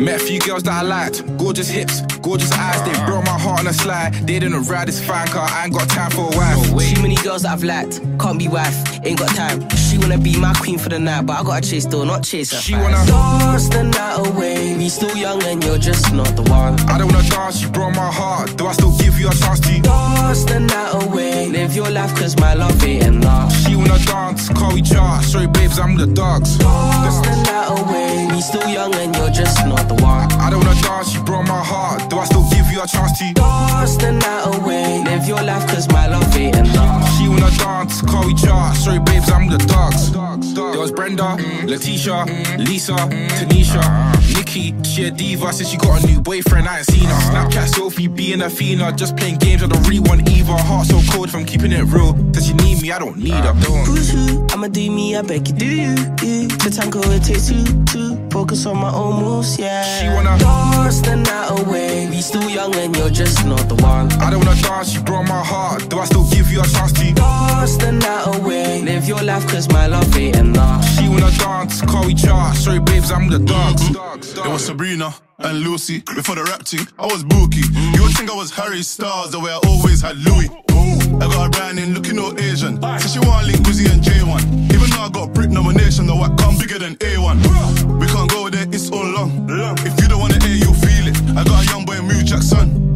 Met a few girls that I liked. Gorgeous hips, gorgeous eyes. They broke my heart on a slide. They didn't ride this fine car. I ain't got time for a wife. Too many girls that I've liked, can't be wife, ain't got time. She wanna be my queen for the night, but I gotta chase though, not chase her. She wanna dance the night away. We still young and you're just not the one. I don't wanna dance, you broke my heart. Do I still give you a chance to? Dance the night away. Live your life, cause my love ain't enough. She wanna dance, call each other. Sorry, babes, I'm the dogs. Dance the night away. We still young and you're just not the one. I don't wanna dance, you broke my heart. Do I still give you a chance to? Dance the night away. Live your life, cause my love ain't enough. She wanna dance, call we chart. Sorry, babes, I'm the dogs. There was Brenda, mm. Letitia, mm. Lisa, Tanisha, uh-huh. Nikki. She a diva since she got a new boyfriend. I ain't seen her. Snapchat Sophie being a fiend, just playing games. I don't really want either. Heart so cold from keeping it real. Does she need me? I don't need her. Who's who? I'ma do me, I beg you, do you? you. To tango, it takes two, two. Focus on my own moves, yeah. She wanna dance the night away. We still young and you're just not the one. I don't wanna dance, you broke my heart. Do I still give you a chance to? Dance the night away. Live your life, cause my love ain't enough. She wanna dance, call we chart. Sorry, babes, I'm the dogs. It was Sabrina and Lucy. Before the rap thing, I was Bookie. You would think I was Harry Styles, the way I always had Louis. I got a brand in looking all Asian. So she want link Wizzy and J1. Even though I got a Brit nomination, the white come bigger than A1. We can't go there, it's all long. If you don't wanna hear, you'll feel it. I got a young boy, Mew Jackson.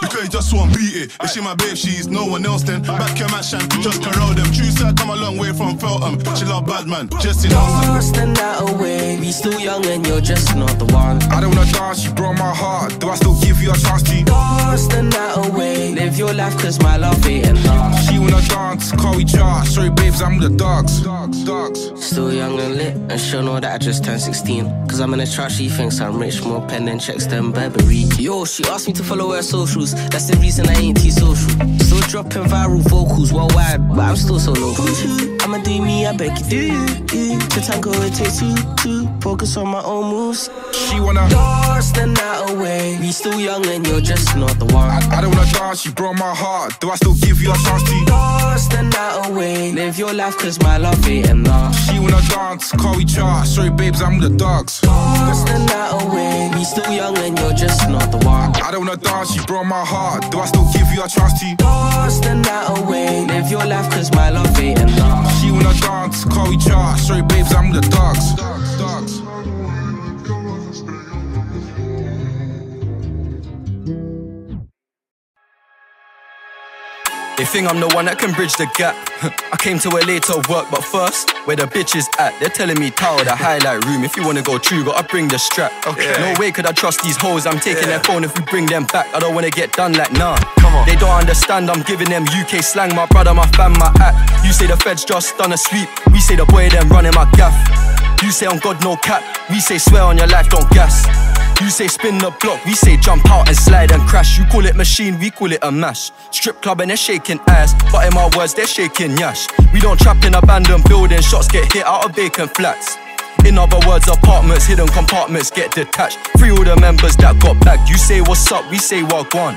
Because he just won't beat it. If she my babe, she's no one else then. Back your my and just corral them. True side come a long way from Feltham. She love bad man, just in Dance the night away. We still young and you're just not the one. I don't wanna you broke my heart. Do I still give you a chance to? Dance the night away. Live your life, cause my love ain't enough. She wanna dance, call we chart. Sorry, babes, I'm the dogs. Dogs, dogs. Still young and lit, and she'll know that I just turned 16. Cause I'm in a trap, she thinks I'm rich, more pen than checks than Burberry. Yo, she asked me to follow her socials, that's the reason I ain't T-social. Still dropping viral vocals worldwide, but I'm still so local. I'ma do me, I beg you, do you? you. To tango, it takes two, two. Focus on my own moves. She wanna dance the night away. We still young and you're just not the one. I, I don't wanna dance, you broke my heart. Do I still give you a chance to? Dance the night away. Live your life, cause my love ain't enough. She wanna dance, call we chart. Sorry, babes, I'm the dogs. Dance the night away. We still young and you're just not the one. I don't wanna dance, you broke my heart. Do I still give you a chance to? Dance the night away. Live your life, cause my love ain't enough. She wanna dance, call we chart. Sorry, babes, I'm the dogs. Dogs, dogs. They think I'm the one that can bridge the gap. I came to LA to work, but first, where the bitches at? They're telling me tower, the highlight room. If you wanna go true, gotta bring the strap. Okay. No way could I trust these hoes. I'm taking Yeah. their phone if we bring them back. I don't wanna get done like nah. Come on. They don't understand. I'm giving them UK slang. My brother, my fam, my act. You say the feds just done a sweep. We say the boy them running my gaff. You say on God no cap. We say swear on your life, don't gas. You say spin the block, we say jump out and slide and crash. You call it machine, we call it a mash. Strip club and they're shaking ass, but in my words, they're shaking yash. We don't trap in abandoned buildings, shots get hit out of vacant flats. In other words, apartments, hidden compartments get detached. Free all the members that got back. You say what's up, we say wagwan.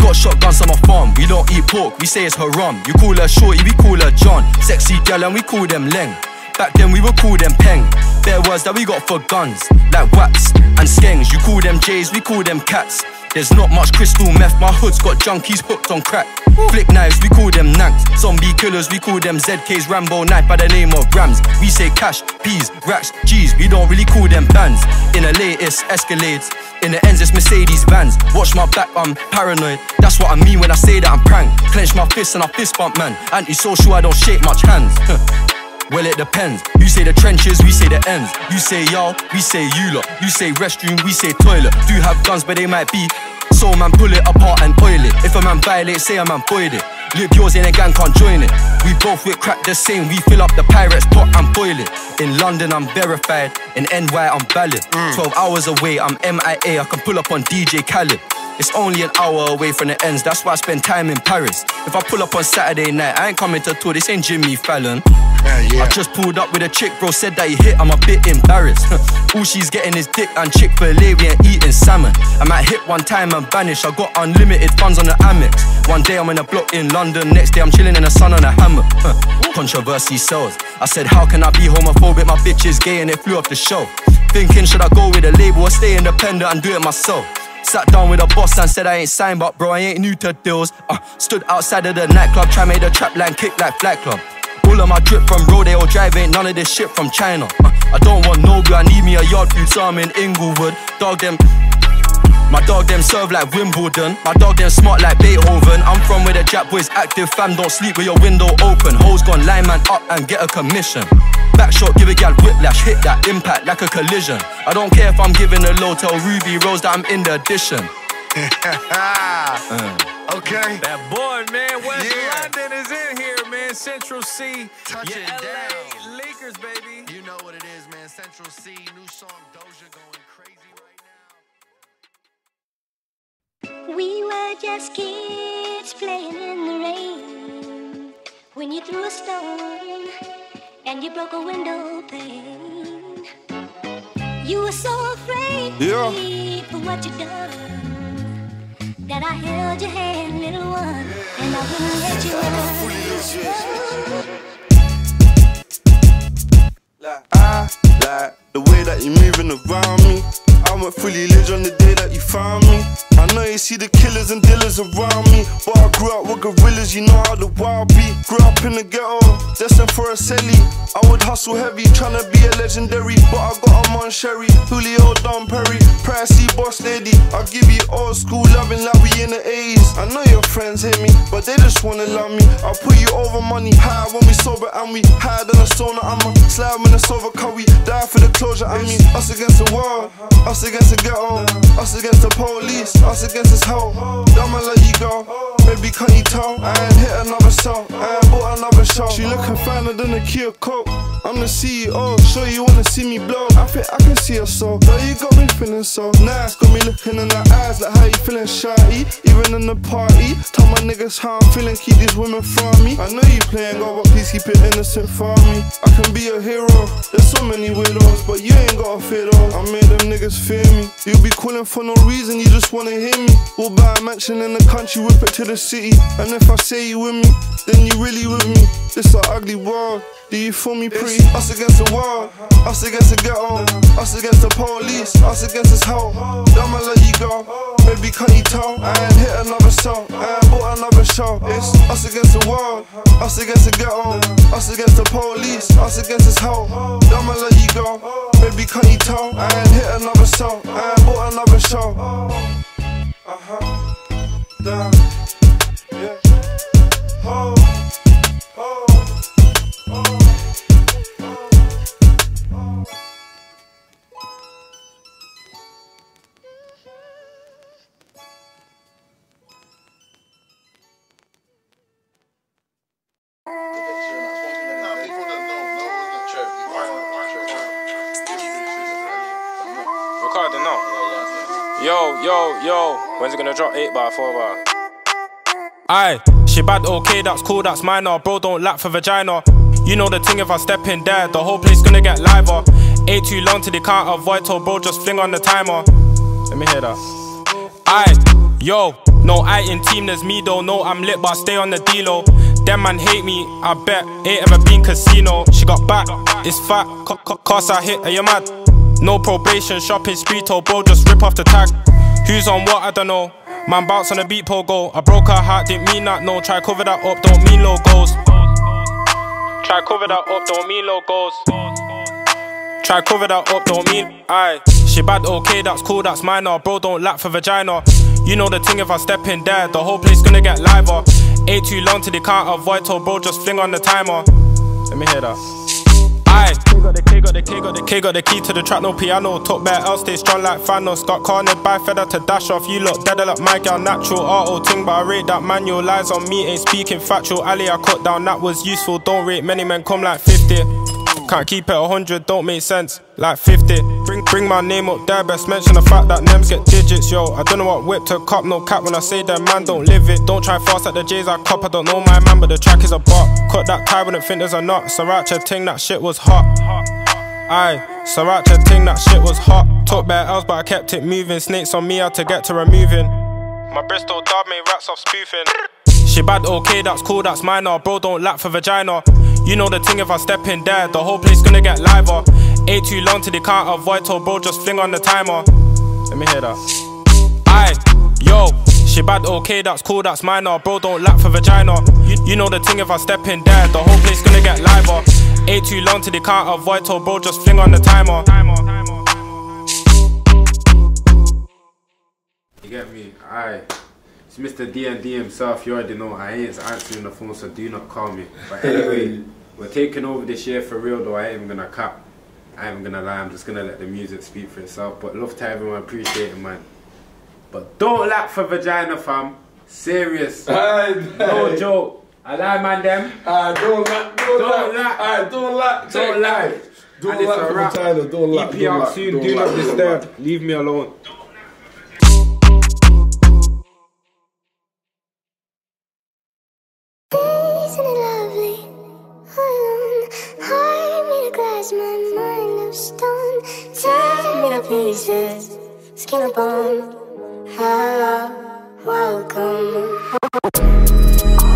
Got shotguns on my farm, we don't eat pork, we say it's haram. You call her shorty, we call her John. Sexy gal and we call them Leng. Back then we would call them Peng. Bare words that we got for guns, like Waps and Skengs. You call them J's, we call them cats. There's not much crystal meth, my hood's got junkies hooked on crack. Flick knives, we call them Nanks. Zombie killers, we call them ZK's Rambo knife by the name of Rams. We say cash, peas, racks, G's, we don't really call them bands. In the latest Escalades, in the ends it's Mercedes vans. Watch my back, I'm paranoid. That's what I mean when I say that I'm prank. Clench my fist and I fist bump man. Antisocial, I don't shake much hands. Well, it depends. You say the trenches, we say the ends. You say y'all, we say you lot. You say restroom, we say toilet. Do have guns, but they might be. So man, pull it apart and oil it. If a man violate, say a man boiled it. Live yours in a gang, can't join it. We both with crack the same. We fill up the pirates pot and boil it. In London, I'm verified. In NY, I'm valid. Mm. 12 hours away, I'm MIA. I can pull up on DJ Khaled. It's only an hour away from the ends, that's why I spend time in Paris. If I pull up on Saturday night, I ain't coming to tour, this ain't Jimmy Fallon. Yeah, yeah. I just pulled up with a chick, bro, said that he hit, I'm a bit embarrassed. All she's getting is dick and Chick fil A, we ain't eating salmon. I might hit one time and vanish, I got unlimited funds on the Amex. One day I'm in a block in London, next day I'm chilling in the sun on a hammock. Controversy sells. I said, How can I be homophobic? My bitch is gay and it flew off the show. Thinking, should I go with a label or stay independent and do it myself? Sat down with a boss and said I ain't signed, but bro, I ain't new to deals. Uh, stood outside of the nightclub, try made a trap line kick like Flat Club. All of my drip from Rodeo Drive ain't none of this shit from China. Uh, I don't want no I need me a yard food, so I'm in Inglewood. Dog them. My dog them serve like Wimbledon. My dog them smart like Beethoven. I'm from where the Jack boys active, fam. Don't sleep with your window open. Hoes gone line man up and get a commission. Back shot, give a gal whiplash, hit that impact like a collision. I don't care if I'm giving a low, tell Ruby Rose that I'm in the addition. Uh. Okay. That boy, man, West Yeah. London is in here, man. Central Cee. Touching your LA down. Lakers, baby. You know what it is, man. Central Cee, new song, Doja going We were just kids playing in the rain when you threw a stone and you broke a window pane. You were so afraid Yeah. for what you done that I held your hand, little one, and I wouldn't let you run. Like I like the way that you're moving around me. I went fully lit on the day that you found me. I know you see the killers and dealers around me, but I grew up with gorillas. You know how the wild be. Grew up in the ghetto, destined for a celly. I would hustle heavy, tryna be a legendary, but I got a on Sherry, Julio, Don Perry, Pricey, Boss Lady. I give you old school loving like we in the 80s. I know your friends hate me, but they just wanna love me. I put you over money high when we sober and we higher than a sauna. I'm a slab in a silver car, we die for the closure. I mean, us against the world, us against the ghetto, us against the police, us against this hoe. I'ma let you go, baby, can't you tell? I ain't hit another song, I ain't bought another show. She looking finer than a Kia Coke. I'm the CEO, sure you wanna see me blow. I think I can see her so. Girl, you got me feeling so nice. Got me looking in the eyes like how you feeling shy. Even in the party, tell my niggas how I'm feeling. Keep these women from me. I know you playing God, but please keep it innocent for me. I can be a hero. There's so many widows, but you ain't gotta fear those. I made them niggas fear me. You be calling for no reason, you just wanna hear me. We'll buy a mansion in the country, whip it to the city. And if I say you with me, then you really with me. This a ugly world. Do you feel me pretty? Us against the world, us against the ghetto, us against the police, us against this hoe. I'ma let you go, baby, can't you tell? I ain't hit another song, I ain't bought another show. It's us against the world, us against the ghetto, us against the police, us against this hoe. I'ma let you go, baby, can't you tell? I ain't hit another song, I ain't bought another show. Uh huh. Down. Yo, yo, yo. When's it gonna drop? 8 bar, 4 bar. Aye, she bad, okay, that's cool, that's minor. Bro, don't lack for vagina. You know the thing, if I step in there, the whole place gonna get liver. Ain't too long till they can't avoid, told bro, just fling on the timer. Let me hear that. Aye, yo, no, I in team, there's me though. No, I'm lit, but I stay on the D-Lo. Them man hate me, I bet. Ain't ever been casino. She got back, it's fat. Cost I hit, are you mad? No probation, shopping spree, told bro, just rip off the tag. Who's on what, I don't know. Man bounce on a beat pogo. I broke her heart, didn't mean that, no. Try cover that up, don't mean logos. Try cover that up, don't mean logos. Try cover that up, don't mean aye. She bad, okay, that's cool, that's minor. Bro, don't lack for vagina. You know the thing, if I step in there, the whole place gonna get liver. Ain't too long till they can't avoid, told bro, just fling on the timer. Let me hear that. Aye. Got the got the got the got the key to the track, no piano. Talk better, else stay strong like Thanos. Got cornered by feather to dash off. You look dead like my girl, natural auto ting, but I rate that manual. Lies on me, ain't speaking factual. Ali, I cut down, that was useful. Don't rate many men come like 50. Can't keep it 100, don't make sense. Like 50. Bring Bring my name up there, best mention the fact that Nems get digits, yo. I don't know what whip to cop, no cap when I say that man don't live it. Don't try fast at the J's I cop, I don't know my man, but the track is a bop. Cut that tie, wouldn't think there's a knot. Sriracha ting, that shit was hot. Aye, Sriracha ting, that shit was hot. Took bare L's, but I kept it moving. Snakes on me, had to get to removing. My Bristol dog made rats off spoofing. She bad, okay, that's cool, that's minor. Bro, don't lack for vagina. You know the thing, if I step in there, the whole place gonna get liver. Ain't too long till they can't avoid, told bro, just fling on the timer. Let me hear that. Aye, yo, she bad, okay, that's cool, that's minor. Bro, don't lack for vagina. You, you know the thing, if I step in there, the whole place gonna get liver. Ain't too long till they can't avoid, told bro, just fling on the timer. You get me? Aye. It's Mr. D&D himself, you already know I ain't answering the phone, so do not call me. But anyway, we're taking over this year for real though, I ain't even gonna cap. I ain't even gonna lie, I'm just gonna let the music speak for itself. But love to everyone, appreciate it man. But don't lack for vagina fam. Serious. no joke. I lie man them. Aye, don't lack, don't, Don't lack. lack. Aye, don't lack. Don't lack. Don't And it's lack a for wrap. vagina, don't lack, EP don't out lack, soon, don't do lack, not don't disturb. Leave me alone. Isn't it lovely? Alone, heart made of glass, my stone. Tear me to pieces, skin and bone. Hello, welcome. Yo,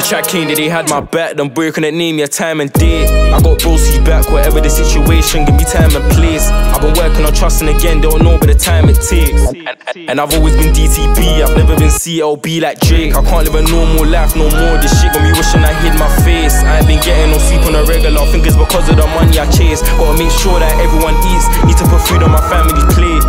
yo. The track came that he had my back, them boy couldn't name your time and date. I got Brosy's back, whatever the situation, give me time and place. I've been working on trusting again, don't know but the time it takes. And, and- I've always been DTB, I've never been CLB like Drake. I can't live a normal life no more. This shit got me wishing I hid my face. I ain't been getting no sleep on a regular, I think it's because of the money I chase. Gotta make sure that everyone eats, need to put food on my family's plate.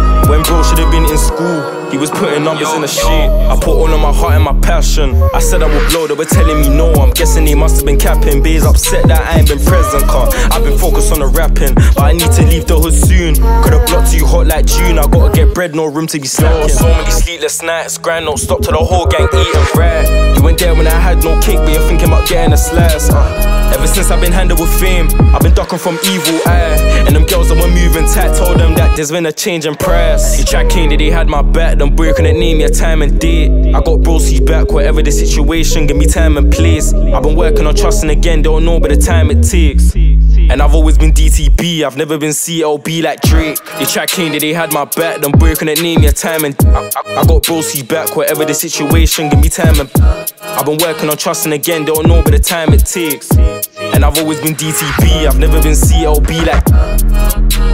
Bro should have been in school, he was putting numbers in the shit. I put all of my heart and my passion. I said I would blow, they were telling me no. I'm guessing they must have been capping. Bays upset that I ain't been present, car. I've been focused on the rapping, but I need to leave the hood soon. Could have blocked too hot like June. I gotta get bread, no room to be slacking. So many sleepless nights, grind don't stop till the whole gang eating right. You went there when I had no cake, but you're thinking about getting a slice. Uh, ever since I've been handled with fame, I've been ducking from evil eye. And them girls that were moving tight told them that there's been a change in price. The track came that they had my back, them boy couldn't name your time and date. I got Brosy's back, whatever the situation, give me time and place. I've been working on trusting again, don't know but the time it takes. And I've always been DTB, I've never been CLB like Drake. The track came that they had my back, them boy couldn't name your time and I, I, got Brosy's back, whatever the situation, give me time and I've been working on trusting again, don't know but the time it takes. And I've always been DTB, I've never been CLB like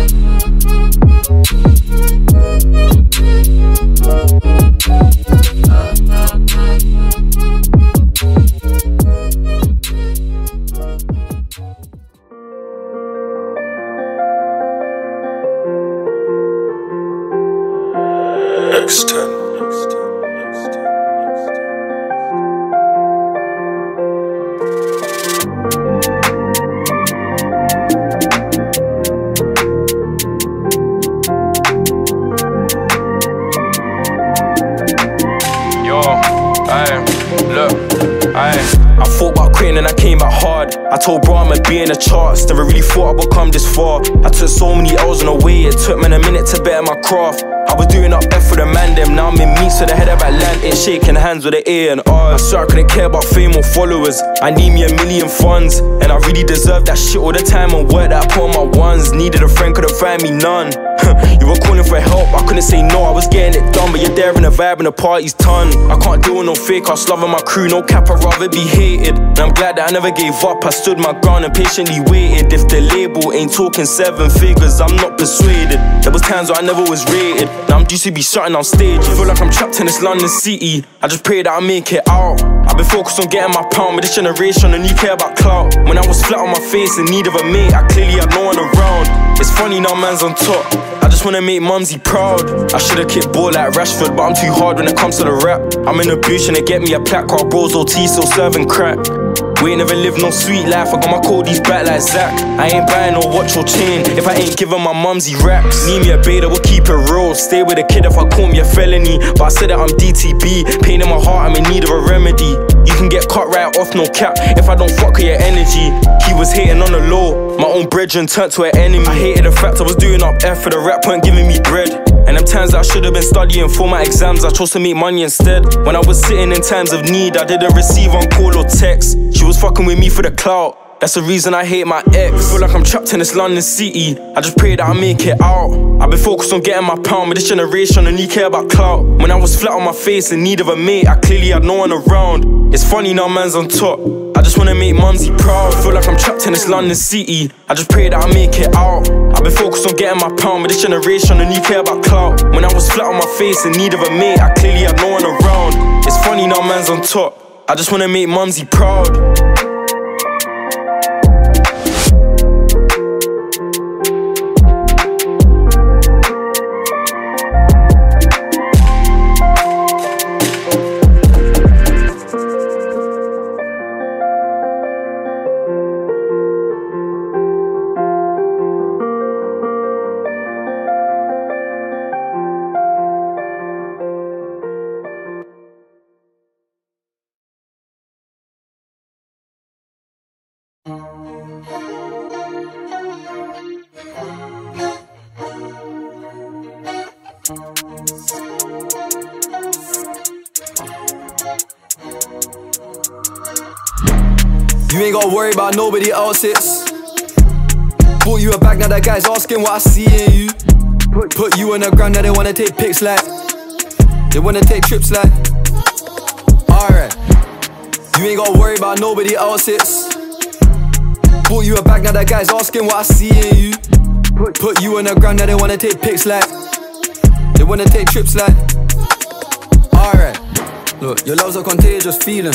I told bro I'ma be in the charts. Never really thought I would come this far. I took so many L's on the way, it took man a minute to better my craft. I was doing up F for the man them, now I'm in meets with the head of Atlantic, shaking hands with the A and R. I swear I couldn't care about fame or followers. I need me a million funds, and I really deserve that shit all the time and work that I put on my ones. Needed a friend, couldn't find me none. you were calling for help, I couldn't say no, I was getting it done, but you're there in the vibe and the party's ton. I can't deal with no fake, I loving my crew, no cap, I'd rather be hated. And I'm glad that I never gave up, I stood my ground and patiently waited. If the label ain't talking seven figures, I'm not persuaded. There was times where I never was rated, now I'm due to be shutting on stage. Feel like I'm trapped in this London city, I just pray that I make it out. I've been focused on getting my pound, but this generation don't need care about clout. When I was flat on my face in need of a mate, I clearly had no one around. It's funny now, man's on top. I just wanna make mumsy proud. I should've kicked ball like Rashford, but I'm too hard when it comes to the rap. I'm in the booth and they get me a plaque while bros OT still serving crack. We ain't never lived no sweet life. I got my Cody's back like Zack. I ain't buying no watch or chain if I ain't giving my mumsy raps. Need me a beta, we'll keep it real. Stay with a kid if I call me a felony. But I said that I'm DTB. Pain in my heart, I'm in need of a remedy. You can get cut right off, no cap. If I don't fuck with your energy, he was hating on the low. My own brethren turned to an enemy. I hated the fact I was doing up F for the rap, weren't giving me bread. Them times I should have been studying for my exams, I chose to make money instead. When I was sitting in times of need, I didn't receive on call or text. She was fucking with me for the clout. That's the reason I hate my ex. Feel like I'm trapped in this London city. I just pray that I make it out. I've been focused on getting my pound, but this generation only care about clout. When I was flat on my face in need of a mate, I clearly had no one around. It's funny now, man's on top. I just wanna make mumsy proud. Feel like I'm trapped in this London city. I just pray that I make it out. I've been focused on getting my pound, but this generation only care about clout. When I was flat on my face in need of a mate, I clearly had no one around. It's funny now, man's on top. I just wanna make mumsy proud. Nobody else's. Bought you a bag, now that guy's asking what I see in you. Put, you on the ground, now they wanna take pics like. They wanna take trips like. Alright. You ain't gotta worry about nobody else's. Bought you a bag, now that guy's asking what I see in you. Put, put you on the ground, now they wanna take pics like. They wanna take trips like. Alright. Look, your love's a contagious feeling.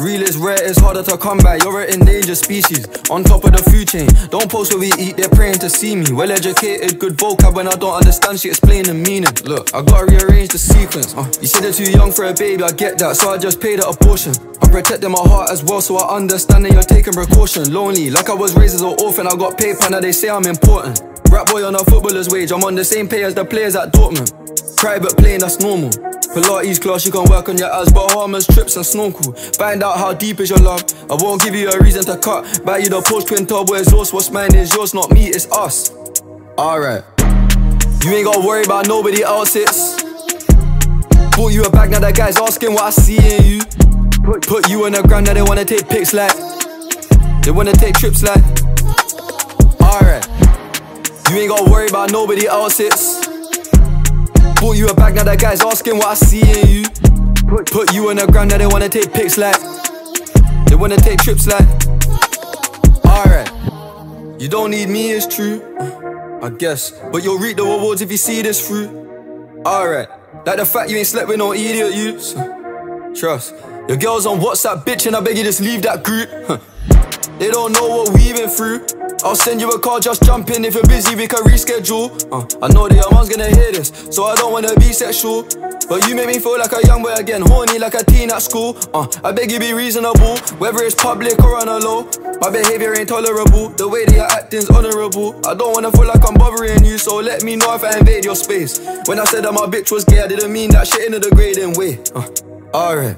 Real is rare, it's harder to come by. You're an endangered species, on top of the food chain. Don't post where we eat, they're praying to see me. Well educated, good vocab. When I don't understand, she explain the meaning. Look, I gotta rearrange the sequence. Uh, you said they're too young for a baby, I get that, so I just paid a abortion. I'm protecting my heart as well, so I understand that you're taking precaution. Lonely, like I was raised as an orphan, I got paper, now they say I'm important. Rap boy on a footballer's wage, I'm on the same pay as the players at Dortmund. Private plane, that's normal. Pilates class, you can work on your ass, abs, Bahamas, trips and snorkel. Find out how deep is your love. I won't give you a reason to cut. Buy you the Porsche twin turbo exhaust. What's mine is yours, not me, it's us. Alright. You ain't gotta worry about nobody else's. Bought you a bag, now that guy's asking what I see in you. Put, put you on the ground, now they wanna take pics like. They wanna take trips like. Alright. You ain't gotta worry about nobody else's. Bought you a bag, now that guy's asking what I see in you. Put, you on the ground, now they wanna take pics like. They wanna take trips like. Alright. You don't need me, it's true. I guess. But you'll reap the rewards if you see this through. Alright. Like the fact you ain't slept with no idiot youths. Trust. Your girl's on WhatsApp, bitch, and I beg you just leave that group. They don't know what we've been through. I'll send you a call, just jump in. If you're busy, we can reschedule. Uh, I know your mom's gonna hear this, so I don't wanna be sexual. But you make me feel like a young boy again, horny like a teen at school. Uh, I beg you be reasonable, whether it's public or on a low. My behavior ain't tolerable, the way that you're acting's honorable. I don't wanna feel like I'm bothering you, so let me know if I invade your space. When I said that my bitch was gay, I didn't mean that shit in a degrading way. Uh, Alright.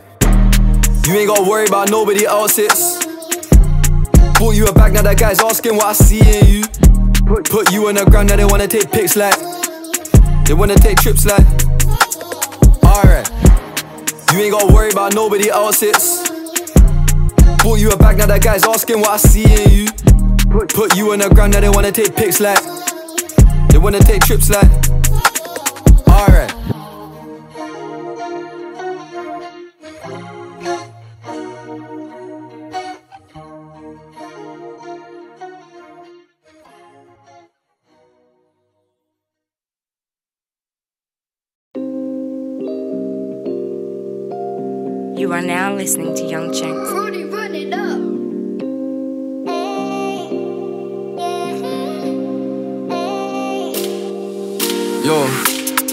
You ain't gotta worry about nobody else's. Bought you a bag, now that guy's asking what I see in you. Put, you on the ground, now they wanna take pics like. They wanna take trips like. Alright. You ain't gotta worry about nobody else's. Bought you a bag, now that guy's asking what I see in you. Put, put you on the ground, now they wanna take pics like. They wanna take trips like. Alright. You are now listening to Young Chencs. Rudy, run it up. Yo,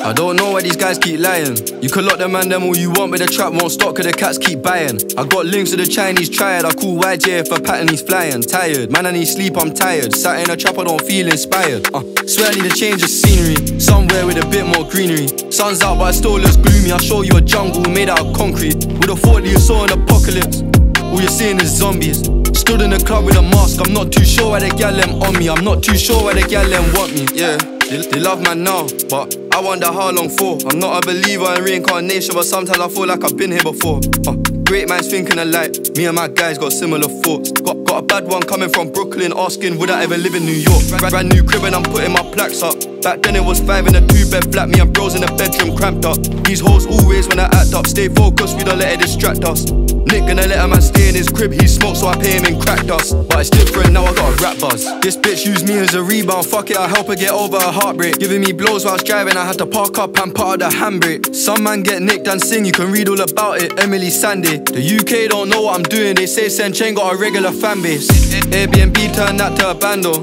I don't know why these guys keep lying. You can lock them man them all you want, but the trap won't stop cause the cats keep buying. I got links to the Chinese triad, I call YJ if a pattern he's flying. Tired, man, I need sleep, I'm tired. Sat in a trap, I don't feel inspired. Uh, swear I need a change of scenery, somewhere with a bit more greenery. Sun's out, but it still looks gloomy. I'll show you a jungle made out of concrete. With a thought that you saw an apocalypse. All you're seeing is zombies. Stood in the club with a mask. I'm not too sure why the gal them on me. I'm not too sure why the gal them want me. Yeah, they, they love man now, but I wonder how long for. I'm not a believer in reincarnation, but sometimes I feel like I've been here before. Uh, great minds thinking alike. Me and my guys got similar thoughts. Got got a bad one coming from Brooklyn, asking would I ever live in New York. Brand, new crib and I'm putting my plaques up. Back then it was five in a two bed flat. Me and bros in the bedroom cramped up. These hoes always when I act up. Stay focused, we don't let it distract us. Nick gonna let a man stay in his crib, he smokes, so I pay him in crack dust. But it's different now, I got a rap buzz. This bitch used me as a rebound, fuck it, I help her get over a heartbreak. Giving me blows while I was driving, I had to park up and part of the handbrake. Some man get nicked and sing, you can read all about it. Emeli Sandé. The UK don't know what I'm doing, they say Senchen got a regular fan base. Airbnb turned that to a bando.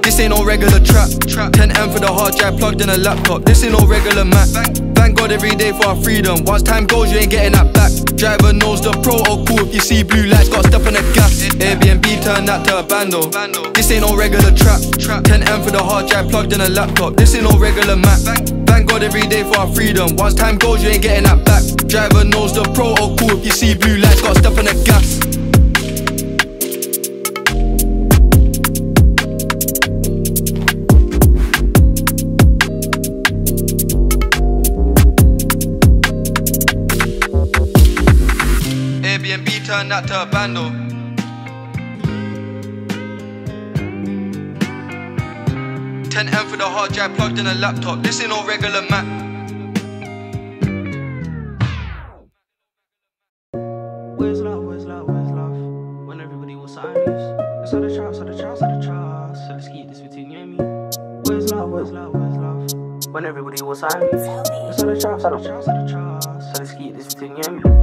This ain't no regular trap. 10M for the hard drive plugged in a laptop. This ain't no regular Mac. Thank God every day for our freedom. Once time goes, you ain't getting that back. Driver knows the protocol. If you see blue lights, gotta step on the gas. Airbnb turn that to a bando. This ain't no regular trap. 10M for the hard drive plugged in a laptop. This ain't no regular Mac. Thank God every day for our freedom. Once time goes, you ain't getting that back. Driver knows the protocol. If you see blue lights, gotta step on the gas. Airbnb turn that to a bando. Ten M for the hard drive plugged in a laptop. This ain't no regular Mac. Where's love, where's love, where's love? When everybody was silent. It's all the charts, all the charts, all the charts. So let's keep this between you and me. Where's love, where's love, where's love? When everybody was silent. It's all the charts, all the charts, all the charts. So let's keep this between you and me.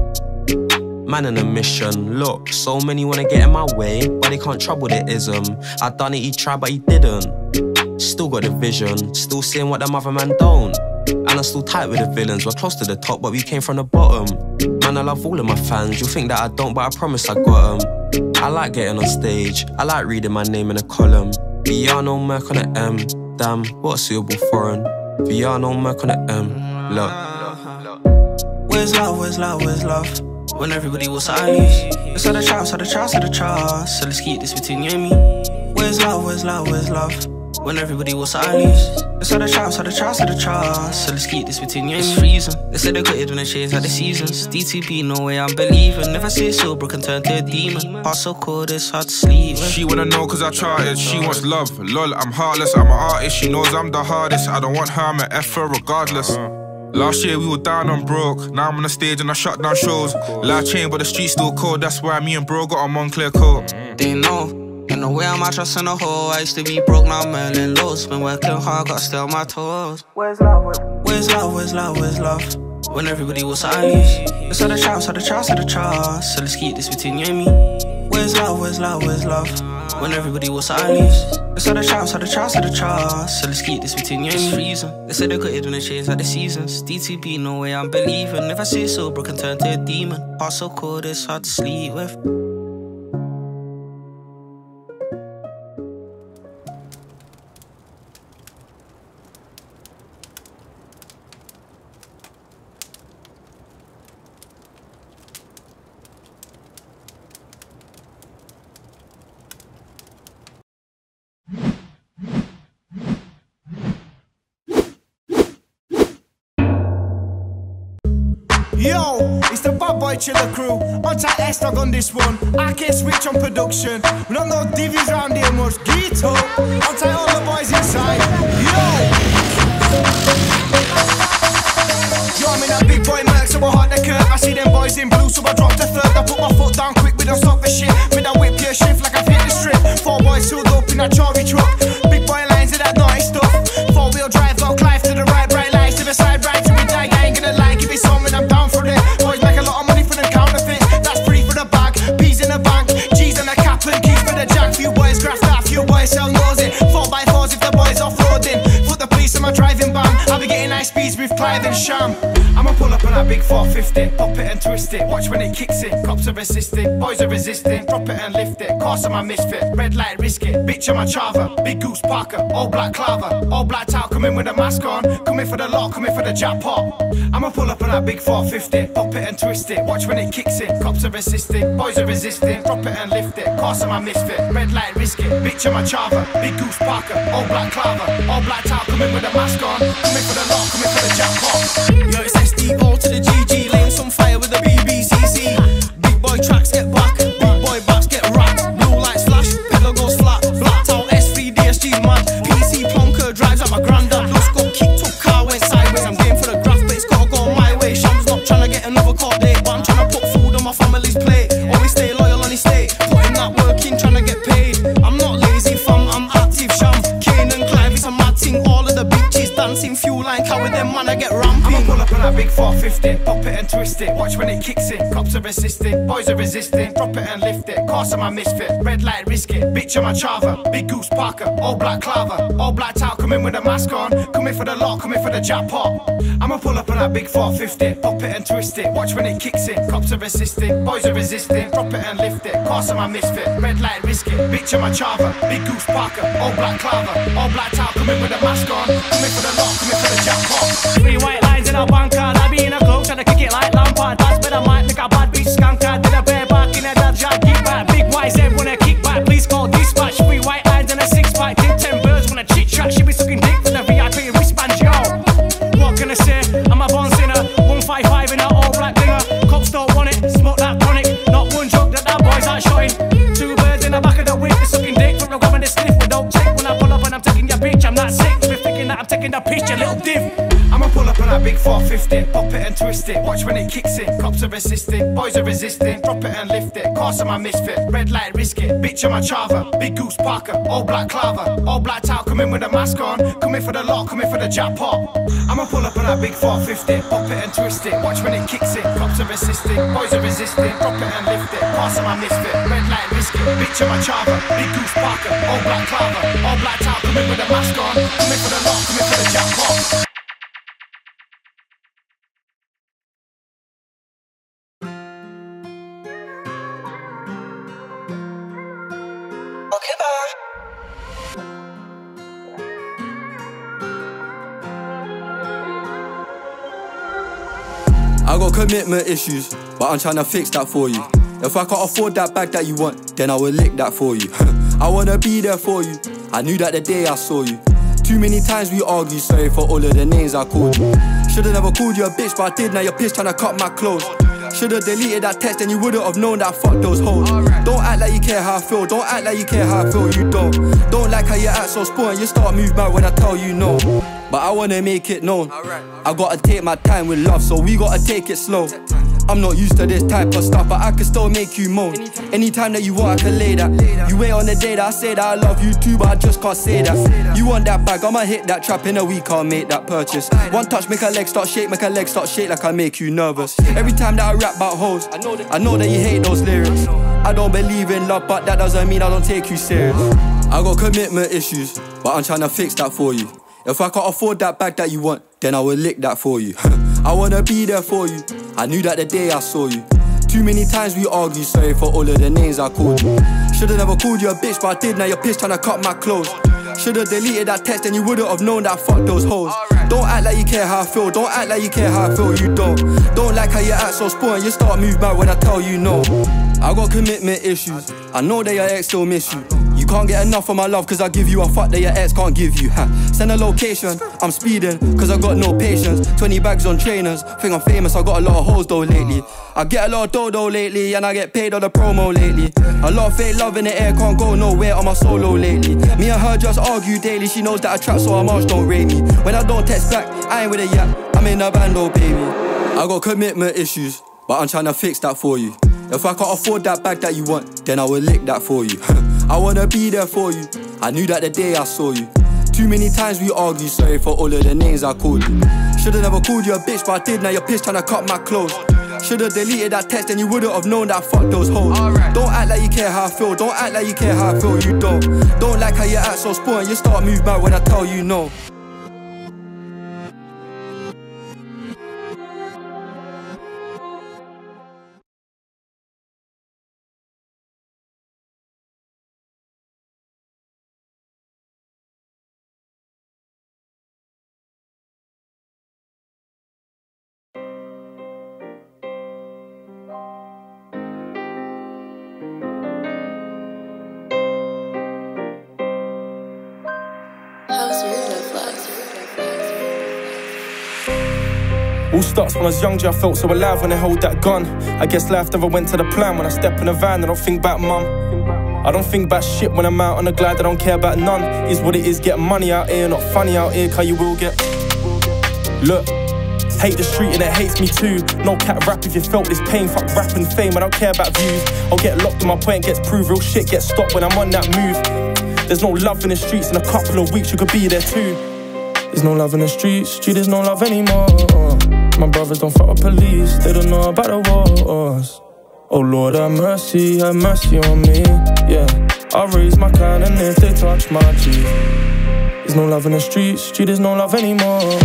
Man on a mission. Look, so many wanna get in my way, but they can't trouble the ism. I done it, he tried, but he didn't. Still got the vision, still seeing what them other man don't. And I'm still tight with the villains. We're close to the top, but we came from the bottom. Man, I love all of my fans. You think that I don't, but I promise I got them. I like getting on stage. I like reading my name in a column. Viano Merc on the M. Damn, what a suitable foreign. Viano Merc on the M. Look. Where's love, where's love, where's love? When everybody was silent. It's all the charts, all the charts, all the charts. So let's keep this between you and me. Where's love, where's love, where's love? When everybody was silent. It's all the charts, all the charts, all the charts. So let's keep this between you and me. It's freezing. They said they got it when they change like the seasons. DTP, no way I'm believing. Never see it sober, can turn to a demon. Heart so cold, it's hard to sleep. She wanna know cause I charted. She wants love. Lol, I'm heartless. I'm an artist. She knows I'm the hardest. I don't want her, I'm an F her regardless. Uh-huh. Last year we were down and broke. Now I'm on the stage and I shut down shows. Life changed, but the street's still cold. That's why me and bro got a Moncler coat. They know. In the way I'm out trusting the hole. I used to be broke, now I'm earning lows. Been working hard, got still my toes. Where's love? Where's love? Where's love? Where's love? When everybody was silent. It's all the charts, all the charts, all the charts. So let's keep this between you and me. Where's love? Where's love? Where's love? When everybody was silent. All the charts, all the charts, all the. So let's keep this between you and. Freezing. They said they it when they change like the seasons. DTP, no way I'm believing. If I see sober, can turn to a demon. Heart so cold, it's hard to sleep with. Chiller crew. On tight dog on this one. I can't switch on production. We don't know divvies round here much. Get up. On tight all the boys inside. Yo. Yo, I'm in a big boy merc, so I hard the curve. I see them boys in blue, so I drop the third. I put my foot down quick, we don't stop the shit. With a whip your shift like I've hit the strip. Four boys sealed up in a Chori truck. Big sell nosing. Four by fours if the boys off roading. Put the police in my driving ban. I'll be getting high speeds Clive and Sham. I'ma pull up on that big 450, pop it and twist it. Watch when it kicks in. Cops are resisting, boys are resisting. Drop it and lift it. Course I'm a misfit. Red light, risk it. Bitch, I'm a chava. Big goose Parker, all black clava. All black towel, coming with a mask on. Coming for the lot, coming for the jackpot. I'ma pull up on that big 450, pop it and twist it. Watch when it kicks in. Cops are resisting, boys are resisting. Drop it and lift it. Course I'm a misfit. Red light, risk it. Bitch, I'm a chava. Big goose Parker, all black clava. All black towel, coming with a mask on. Coming for the lot, coming for the jackpot. Yo, it's SDO to the GG, 450, pop it and twist it. Watch when it kicks in. Cops are resisting, boys are resisting. Drop it and lift it. Course I'm a misfit. Red light, risk it. Bitch, I'm a chava. Big goose Parker, all black clava. All black towel, coming with a mask on. Coming for the lot, coming for the jackpot. I'ma pull up on that big 450, pop it and twist it. Watch when it kicks in. Cops are resisting, boys are resisting. Drop it and lift it. Course I'm a misfit. Red light, risk it. Bitch, I'm a chava. Big goose Parker, all black clava. All black towel, coming with a mask on. Coming for the lock, coming for the jackpot. Three white lines in a bank card. I be in a cloak, trying to kick it like Lampard. That's better, might make a bad bitch skank card. Did a bare back in a dad jack, get back. Big white Z taking the pull up on that big 450, pop it and twist it. Watch when it kicks in. Cops are resisting, boys are resisting. Drop it and lift it. Course I'm a misfit. Red light, risk it. Bitch, I'm chava. Big goose Parker, all black clava. All black towel, coming with a mask on. Coming for the lot, coming for the jackpot. I'ma pull up on that big 450, pop it and twist it. Watch when it kicks in. Cops are resisting, boys are resisting. Drop it and lift it. Course I'm a misfit. Red light, risk it. Bitch, I'm chava. Big goose Parker, all black clava. All black towel, coming with a mask on. Coming for the lot, coming for the jackpot. Commitment issues, but I'm trying to fix that for you. If I can't afford that bag that you want, then I will lick that for you. I wanna be there for you. I knew that the day I saw you. Too many times we argue, sorry for all of the names I called you. Should've never called you a bitch, but I did. Now you're pissed trying to cut my clothes. Should've deleted that text, and you wouldn't have known that I fuck those hoes. Don't act like you care how I feel. Don't act like you care how I feel. You don't. Don't like how you act so spoiled. You start move back when I tell you no. But I wanna make it known. I gotta take my time with love, so we gotta take it slow. I'm not used to this type of stuff, but I can still make you moan. Anytime that you want, I can lay that. You wait on the day that I say that I love you too, but I just can't say that. You want that bag, I'ma hit that trap in a week, I'll make that purchase. One touch, make a leg start shake, make a leg start shake like I make you nervous. Every time that I rap about hoes, I know that you hate those lyrics. I don't believe in love, but that doesn't mean I don't take you serious. I got commitment issues, but I'm trying to fix that for you. If I can't afford that bag that you want, then I will lick that for you. I wanna be there for you. I knew that the day I saw you. Too many times we argue, sorry for all of the names I called you. Should've never called you a bitch, but I did. Now you're pissed trying to cut my clothes. Should've deleted that text, and you wouldn't have known that I fucked those hoes. Don't act like you care how I feel. Don't act like you care how I feel. You don't. Don't like how you act so spoiled. You start move back when I tell you no. I got commitment issues. I know that your ex still miss you. Can't get enough of my love cause I give you a fuck that your ex can't give you. Send a location, I'm speeding cause I got no patience. 20 bags on trainers, think I'm famous, I got a lot of hoes though lately. I get a lot of dodo lately and I get paid on the promo lately. A lot of fake love in the air, can't go nowhere on my solo lately. Me and her just argue daily, she knows that I trap so her march don't rate me. When I don't text back, I ain't with a yap, I'm in a bando baby. I got commitment issues, but I'm trying to fix that for you. If I can't afford that bag that you want, then I will lick that for you. I wanna be there for you. I knew that the day I saw you. Too many times we argue, sorry for all of the names I called you. Should've never called you a bitch, but I did. Now you're pissed trying to cut my clothes. Should've deleted that text, and you wouldn't have known that I fucked those hoes. Don't act like you care how I feel. Don't act like you care how I feel. You don't. Don't like how you act so spoiled. You start move back when I tell you no. All starts when I was young, I felt so alive when I held that gun. I guess life never went to the plan. When I step in a van, I don't think about mum. I don't think about shit when I'm out on the glide, I don't care about none. Is what it is, get money out here, not funny out here, cause you will get. Look, hate the street and it hates me too. No cat rap if you felt this pain, fuck rap and fame, I don't care about views. I'll get locked when my point gets proved, real shit gets stopped when I'm on that move. There's no love in the streets, in a couple of weeks you could be there too. There's no love in the streets, street there's no love anymore. My brothers don't fuck with police, they don't know about the wars. Oh Lord, have mercy, have mercy on me. Yeah, I raise my can and if they touch my cheek. There's no love in the streets, street there's no love anymore.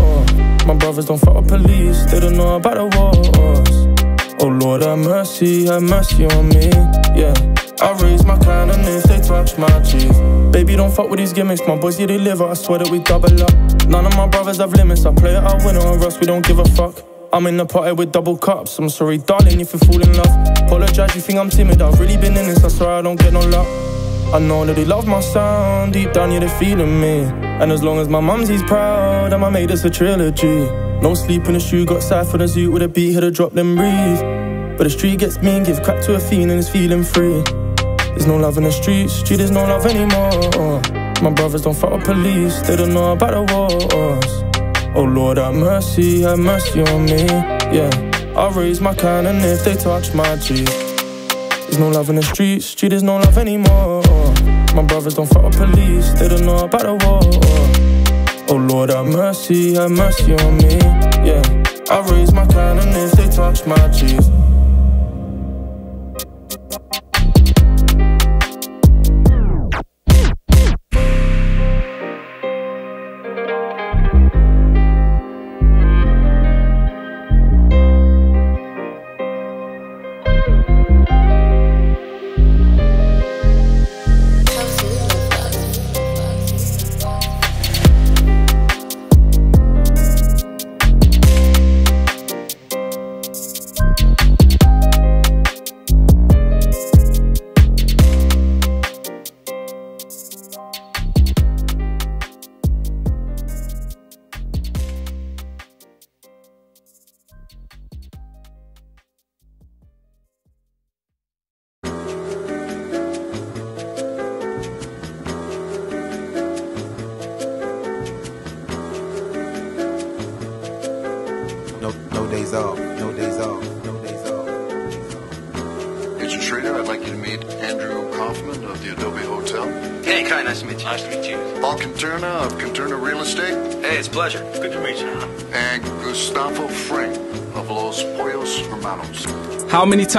My brothers don't fuck with police, they don't know about the wars. Oh Lord, have mercy, have mercy on me. Yeah. I raise my can and if they touch my cheek. Baby, don't fuck with these gimmicks. My boys, yeah, they live I swear that we double up. None of my brothers have limits. I play it, I win or else we don't give a fuck. I'm in the party with double cups. I'm sorry, darling, if you fall in love. Apologize, you think I'm timid. I've really been in this, I swear I don't get no luck. I know that they love my sound. Deep down, yeah, they feeling me. And as long as my mumsy's proud, I'ma make this a trilogy. No sleep in the shoe, got side for the zoo with a beat, hit a drop, then breathe. But the street gets mean, give crack to a fiend and it's feeling free. There's no love in the streets, street there's no love anymore. My brothers don't fuck with police, they don't know about the wars. Oh Lord, have mercy, have mercy on me. Yeah, I raise my can and if they touch my cheek. There's no love in the streets, street there's no love anymore. My brothers don't fuck with police, they don't know about the war. Oh Lord, have mercy, have mercy on me. Yeah, I raise my can and if they touch my cheek.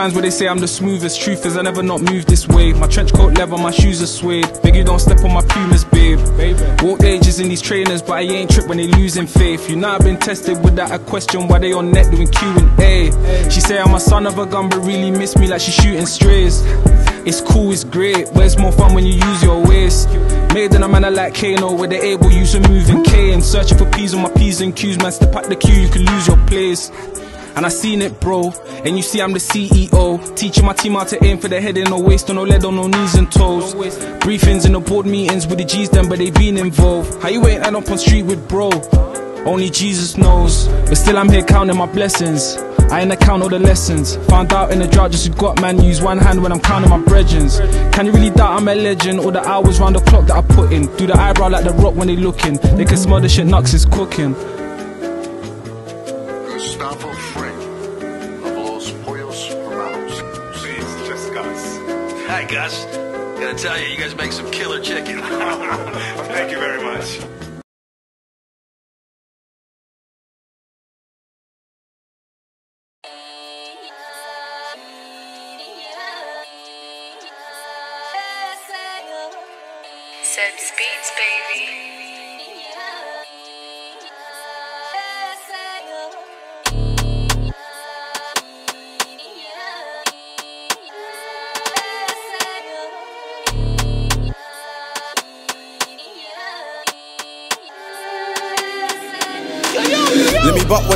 Times will they say I'm the smoothest? Truth is, I never not moved this way. My trench coat leather, my shoes are suede. Beg you don't step on my pumas, babe. Walk the ages in these trainers, but I ain't trip when they losing faith. You know I've been tested without a question why they on net doing Q and A. She say I'm a son of a gun, but really miss me like she shooting strays. It's cool, it's great, but it's more fun when you use your waist. Made in a manner like Kano, where they able use a moving K and searching for P's on my P's and Q's. Man, step out the queue, you can lose your place. And I seen it, bro. And you see, I'm the CEO. Teaching my team how to aim for the head and no waist, no lead, on no knees and toes. Briefings in the board meetings with the G's, them, but they been involved. How you ain't end up on street with bro? Only Jesus knows. But still, I'm here counting my blessings. I ain't account all the lessons. Found out in the drought, just got man. Use one hand when I'm counting my brethrens. Can you really doubt I'm a legend? All the hours round the clock that I put in. Do the eyebrow like the rock when they looking. They can smell the shit Nux is cooking. Gustavo Gus. Gotta tell you, you guys make some killer chicken. Thank you very much.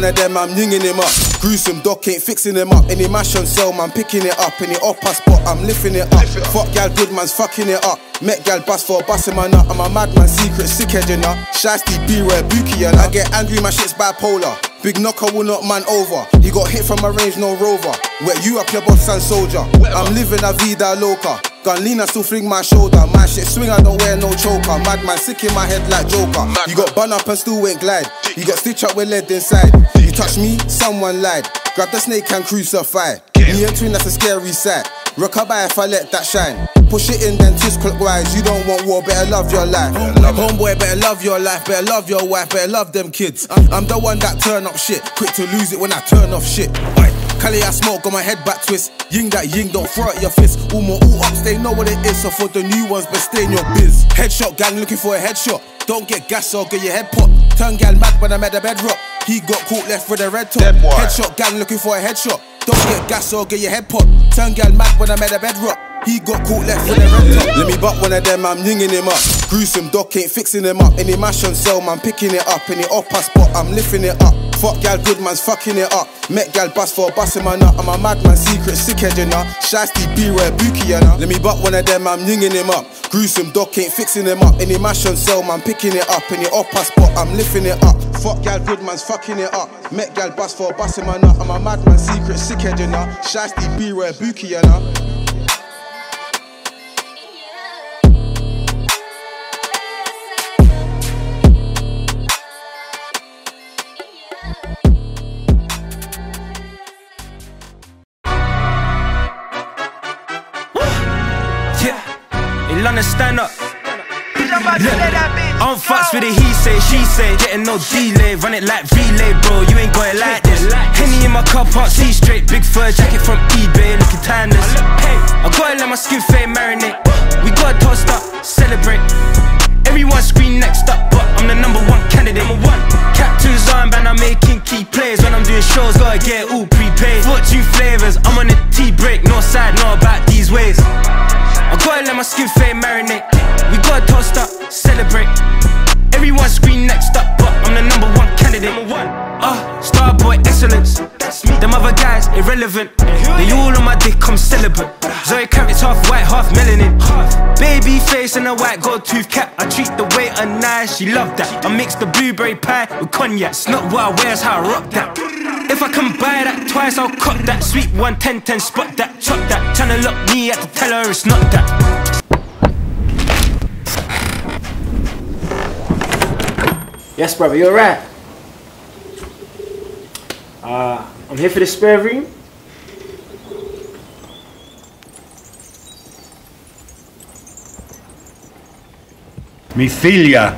One of them, I'm yinging him up. Gruesome doc ain't fixing him up. Any mash on sale, man, picking it up. Any off a spot, I'm lifting it up. Fuck gal, good man's fucking it up. Met gal bust for a bust in my nut. I'm a madman, secret, sick sickhead, you know. Shasty, beware, bookie, and I get angry, my shit's bipolar. Big knocker will not man over. He got hit from a range, no rover. Wet you up your boss and soldier. I'm living a vida loca. Gun lean, I still fling my shoulder. My shit swing, I don't wear no choker. Madman sick in my head like Joker. You got bun up and still went glide. You got stitch up with lead inside. You touch me, someone lied. Grab the snake and crucify. Me and twin, that's a scary sight. Rockabye if I let that shine. Push it in, then twist clockwise. You don't want war, better love your life. Homeboy, better love your life, better love your wife, better love them kids. I'm the one that turn up shit. Quick to lose it when I turn off shit. Oi. Cali, I smoke, got my head back twist. Ying that ying, don't throw out your fist. All my all ups, they know what it is. So for the new ones, but stay in your biz. Headshot gang looking for a headshot. Don't get gas or get your head pop. Turn gal mad when I'm at the bedrock. He got caught left with a red top. Headshot gang looking for a headshot. Don't get gas or get your head popped. Turn gal mad when I'm at the bedrock. He got caught left a red top. Let me butt one of them, I'm yinging him up. Gruesome doc ain't fixing him up. Any mash on sale, man, picking it up. Any off pass spot, I'm lifting it up. Fuck gal, good man's fucking it up. Met gal bust for a bust in my nut. I'm a madman, secret, sickhead, you know. Shasty, beware, bookie, you know. Let me butt one of them, I'm yinging him up. Gruesome doc ain't fixing him up. Any mash on sale, man, picking it up. Any off pass spot, I'm lifting it up. Fuck gal, good man's fucking it up. Met gal bust for a bust in my nut. I'm a madman, secret, sickhead, you know. Shasty, beware, bookie, you know. I don't fucks with the he say, she say, getting no delay, run it like relay, bro. You ain't got it like this. Henny in my car park, see straight, big fur jacket from eBay, looking timeless. I gotta let my skin fade marinate. We gotta toast up, celebrate. Everyone scream next up, but I'm the number one candidate. Number one. Captain's armband, I'm making key plays when I'm doing shows. Gotta get all prepaid. Fortune flavors, I'm on a tea break. No side, know about these ways. I gotta let my skin fade marinate. We gotta toast up, celebrate. Everyone scream next up, but I'm the number one candidate. Number one. Ah, Starboy excellence. That's me. Them other guys irrelevant. They all on my dick, I'm celibate. Zoe Kravitz half white, half melanin. Baby face and a white gold tooth cap. I treat the waiter nice, she love that. I mix the blueberry pie with cognac. It's not what I wear, it's how I rock that. If I can buy that twice, I'll cut that. Sweet 110, 10, spot that, chop that. Tryna lock me, I have to tell her it's not that. Yes, brother, you're right. Uh, I'm here for the spare room. Me filia.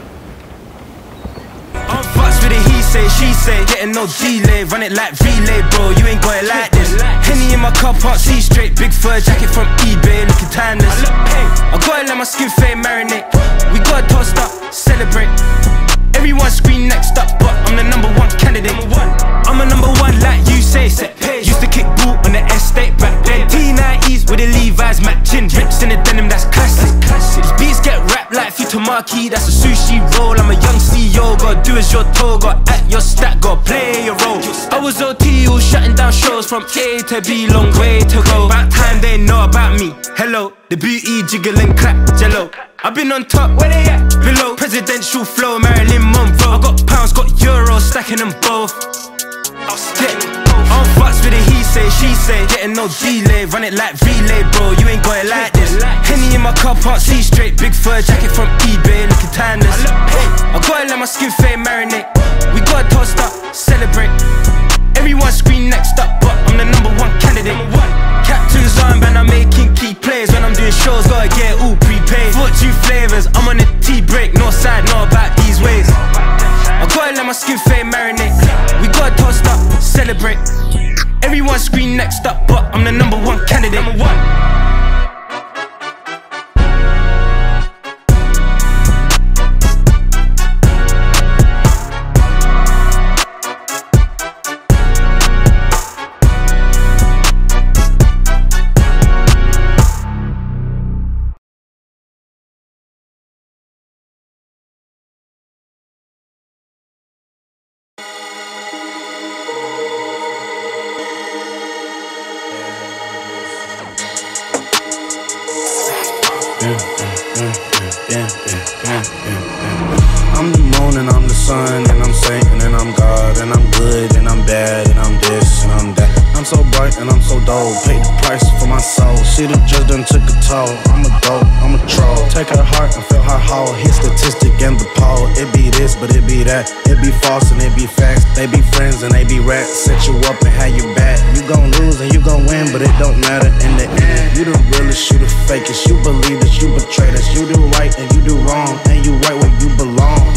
I'm fucks with the he say, she say, getting no delay, run it like relay, bro. You ain't got it like this. Henny in my car park, see straight, big fur jacket from eBay, looking timeless. I gotta let my skin fade marinate. We gotta toast up, celebrate. Everyone scream next up, but I'm the number one candidate. I'm a number one, like you say. Set pace. Used to kick boot on the estate back then. T90s with the Levi's matching. Rips in the denim, that's classic. These beats get wrapped like Futamaki, that's a sushi roll. I'm a young CEO, gotta do as you're told. Got at your stack, gotta play your role. I was OT, all shutting down shows from A to B, long way to go. About time they know about me. Hello, the booty jiggling, clap, jello. I've been on top, where they at? Below, presidential flow, Marilyn Monroe. I got pounds, got euros, stacking them both. Yeah. I'm fucks with the he say, she say, getting no delay, run it like relay, bro. You ain't got it like this. Henny in my car park, see straight, big fur jacket from eBay, looking timeless. I gotta let my skin fade marinate. We gotta toast up, celebrate. Everyone scream next up, but I'm the number one candidate. Captain's armband, I'm making key plays when I'm doing shows. Gotta get all prepaid. Fortune flavors, I'm on a tea break. No side, know about these ways. I gotta let my skin fade marinate. We gotta toast up, celebrate. Everyone scream next up, but I'm the number one candidate. Number one. And they be rats. Set you up and have you back. You gon' lose and you gon' win, but it don't matter in the end. You the realest, you the fakest. You believe that you betrayed us. You do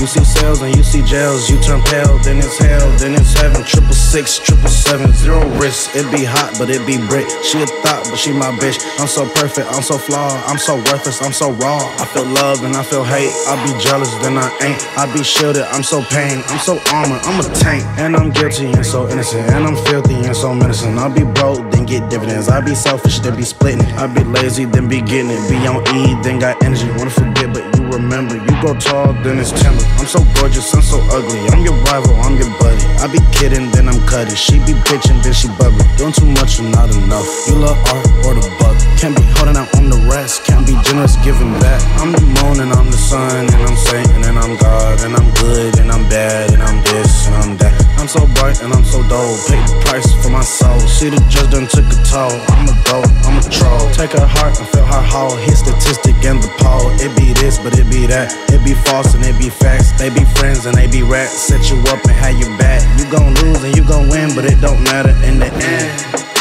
You see cells and you see jails. You turn pale, then it's hell, then it's heaven. Triple six, triple seven, zero risk. It be hot, but it be brick. She a thought, but she my bitch. I'm so perfect, I'm so flawed, I'm so worthless, I'm so raw. I feel love and I feel hate. I be jealous, then I ain't. I be shielded, I'm so pain. I'm so armored, I'm a tank. And I'm guilty and so innocent. And I'm filthy and so menacing. I be broke, then get dividends. I be selfish, then be splitting. I be lazy, then be getting it. Be on E, then got energy. Wanna forget, but remember. You go tall, then it's timber. I'm so gorgeous, I'm so ugly. I'm your rival, I'm your buddy. I be kidding, then I'm cutting. She be bitching, then she bubbling. Doing too much and not enough. You love art or the buck. Can't be holding out on the rest. Can't be generous giving back. I'm the moon and I'm the sun and I'm Satan and I'm God and I'm good and I'm bad and I'm this and I'm that. I'm so bright and I'm so dull. Pay the price for my soul. See the judge done took a toll. I'm a dope, I'm a troll. Take her heart and feel her whole. Hit statistic and the pole. It be this, but it be that. It be false and it be facts. They be friends and they be rats. Set you up and have you back. You gon' lose and you gon' win, but it don't matter in the end.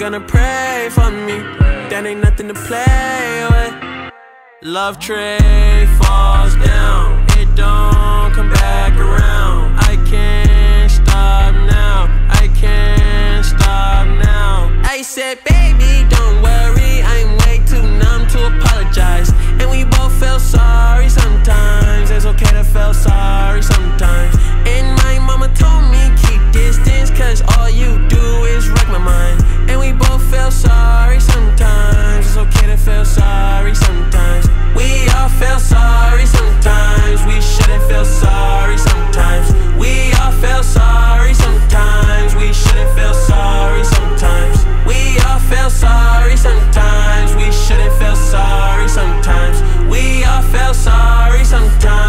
Gonna pray for me? That ain't nothing to play with. Love trade falls down. It don't come back around. I can't stop now. I can't stop now. I said, baby, don't worry. I'm way too numb to apologize. And we both feel sorry sometimes. It's okay to feel sorry sometimes. And my mama told me distance, cause all you do is wreck my mind. And we both feel sorry sometimes. It's okay to feel sorry sometimes. We all feel sorry sometimes. We shouldn't feel sorry sometimes. We all feel sorry sometimes. We shouldn't feel sorry sometimes. We all feel sorry sometimes. We shouldn't feel sorry sometimes. We all feel sorry sometimes.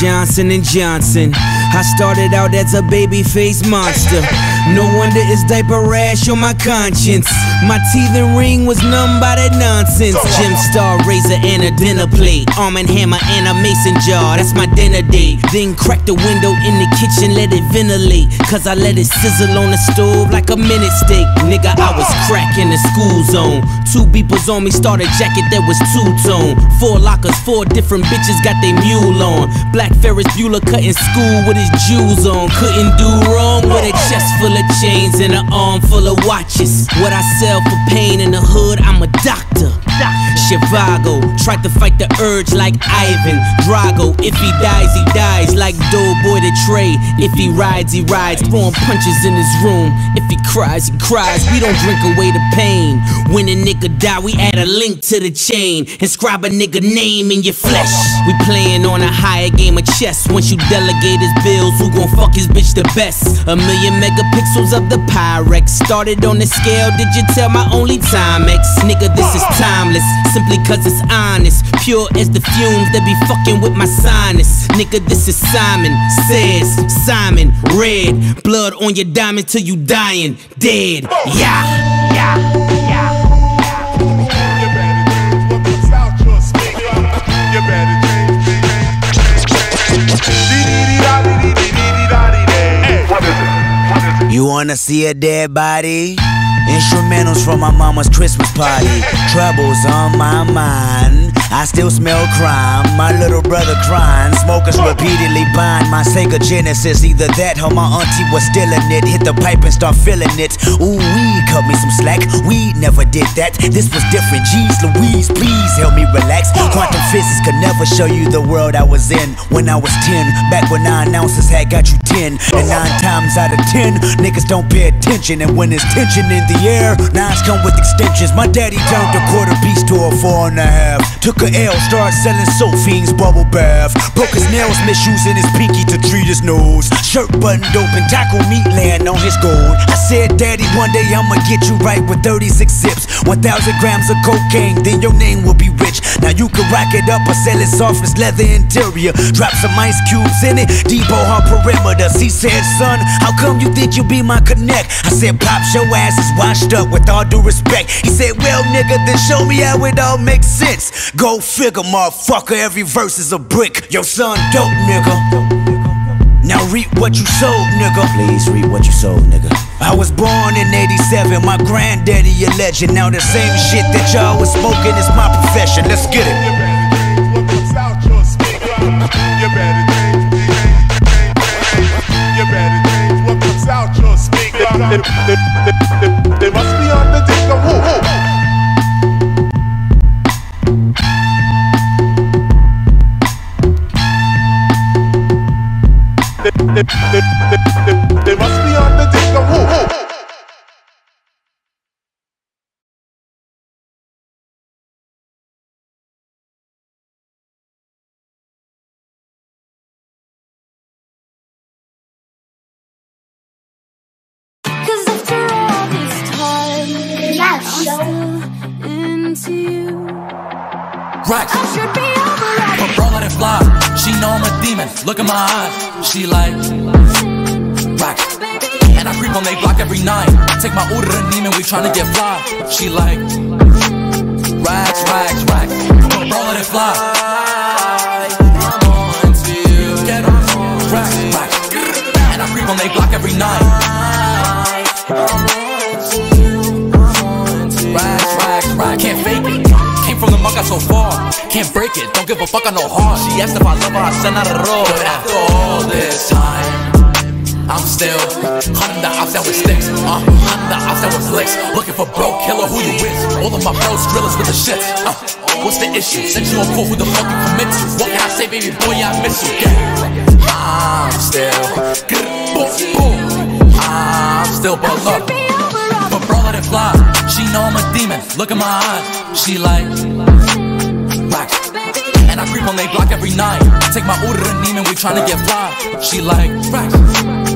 Johnson and Johnson. I started out as a baby face monster. No wonder it's diaper rash on my conscience. My teeth and ring was numb by that nonsense. Gym star razor and a dinner plate. Arm and hammer and a mason jar. That's my dinner date. Then crack the window in the kitchen, let it ventilate. Cause I let it sizzle on the stove like a minute steak. Nigga, I was cracking the school zone. Two beepers on me, start a jacket that was two tone. Four lockers, four different bitches got they mule on. Black Ferris Bueller cutting school with his jewels on. Couldn't do full of chains and an arm full of watches. What I sell for pain in the hood, I'm a doctor. Chivago, tried to fight the urge like Ivan Drago. If he dies, he dies like Doughboy the Trey. If he rides, he rides, throwing punches in his room. If he cries, he cries. We don't drink away the pain. When a nigga die, we add a link to the chain. Inscribe a nigga name in your flesh. We playing on a higher game of chess. Once you delegate his bills, who gon' fuck his bitch the best? A million megapixels of the Pyrex. Started on the scale, did you tell my only Timex? Nigga, this is timeless. Simply cause it's honest. Pure as the fumes that be fucking with my sinus. Nigga, this is Simon Says, Simon Red. Blood on your diamond till you dying. Dead. Yeah, yeah. You wanna see a dead body? Instrumentals from my mama's Christmas party. Troubles on my mind. I still smell crime. My little brother crying. Smokers repeatedly bind my Sega Genesis. Either that or my auntie was stealing it. Hit the pipe and start feeling it. Ooh, we cut me some slack. We never did that. This was different. Jeez Louise, please help me relax. Quantum physics could never show you the world I was in when I was 10. Back when nine ounces had got you 10. And nine times out of 10, niggas don't pay attention. And when there's tension in the air, nines come with extensions. My daddy turned a quarter piece to a four and a half. Took a L, started selling soap fiends, bubble bath. Broke his nails, misusing his pinky to treat his nose. Shirt buttoned open, taco meat laying on his gold. I said, Daddy, one day I'ma get you right with 36 zips. 1,000 grams of cocaine, then your name will be rich. Now you can rack it up or sell it soft as leather interior. Drop some ice cubes in it, depot her perimeters. He said, Son, how come you think you be my connect? I said, Pops, your ass is washed up with all due respect. He said, Well, nigga, then show me how it all makes sense. Go figure, motherfucker, every verse is a brick. Your son dope, nigga. Now reap what you sowed, nigga. Please reap what you sowed, nigga. I was born in 87, my granddaddy a legend. Now the same shit that y'all was smoking is my profession. Let's get it. They must be on the dick of who? who? They, they, they, they, must be on the dick of who? Look in my eyes. She like, right. And I creep on they block every night. Take my order to Neiman, we tryna get fly. She like, rags, rags, rags. But bro, let it fly. I'm on to you. Get on, rags, rags. And I creep on they block every night. Rags, rags, rags. Can't fake it. Came from the got so far. Can't break it. Don't give a fuck, I know hard. She asked if I love her, I said not at all. But after all this time. I'm still hunting the ops that with sticks, uh, hunting the ops that with flicks. Looking for bro killer, who you with? All of my bros drillers with the shits. Uh, what's the issue? Since you on call, who the fuck you commit to? What can I say, baby boy? I miss you. Yeah. I'm still, boom, boom. I'm still below. But bro, let it fly. She know I'm a demon. Look in my eyes. She like, rock. And I creep on they block every night. Take my order to Neiman, we tryna get fly. She like, rack,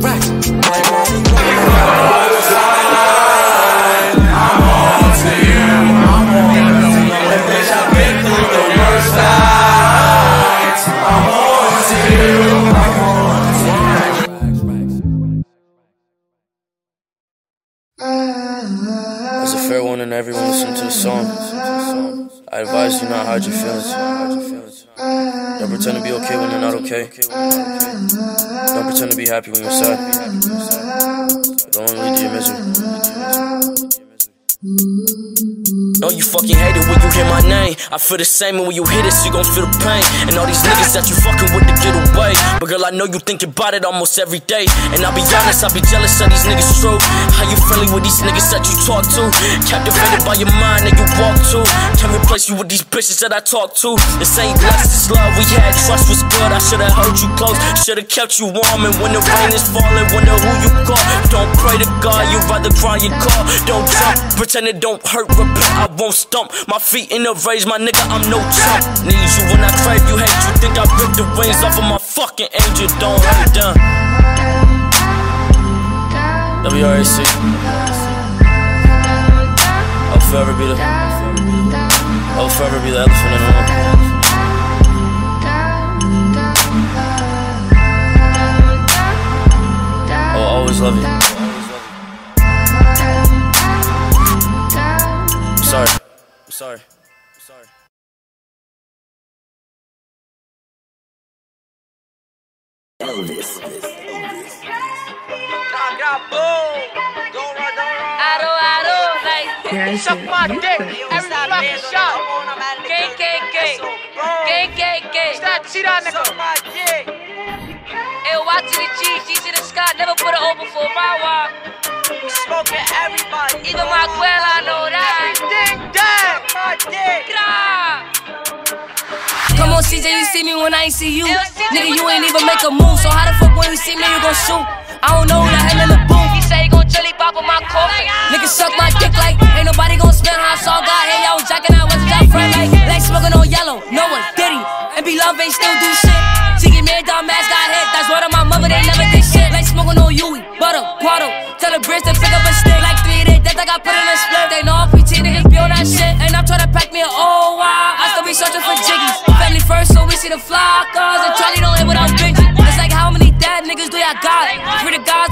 rack. Fair warning to everyone listening to the song. I advise you not hide your feelings. Don't pretend to be okay when you're not okay. Don't pretend to be happy when you're sad. Don't lead to your misery. No, you fucking hate it when you hear my name. I feel the same, and when you hear this, you gon' feel the pain. And all these niggas that you fucking with to get away. But girl, I know you think about it almost every day. And I'll be honest, I'll be jealous of these niggas true. How you friendly with these niggas that you talk to? Captivated by your mind that you walk to. Can't replace you with these bitches that I talk to. This ain't lust, this love we had. Trust was good. I should've held you close, should've kept you warm. And when the rain is falling, wonder who you call. Don't pray to God, you'd rather cry your call. Don't jump, pretend it don't hurt. Repeat, I won't stump. My feet in the rage, my nigga, I'm no chump. Need you when I crave you, hate you. Think I ripped the wings off of my fucking angel. Don't hurt down. WRAC. I'll forever be the. I'll forever be the elephant in the room. Always love you. Sorry. I'm sorry. I'm sorry. Elvis. Ado, ado, like, suck my dick, every fucking shot. Stop, see that nigga. Watch to the G, G to the sky, never put it over for my wife. Smoking everybody. Even my abuela know that. Everything dead. My dick. Come on, CJ, you see me when I ain't see you. Nigga, you ain't even make a move. So how the fuck when you see me, you gon' shoot? I don't know who the hell in the booth. He say he gon' chili pop on my coffin. Nigga suck my dick like ain't nobody gon' spend how I saw God. Hey, I yo, jacking out what's that friend like? Like smoking on yellow, no one, Diddy. And be love ain't still do shit. She get married, dumb ass On Yui, butter, quaddle. Tell the bridge to pick up a stick. Like three days, death, I got put in a split. They know I'm PT niggas be on that shit. And I'm tryna pack me an old while. I still be searching for jiggies. Family first, so we see the flockers. And Charlie don't live without Benji. It's like how many dead niggas do y'all got? Free the guys,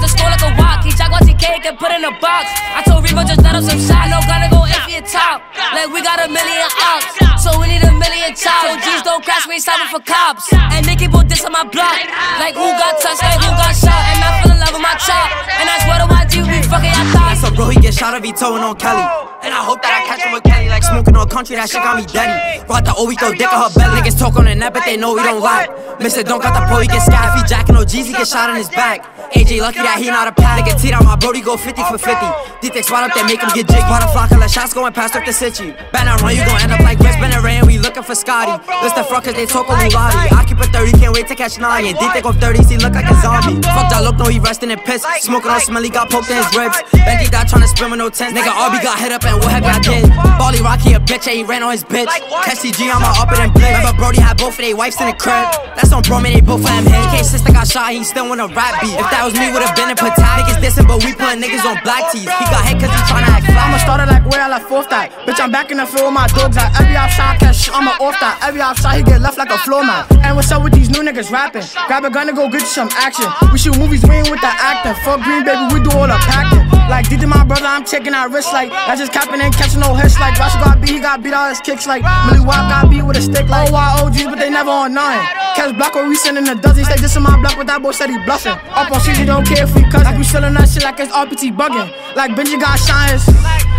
cake and put in a box. I told Remo just let up some shot. No gonna go if you top. Like we got a million ops. So we need a million chops. So G's don't crash, we ain't stopping for cops. And they keep on this on my block. Like who got touched, like who got shot. And I fell in love with my chop. And I swear to YG, we fucking y'all thoughts. So bro, he get shot if he towing on Kelly. And I hope that I catch him with Kelly. Like smoking on country, that shit got me deady. Brought the O, we throw dick on her belly. Niggas talk on the net, but they know we don't lie. Mister don't got the pro, he get scat. If he jacking no G's, he get shot in his back. AJ lucky that he not a pack. Nigga teed on my brody, go 50 for 50. D-Tech spot up they make him get jig. Bought a flock, let shots going past up the city. Bad not run, you gon' end up like West Been rain, we looking for Scotty. List the cause they talk on Mulati. I keep a 30, can't wait to catch 9. And D-Tech off 30s, he look like a zombie. Fuck that look, no, he resting in piss. Smoking on smelly, got poked in his ribs. Benji died tryna spin with no tents. Nigga, RB got hit up and what have I did? Bally Rocky a bitch, and he ran on his bitch. Catch CG, I'ma up it and blitz. Remember Brody had both of they wives in the crib. That's on bro, man, they both of them hit. AK sister got shot, he still wanna rap beat. If that was me, would've been in Patak. Niggas dissing, but we putting niggas on black tees. He got hit cause he tryna act fly. I'ma start it like where I left fourth that. Bitch, I'm back in the field with my dogs at every off shot, catch I'ma off that. Every off shot, he get left like a floor mat. And what's up with these new niggas rapping? Grab a gun and go get you some action. We shoot movies, we ain't with the acting. Fuck green, baby, we do all the packing. Like DJ, my brother, I'm checking out wrist like. I just capping and catching no hits like. Rush got beat, he got beat all his kicks like. Millie Wap got beat with a stick like. OGs, but they never on nine. Catch block or recent in the dozen. Stay this in my block, but that boy said he bluffing. Up on CG, don't care if we cut. Like we selling that shit like it's RPT bugging. Like Benji got shines.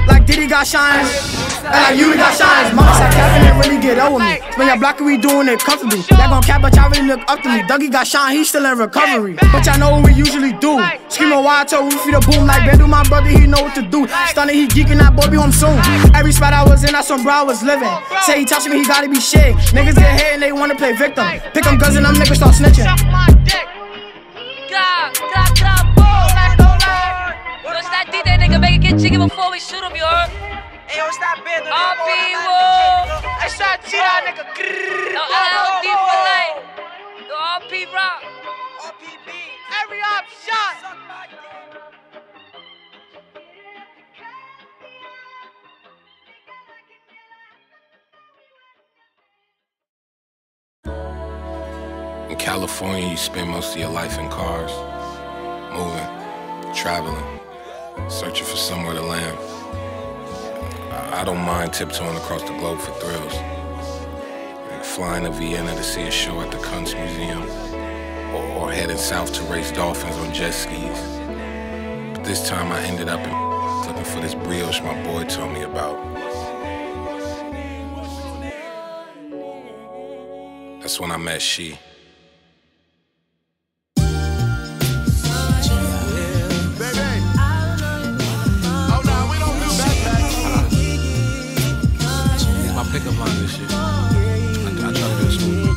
Like Diddy got shines. And like you got shines. Mama said capping and really get over me. Spend your block we doing it comfortably. Y'all gon' cap, but y'all really look up to me. Dougie got shine, he still in recovery. But y'all know what we usually do. Screaming wild till we feel the boom. Like Ben do my brother, he know what to do. Stunning, he geeking, that boy be home soon. Every spot I was in, I when bro I was living. Say he touching me, he gotta be shit. Niggas get hit and they wanna play victim. Pick them guns and them niggas start snitching. Get jiggy before we shoot him, you heard? Hey, what's that band? RP, whoa. That's that G, that nigga. No, LLD for life. The RP rock. RPB. Every op shot. In California, you spend most of your life in cars, moving, traveling, searching for somewhere to land. I don't mind tiptoeing across the globe for thrills. Like flying to Vienna to see a show at the Kunst Museum, or, or heading south to race dolphins on jet skis. But this time I ended up in looking for this brioche my boy told me about. That's when I met she. It's my pickup line this shit. I, I try to do it smooth.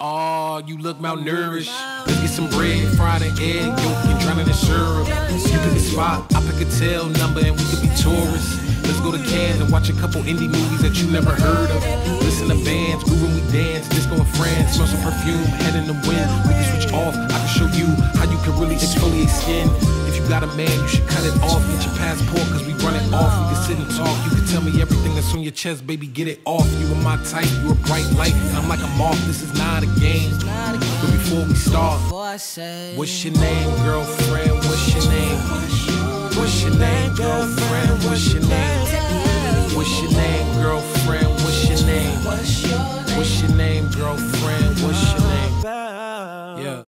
Oh, you look malnourished. Let's get some bread, fried an egg, yolk, and drowning in syrup. You pick a spot, I pick a tail number, and we could be tourists. Let's go to Cannes and watch a couple indie movies that you never heard of. Listen to bands, grooving we dance, disco in France, smell some perfume, head in the wind. We can switch off, I can show you how you can really exfoliate skin. Got a man, you should cut it off. Get your passport, cause we run it off. We can sit and talk. You can tell me everything that's on your chest, baby, get it off. You are my type, you a bright light, and I'm like a moth. This is not a game. But before we start, what's your name, girlfriend? What's your name? What's your name, girlfriend? What's your name? What's your name, girlfriend? What's your name? What's your name, girlfriend? What's your name? Yeah.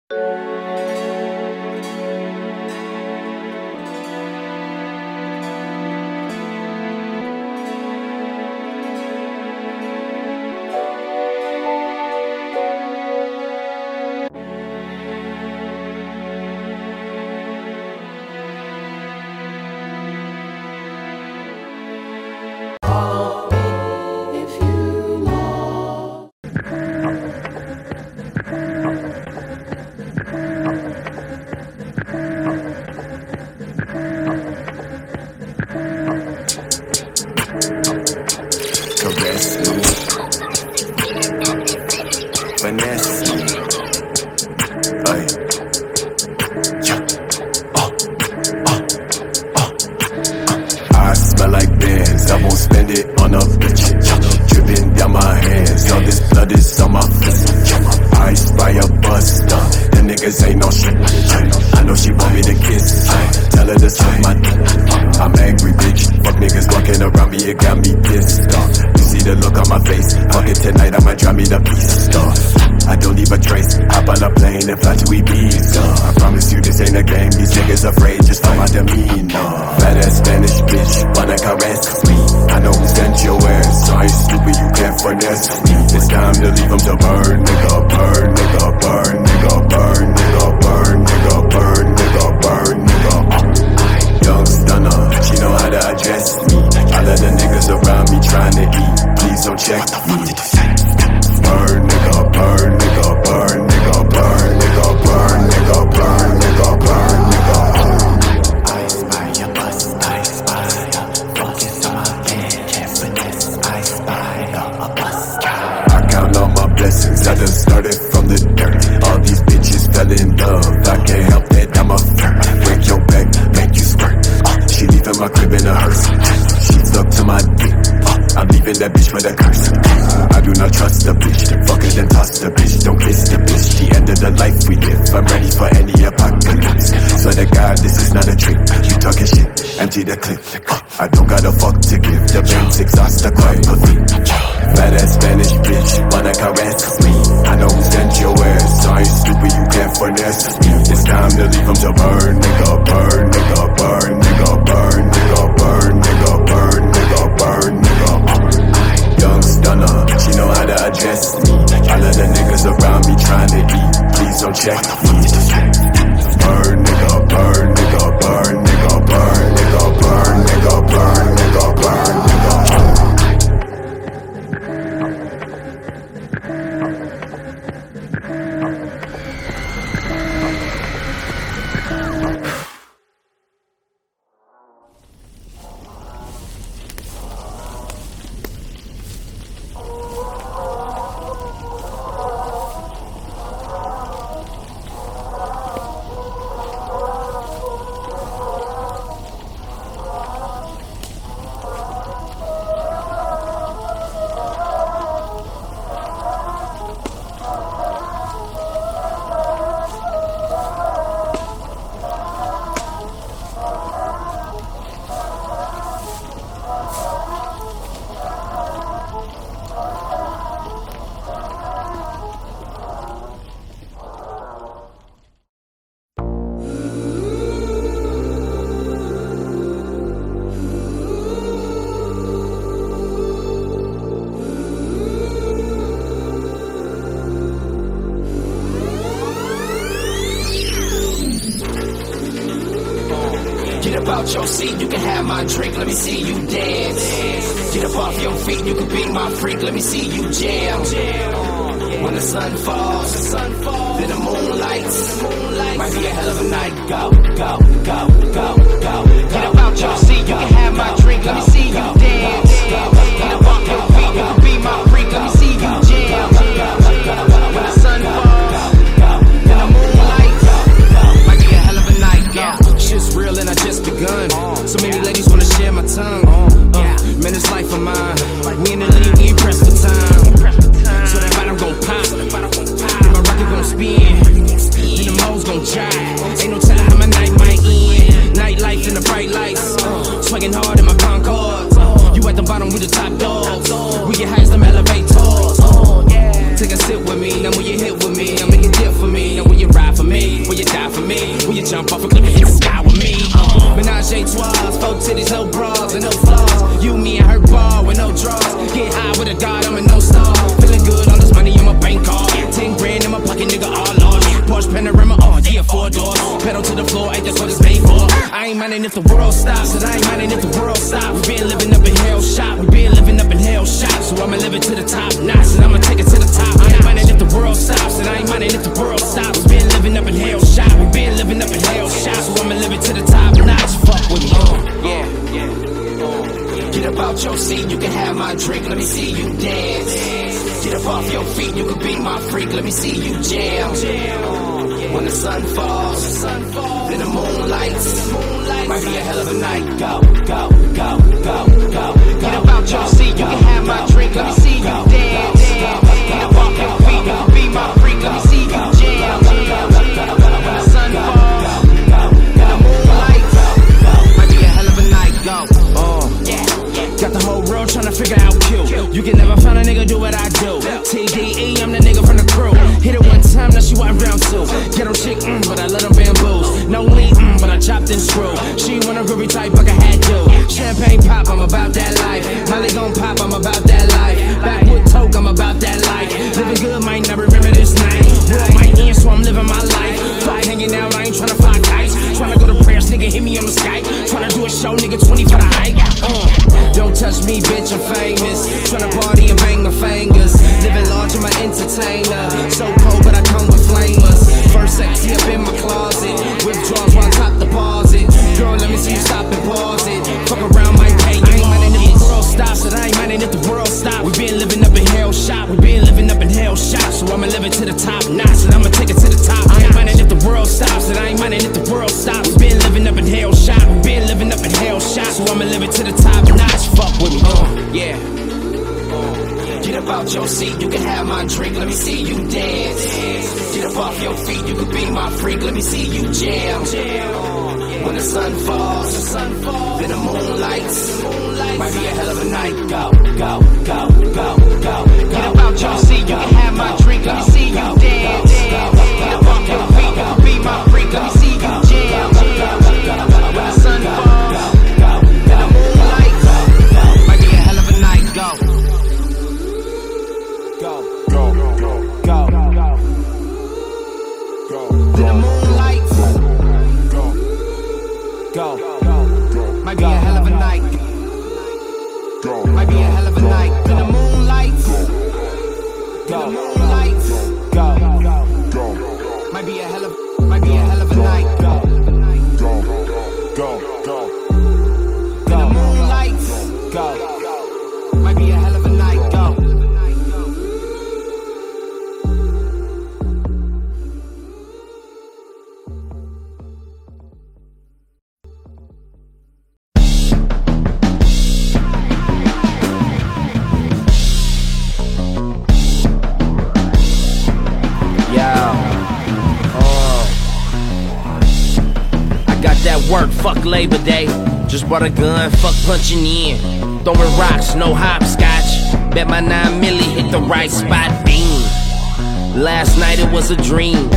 Out your seat, you can have my drink, let me see you dance. Get up off your feet, you can be my freak, let me see you jam. When the sun falls, the sun falls, then the moon lights. Might be a hell of a night. Go, go, go, go, go. Get up out your seat, you can have my drink, let me see you dance. Get up off your feet, you can be my freak, let me see you jam. When the sun falls, then the moon. Might be a hell of a night. Yeah, shit's real and I begun. So many ladies wanna share my tongue. Uh, man, this life of mine. We in the league, we press for time. So that bottom gon' pop. Then my rocket gon' spin. Then the moles gon' jive. Ain't no telling how my night might end. Nightlife in the bright lights. Uh, swagging hard in my Concord. You at the bottom, we the top dogs. We get high as them elevators. Take a sip with me, now when you hit with me, I'll make it dip for me. Now when you ride for me, will you die for me? Will you jump off a cliff and hit the sky with me? Uh, Menage a trois, four titties, no bras and no flaws. You, me, and her ball with no draws. Get high with a god, I'm a no star. Feeling good, all this money in my bank card. Ten grand in my pocket, nigga, all lost. Porsche panorama, oh yeah, four doors. Pedal to the floor, ain't that's what it's made for. I ain't minding if the world stops, and I ain't minding if the world stops. We been living up in hell shop, we been living up in hell shop. So I'ma live it to the top notch, and I'ma take it to the top. I ain't minding if the world stops, and I ain't minding if the world stops. We been living up in hell shop, we been living up in hell shop. So I'ma live it to the top notch. Fuck with me, uh, yeah, yeah. Get up out your seat, you can have my drink, let me see you dance. Get up off your feet, you can be my freak, let me see you jam. When the sun falls, then the moon lights. Might be a hell of a night. Go, go, go, go, go. Get up out your seat, you can have my drink, let me see you dance. Get up off your feet, you can be my freak, let me see you jam. When the sun falls, then the moon lights. Might be a hell of a night. Go. Uh, got the whole world tryna figure out Q. You can never find a nigga do what I do. TDE, I'm the nigga from the crew. Hit it one time, now she want round two. Ghetto chick, mm, but I let them bamboos. No lean, mm, but I chopped and screw. She want a groovy type, like I had to. Champagne pop, I'm about that life. Molly gon' pop, I'm about that life. Backwood toke, I'm about that life. Living good, might not remember this night. World might end, so I'm living my life. Fuck hanging out, I ain't tryna fly kites. Tryna go to prayers, nigga, hit me on the Skype. Tryna do a show, nigga, 20 for the hike. Uh, don't touch me, bitch, I'm famous. Tryna party and bang my fingers. Living large, I'm an entertainer. So cold, but I come with flamers. First sexy up in my closet. Withdrawals while I top deposit. Girl, let me see you stop and pause it. Fuck around my pay. Ain't the world stops, and I ain't minding if the world stops. We been living up in hell shop. We been living up in hell shop. So I'ma live it to the top notch, and I'ma take it to the top. I ain't minding if the world stops, and I ain't minding if the world stops. We been living up in hell shop. We been living up in hell shop. So I'ma live it to the top notch. Fuck with me, uh, yeah. Get up out your seat, you can have my drink, let me see you dance. Get up off your feet, you can be my freak, let me see you jam. jam. When the sun falls, then the moon lights. Might be a hell of a night. Go, go, go, go, go. Get up out your seat, you can have my drink, let me see you dance. Get up off your feet, be my freak, let me see Bought a gun, fuck punching in. Throwing rocks, no hopscotch. Bet my 9 milli hit the right spot, beam. Last night it was a dream.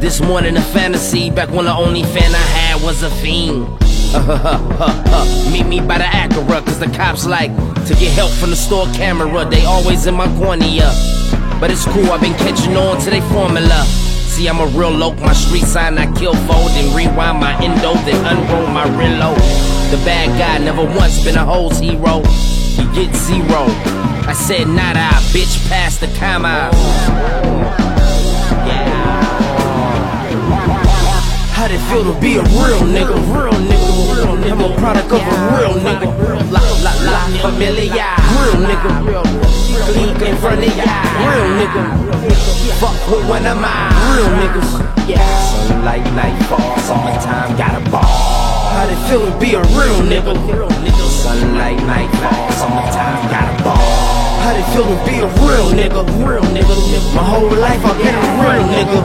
This morning a fantasy, back when the only fan I had was a fiend. Meet me by the Acura, cause the cops like to get help from the store camera. They always in my corner, yeah. But it's cool, I've been catching on to their formula. See, I'm a real loc. My street sign I kill fold and rewind my endo, then unroll my reload. The bad guy never once been a hoe's hero. You get zero. I said not I, bitch, pass the comma. How'd it feel to be a real nigga? Real nigga. I'm a product of a real nigga. La la la, familiar. Real nigga, real in front of ya. Real nigga. Fuck with one of my real niggas. Yeah. Sunlight, nightfall, summertime, got a ball. How'd it feel to be a real nigga? Sunlight, nightfall, summertime, got a ball. How'd it feel to be a real nigga? Real nigga. My whole life I've been a real nigga.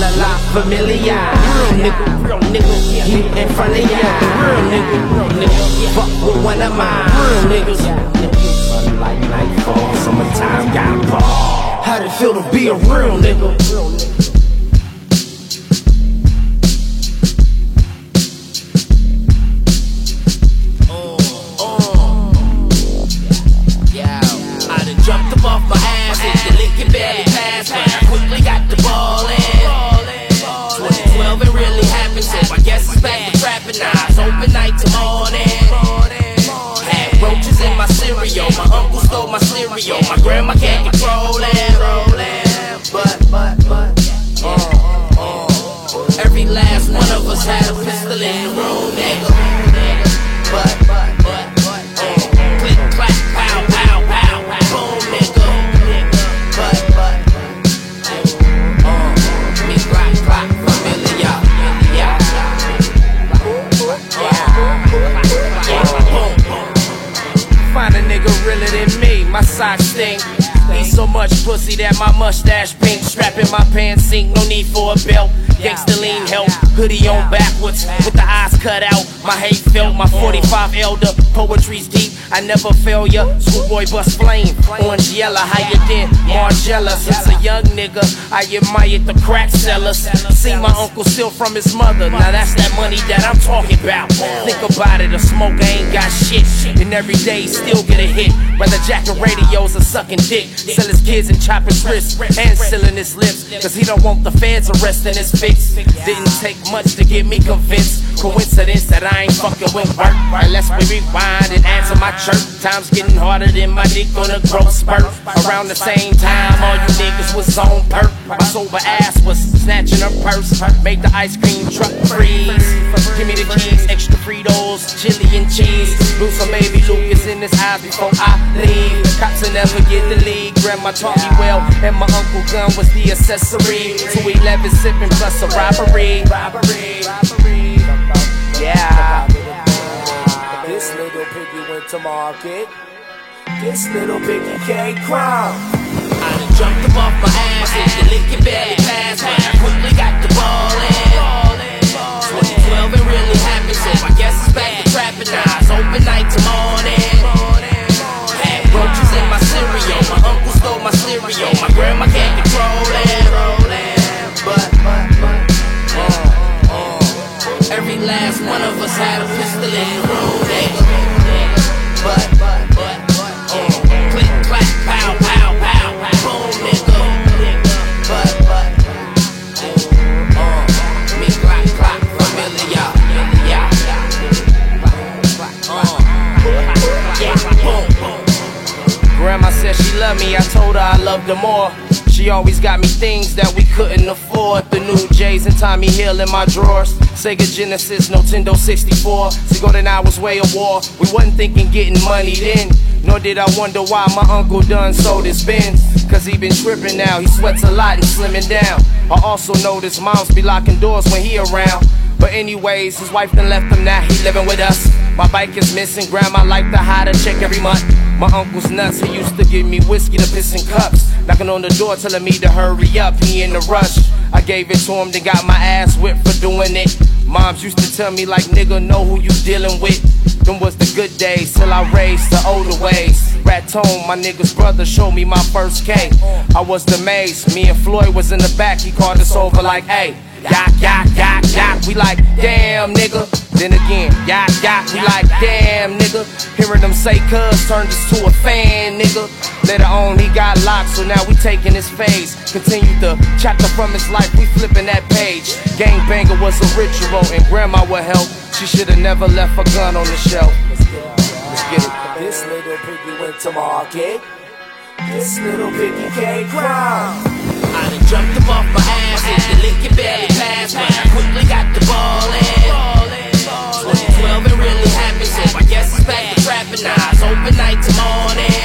La la familiar. Real nigga, real nigga. He in front of ya. Real nigga, real nigga. Fuck with one of my real niggas. Sunlight, nightfall, summertime, got a ball. How'd it feel to be a real nigga? My hate felt, my 45 elder, poetry's deep. I never fail ya. Schoolboy bust flame, orange yellow, you did? Margella, since a young nigga, I admired the crack sellers. See my uncle steal from his mother, now that's that money that I'm talking about. Think about it, a smoker ain't got shit, and every day still get a hit. Whether jacking radios or sucking dick, sell his kids and chop his wrists, and sealing his lips, cause he don't want the feds arresting his fix. Didn't take much to get me convinced. Coincidence that I ain't fucking with work. Unless we rewind and answer my chirp. Time's getting harder than my dick on a growth spurt. Around the same time, all you niggas was on perp. My sober ass was snatching her purse. Make the ice cream truck freeze. Give me the keys, extra Fritos, chili and cheese. Lose some baby Lucas in his eyes before I leave. Cops will never get the lead. Grandma taught me well, and my uncle gun was the accessory. 211 sipping plus a robbery. robbery. Yeah. To market. This little piggy can't crown. I done jumped up off my ass, hit the lick and barely passed, but I quickly got the ball in. 2012 it really happened, so I guess it's back to trapping. Eyes open night to morning. Had roaches in my cereal, my uncle stole my cereal, my grandma can't control it. But, uh, uh, every last one of us had a pistol in the room, nigga. But, but, but, uh, click, clack, pow, pow, pow, boom, nigga. But, but, uh. Uh, boom. Grandma said she loved me, I told her I loved her more. She always got me things that we couldn't afford. The new J's and Tommy Hill in my drawers. Sega Genesis, Nintendo 64. See, Golden I was way of war. We wasn't thinking getting money then. Nor did I wonder why my uncle done sold his Benz. Cause he been tripping now, he sweats a lot and slimming down. I also notice moms be locking doors when he around. But anyways, his wife done left him, now he living with us. My bike is missing, grandma like to hide a check every month. My uncle's nuts, he used to give me whiskey to piss in cups. Knocking on the door telling me to hurry up, he in a rush. I gave it to him, then got my ass whipped for doing it. Moms used to tell me like, nigga, know who you dealing with. Them was the good days till I raised the older ways. Rat Tone, my nigga's brother, showed me my first K. I was the maze, me and Floyd was in the back, he called us over like, hey. Yak, yak, yak, yak. We like, damn, nigga. Then again, yeah, yeah, we like, damn, nigga. Hearing them say cuz turned us to a fan, nigga. Later on, he got locked, so now we taking his phase. Continue the chapter from his life, we flipping that page. Gangbanger was a ritual, and grandma would help. She should've never left a gun on the shelf. Let's get it. This little piggy went to market. This little piggy can't cry. I done jumped up off my ass and the lick it barely passed, but I quickly got the ball in. 2012 it really happened, so I guess it's back to trapping. Eyes open night to morning.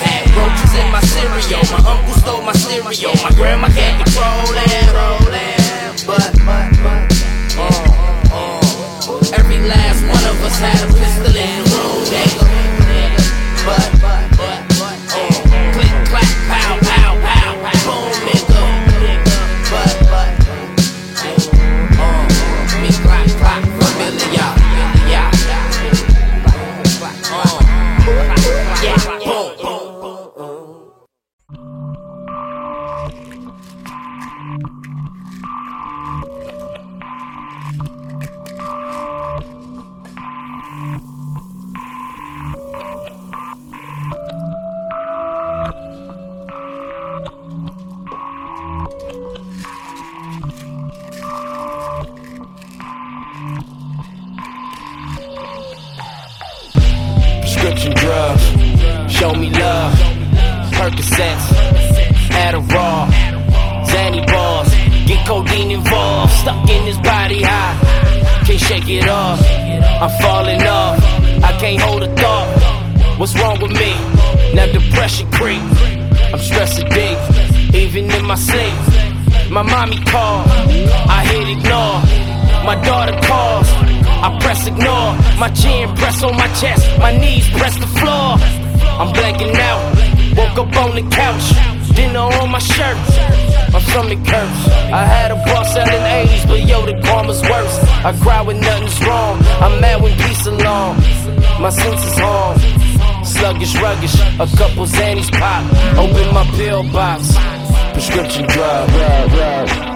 Had roaches in my cereal, my uncle stole my stereo, my grandma can't control it. But, but, but, uh, uh, every last one of us had a pistol in the room, nigga. But, it off. I'm falling off. I can't hold a thought. What's wrong with me? Now depression creep. I'm stressing deep, even in my sleep. My mommy called, I hit ignore. My daughter calls, I press ignore. My chin press on my chest, my knees press the floor. I'm blanking out, woke up on the couch, dinner on my shirt. My stomach hurts. I had a boss selling 80s, but yo, the karma's worse. I cry when nothing's wrong. I'm mad when peace along. My senses harm. Sluggish, ruggish, a couple Xannies pop. Open my pill box. Prescription drug. Daddy,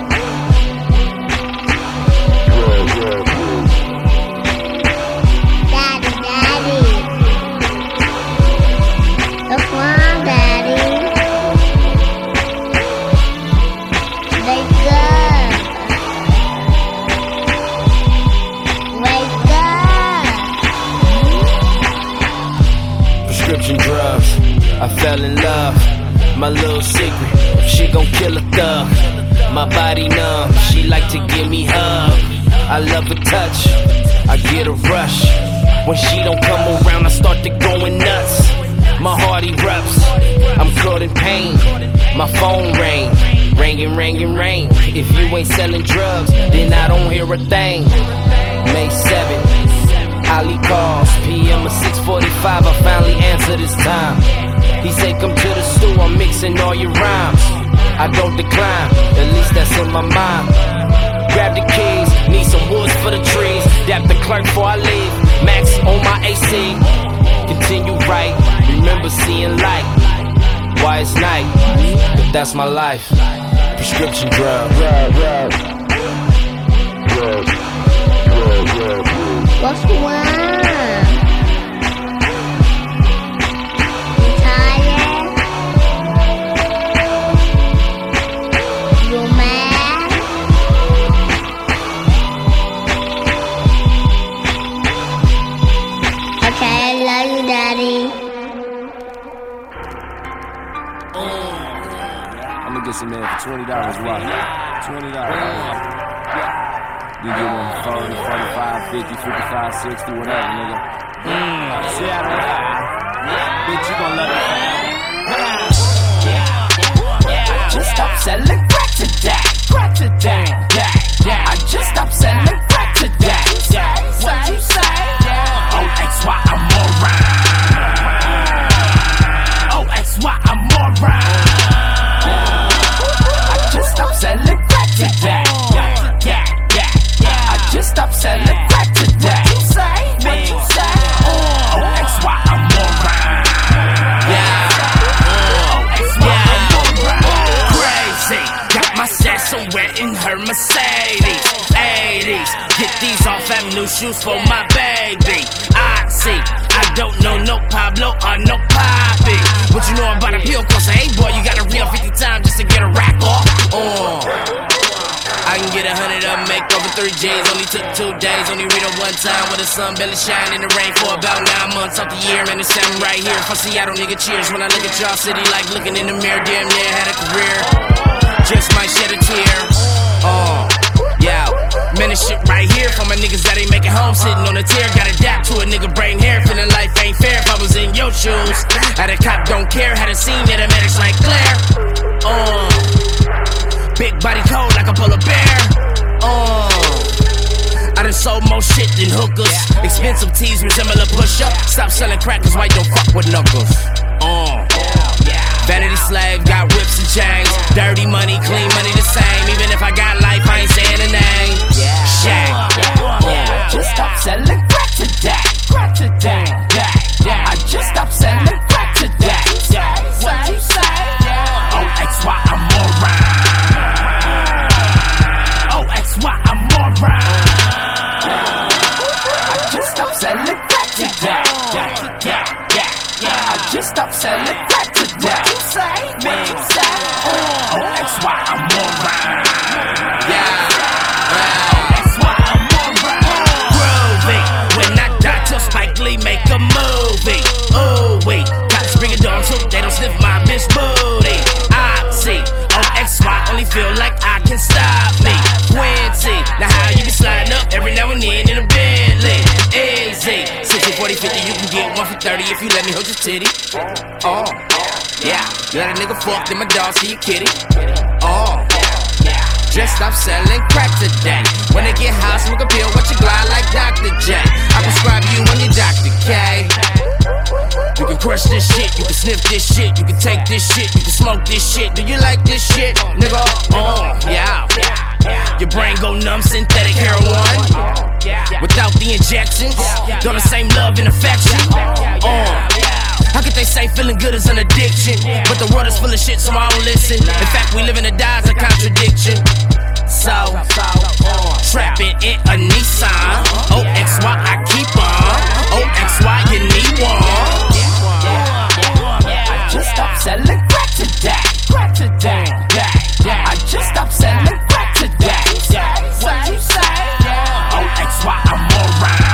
fell in love. My little secret, she gon' kill a thug. My body numb, she like to give me hug. I love her touch, I get a rush. When she don't come around, I start to going nuts. My heart erupts, I'm caught in pain. My phone ring, ringing, ringing, ring. If you ain't selling drugs, then I don't hear a thing. May 7th. Ali calls, PM of 645, I finally answer this time. He say, come to the store, I'm mixing all your rhymes. I don't decline, at least that's in my mind. Grab the keys, need some woods for the trees. Dap the clerk before I leave, max on my AC. Continue right, remember seeing light. Why it's night, but that's my life. Prescription drug. What's? You twenty dollars. Why? Twenty dollars. You get them 30, 45, 50, 55, 60, whatever, nigga. Mm. That Bitch, you love it. Just stop selling crack today. Crack today. I just stopped selling crack today. What you say? Oh, that's why I'm. Shoes for my baby. I see, I don't know no Pablo or no Poppy. But you know I'm about a pill cost? Hey boy, you gotta reel 50 times just to get a rack off. Uh. I can get a hundred 'em, make over three J's. Only took two days, only read it one time with the sun belly shine in the rain for about nine months off the year. Man, it's seven right here. From Seattle, nigga, cheers. When I look at y'all city, like looking in the mirror, damn near had a career. Just might shed a tear. Oh, yeah. Man, this shit right here for my niggas that ain't making home, sitting on a tear. Gotta adapt to a nigga brain hair, feeling life ain't fair. If I was in your shoes, had a cop don't care, had a scene that a medics like Claire. Uh, big body cold like a polar bear. Uh, I done sold more shit than hookers. Expensive tees resemble a push up. Stop selling crackers, white don't fuck with knuckles. Uh, vanity slave, got whips and chains. Dirty money, clean money the same. Even if I got life, I ain't saying a name. I just stop selling crack today. Crack today. I just selling crack today. What you say? Oh. Oh. I just selling crack today. I just selling crack What you say? What you say? Oh, that's why I'm alright. Groovy. When I die, tell Spike Lee make a movie. Ooh, wait. Cops bring it down so they don't sniff my bitch booty. I see. On XY, only feel like I can stop me. Quincy. Now how you be sliding up every now and then in a Bentley. Easy. 60, 40, 50, you can get one for 30 if you let me hold your titty. Oh. Yeah. You let a nigga fuck, then my dog see you kitty. Oh. Yeah. Just stop selling crack today. When they get high, smoke a pill, watch you glide like Dr. J. I prescribe you when you Dr. K. You can crush this shit, you can sniff this shit, you can take this shit, you can smoke this shit. Do you like this shit, nigga? Oh, yeah. Your brain go numb, synthetic heroin. Without the injections, don't the same love and affection. Oh. How could they say feeling good is an addiction? But the world is full of shit, so I don't listen. In fact, we live in a die, it's a contradiction. So, trapping in a Nissan. OXY, I keep on. OXY, you need one. I just stopped selling crack today. Crack. I just stopped selling crack today. What you say? Why I'm alright.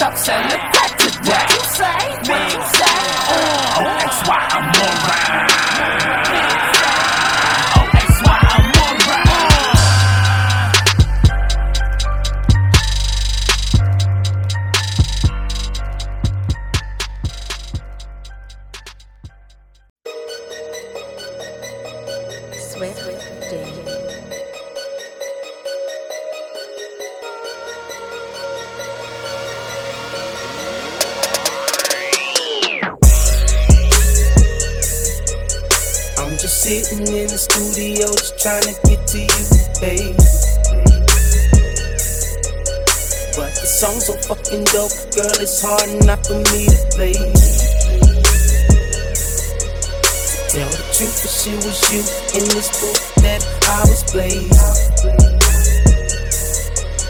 Stopped selling sitting in the studio, just trying to get to you, baby. But the song's so fucking dope, girl, it's hard enough for me to play. Tell the truth, but she was you in this book that I was blazing.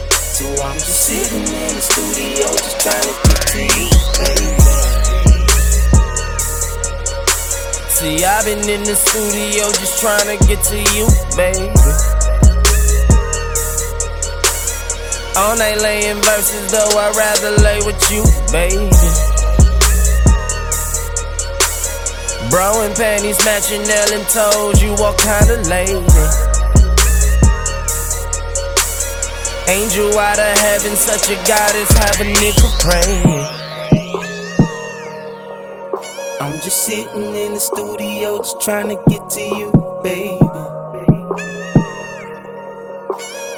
So I'm just sitting in the studio, just trying to get to you, baby. See, I've been in the studio just trying to get to you, baby. All night laying verses, though I'd rather lay with you, baby. Bro and panties matching nail and toes, you all kinda lady. Angel out of heaven, such a goddess, have a nigga praying. I'm just sitting in the studio, just trying to get to you, baby.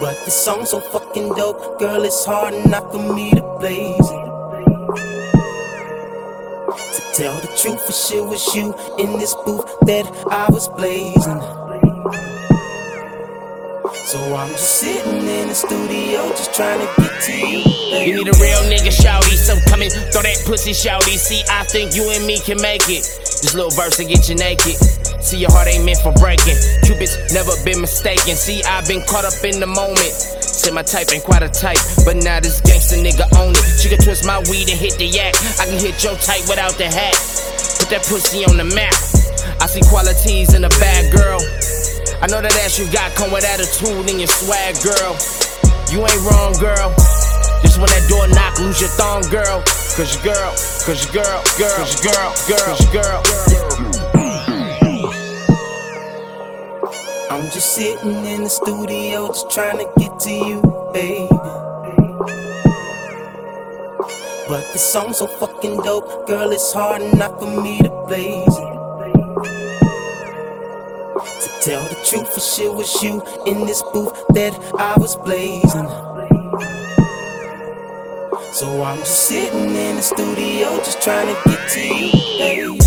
But the song's so fucking dope, girl, it's hard enough for me to blaze it. To tell the truth, for sure was you in this booth that I was blazing. So I'm just sitting in the studio, just trying to get to you. You need a real nigga, shouty. So come and throw that pussy, shouty. See, I think you and me can make it. This little verse to get you naked. See, your heart ain't meant for breaking. Cupid's never been mistaken. See, I've been caught up in the moment. Say my type ain't quite a type, but now this gangster nigga own it. She can twist my weed and hit the yak. I can hit your type without the hat. Put that pussy on the map. I see qualities in a bad girl. I know that ass you got come with attitude and your swag, girl. You ain't wrong, girl. Just when that door knock, lose your thong, girl. Cause your girl, cause your girl, girl, cause girl, girl, cause your girl. I'm just sitting in the studio, just trying to get to you, baby. But the song's so fucking dope, girl, it's hard enough for me to blaze it. Tell the truth, for sure was you in this booth that I was blazing. So I'm just sitting in the studio, just trying to get to you, baby.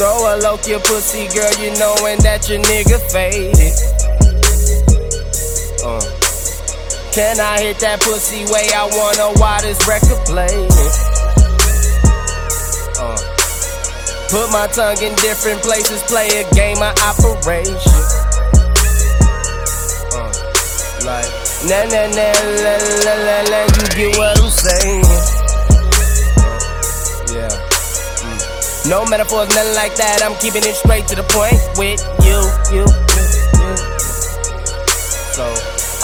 Throw a loke your pussy, girl, you knowin' that your nigga faded. Uh. Can I hit that pussy way I wanna why this record plays? Put my tongue in different places, play a game of operation. Uh. Like, na na na la la la la, you get what I'm saying? Uh. Yeah. No metaphors, nothing like that. I'm keeping it straight to the point with you, you, you, you. So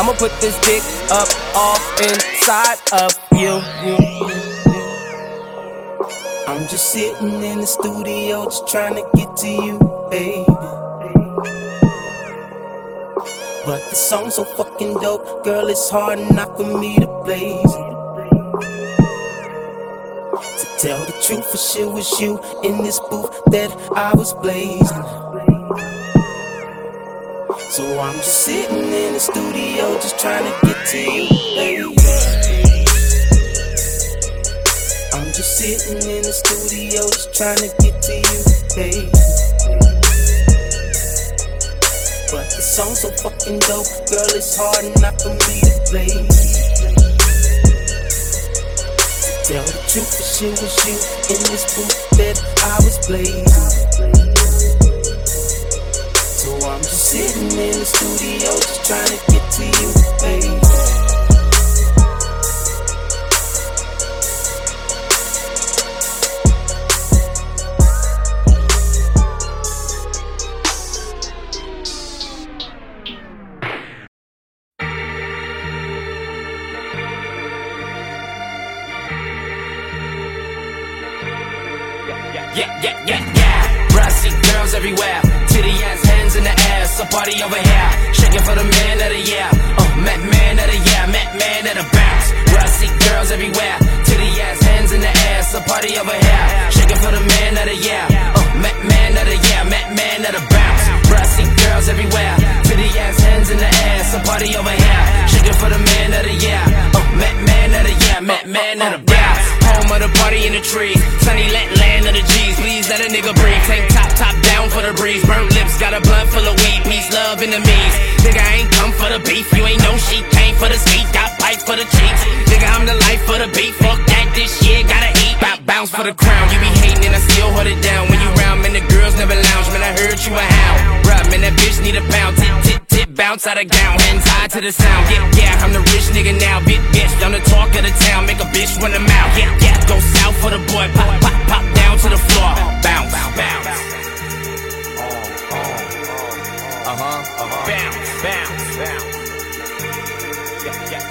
I'ma put this dick up off inside of you, you. I'm just sitting in the studio, just trying to get to you, baby. But the song's so fucking dope, girl, it's hard enough for me to blaze it. To tell the truth, for sure was you in this booth that I was blazing. So I'm just sitting in the studio, just trying to get to you, baby. Sitting in the studio, just trying to get to you, baby. But the song's so fucking dope, girl, it's hard enough for me to play. Tell the truth, for sure was you in this booth that I was blazing. So I'm just sitting in the studio, just trying to get to you, baby. Tip, bounce out of gown. Hands high to the sound. Yeah, yeah, I'm the rich nigga now. Big bitch, I'm the talk of the town. Make a bitch run them out. Yeah, yeah, go south for the boy. Pop, pop, pop down to the floor. Bounce, bounce. Uh huh. Bounce, bounce, bounce.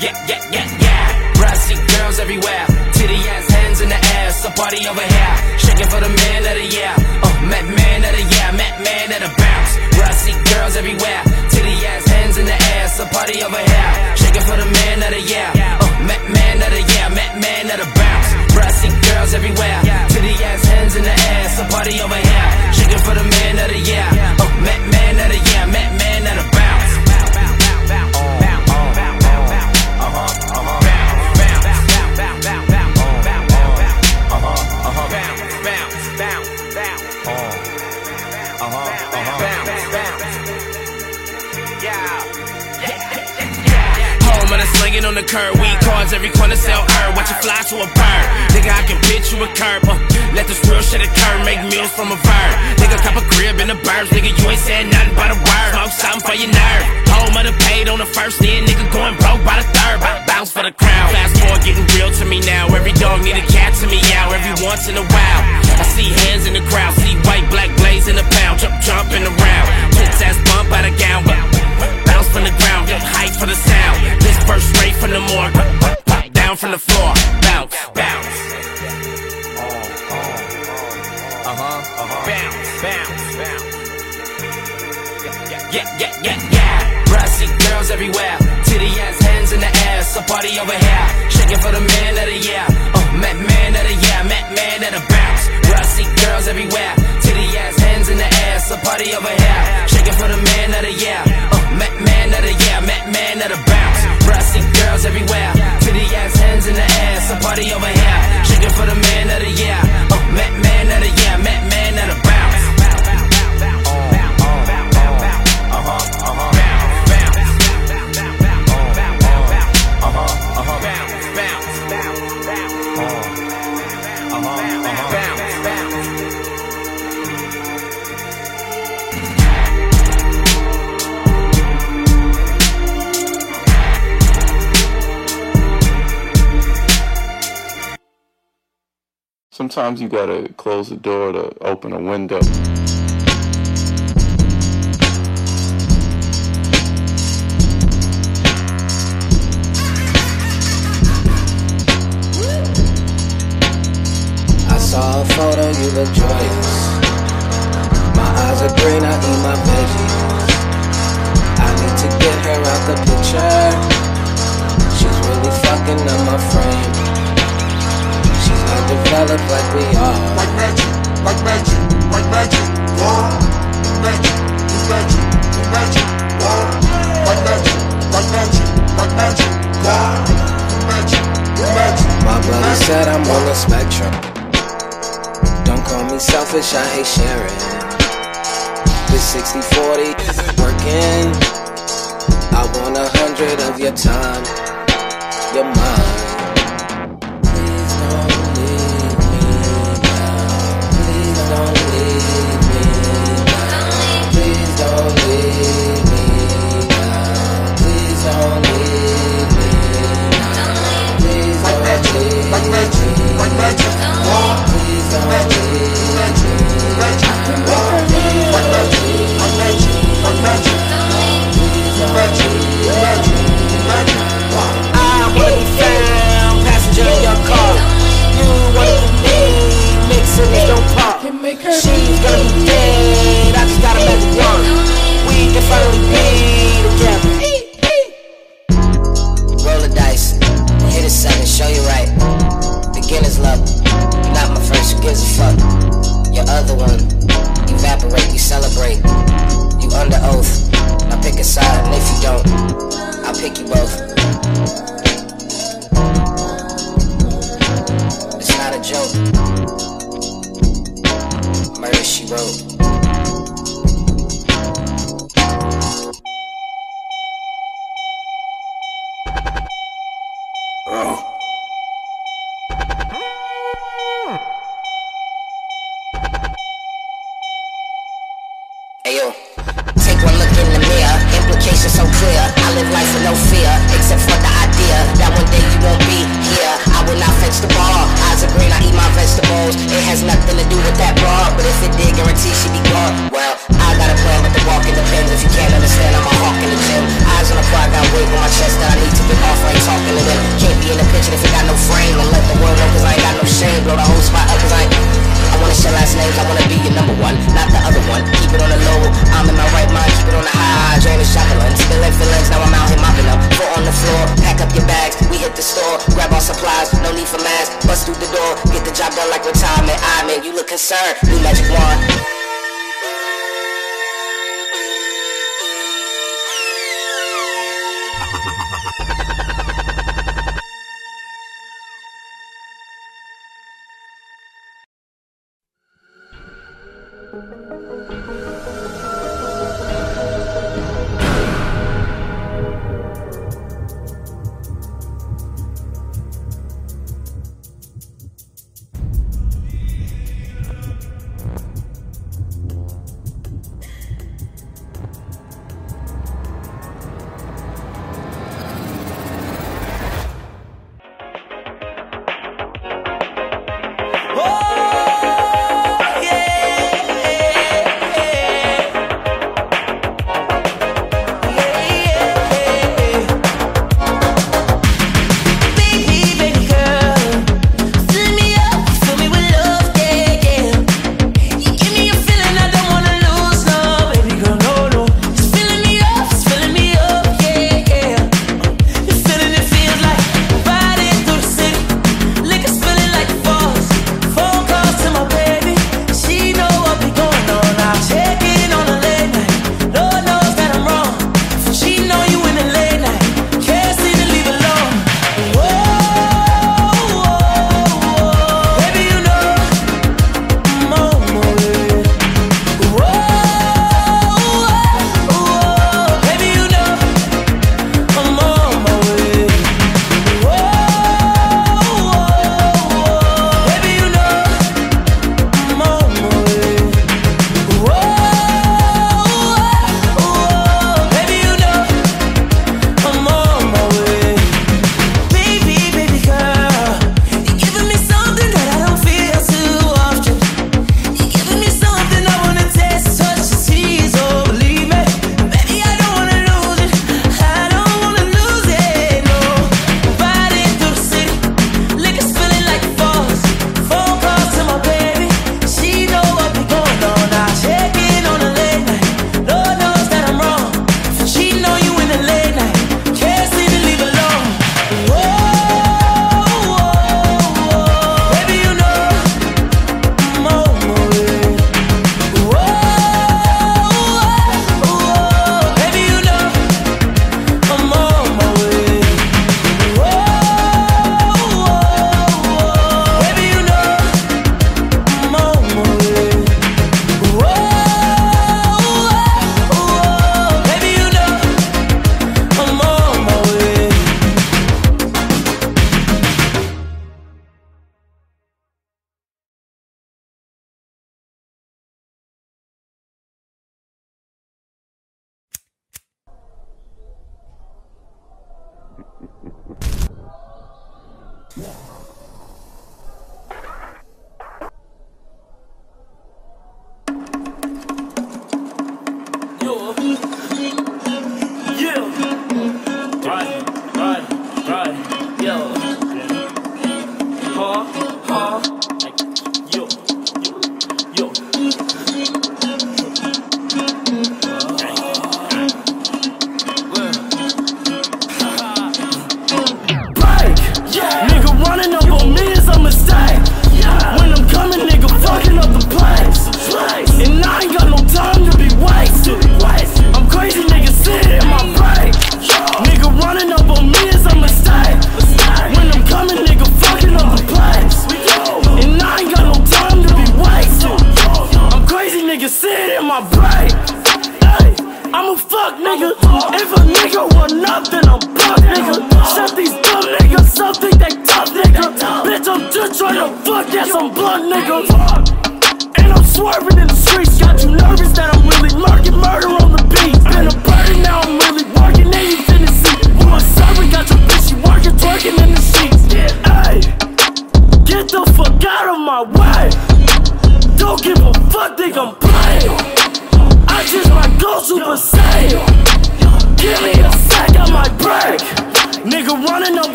Yeah, yeah, yeah, yeah. Brassy girls everywhere. Titty ass hands in the air. So party over here. Shaking for the man of the year. Uh, man of the year. Mac man of the bounce. Brassy girls everywhere. Titty ass hands in the air. So party over here. Shaking for the man of the year. Uh, Mac man of the year. Mac man of the bounce. Brassy girls everywhere. Titty ass hands in the air. So party over here. Shaking for the man of the year. Uh, Mac man of the year. Mac man every corner sell herb. Watch it fly to a bird. Nigga, I can pitch you a curb. Uh, let this real shit occur. Make meals from a verb. Nigga, cop a crib in the burbs. Nigga, you ain't said nothing but a word. Smoke something for your nerve. Whole mother paid on the first, then nigga going broke by the third. Bounce for the crown. Fast forward, getting real to me now. Every dog need a cat to me out. Every once in a while, I see hands in the crowd. See white, black blaze in the pound. Jump, jumping around. Tits ass bump out of gown. Bounce from the ground. Hype for the sound. This verse straight from the morgue. Down from the floor. Bounce, bounce. Uh huh. Bounce, bounce, bounce. Yeah, yeah, yeah, yeah. Brassy girls everywhere. Titty ass hands in the air. So party over here. Shaking for the man of the year. Uh, Matt man of the year. Matt man of the bounce. Brassy girls everywhere. Titty ass hands in the air. So party over here. Shaking for the man of the year. Uh, Matt man of the year. Matt man of the bounce. Brassy girls everywhere. Titty ass hands in the air. So party over here. Shaking for the man of the year. Uh, Matt man of the year. Matt man of the Sometimes you gotta close the door to open a window. I saw a photo, you look I hate sharing. This 60 40 isn't working. I want a hundred of your time, your mind. Seven, show you right. Beginner's luck, you're not my first, who gives a fuck? Your other one, evaporate, we celebrate. You under oath, now pick a side, and if you don't, I'll pick you both. It's not a joke. Murder she wrote. Concerned, new magic wand.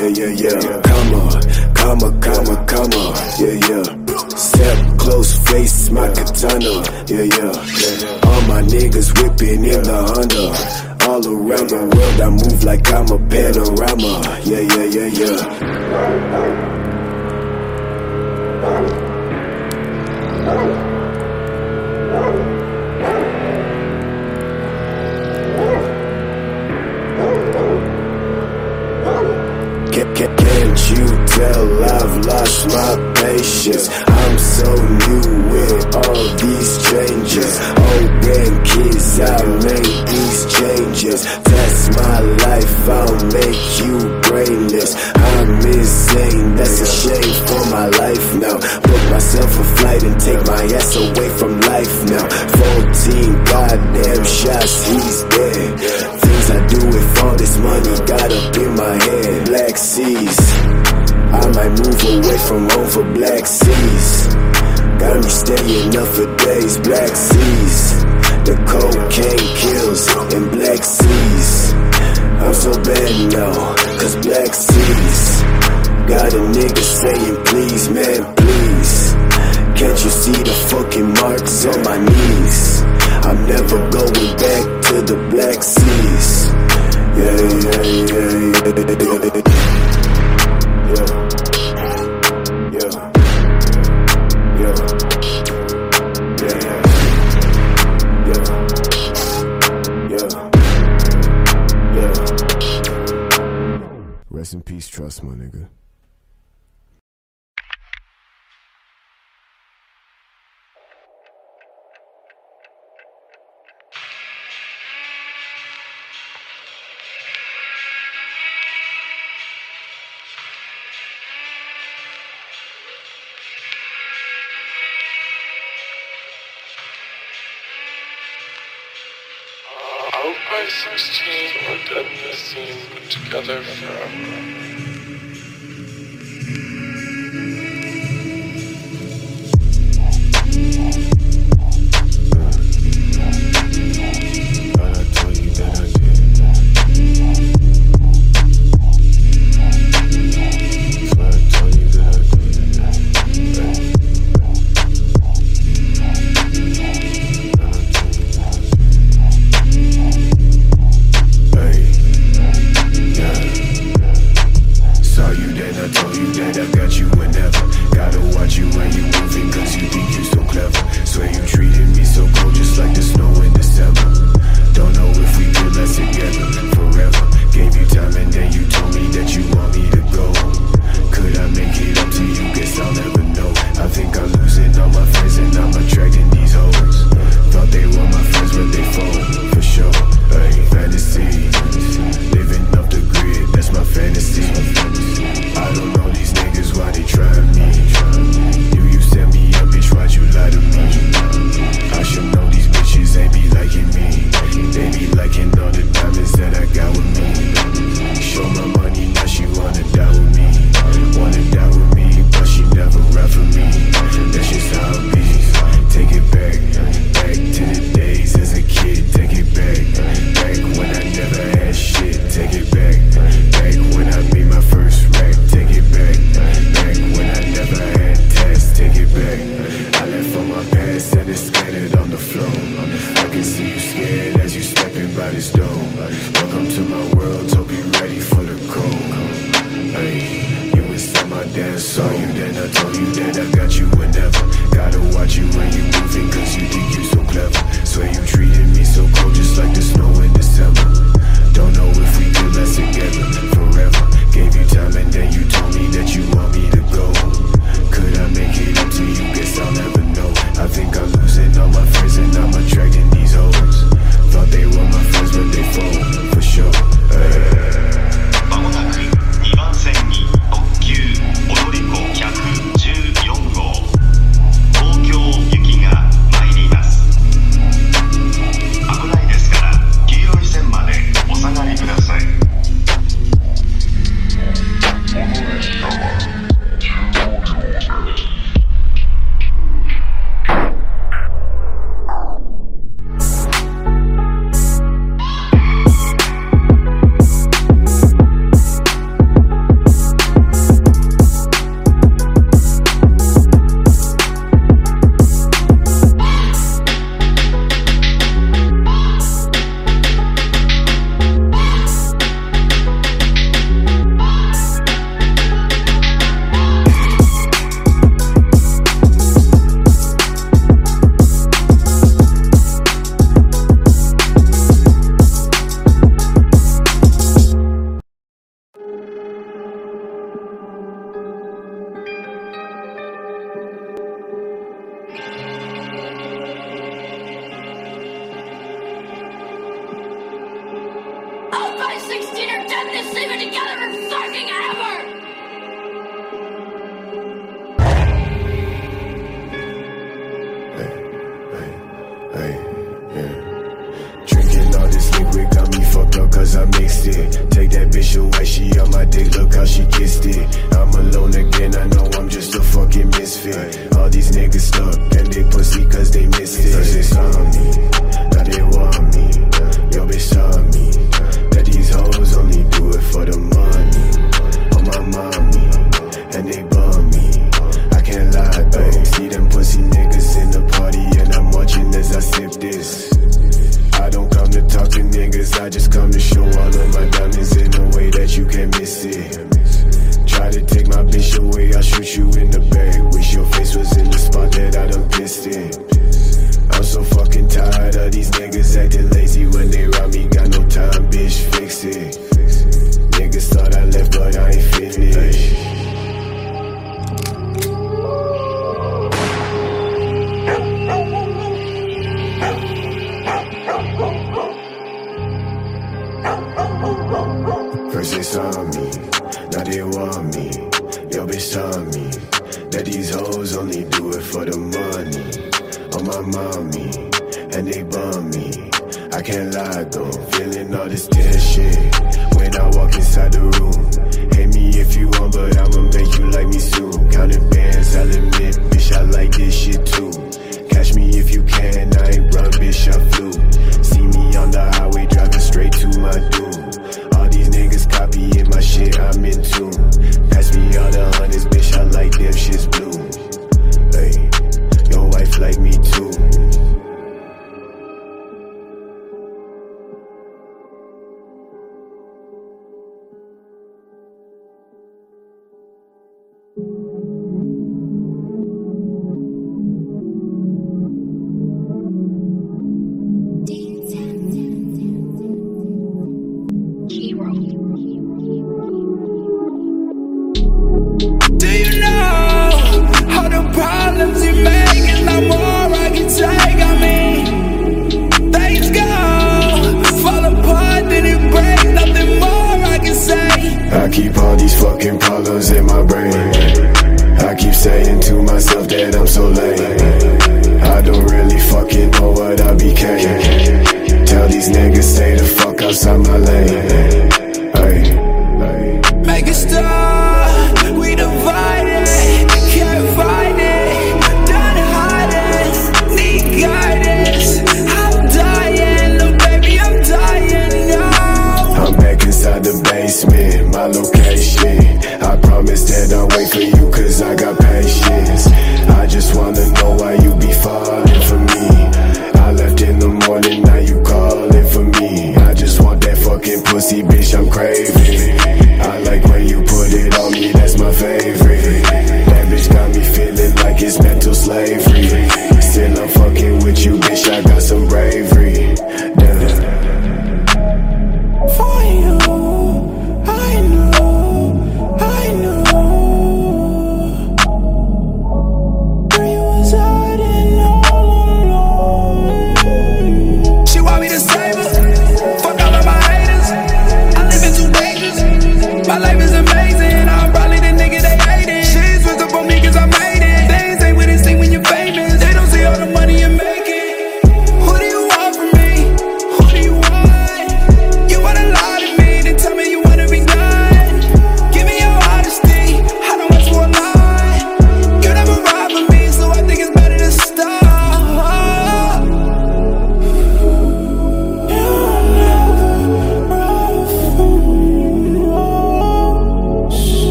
yeah, yeah, yeah. Come on, come on, come on, come on, yeah, yeah. Step close, face my katana, yeah, yeah. All my niggas whipping in the Honda. All around the world, I move like I'm a panorama. Yeah, yeah, yeah, yeah. changes. I'm so new with all these changes. Open kids, I make these changes. That's my life, I'll make you brainless. I'm insane, that's a shame for my life now. Book myself a flight and take my ass away from life now. 14 goddamn shots, he's dead. Things I do with all this money got up in my head. Black seas. I might move away from over black seas. Got me staying up for days, black seas. The cocaine kills in black seas. I'm so bad now, cause black seas. Got a nigga saying, please, man, please. Can't you see the fucking marks on my knees? I'm never going back to the black seas. yeah, yeah, yeah, yeah. yeah. yeah. in peace, trust, my nigga.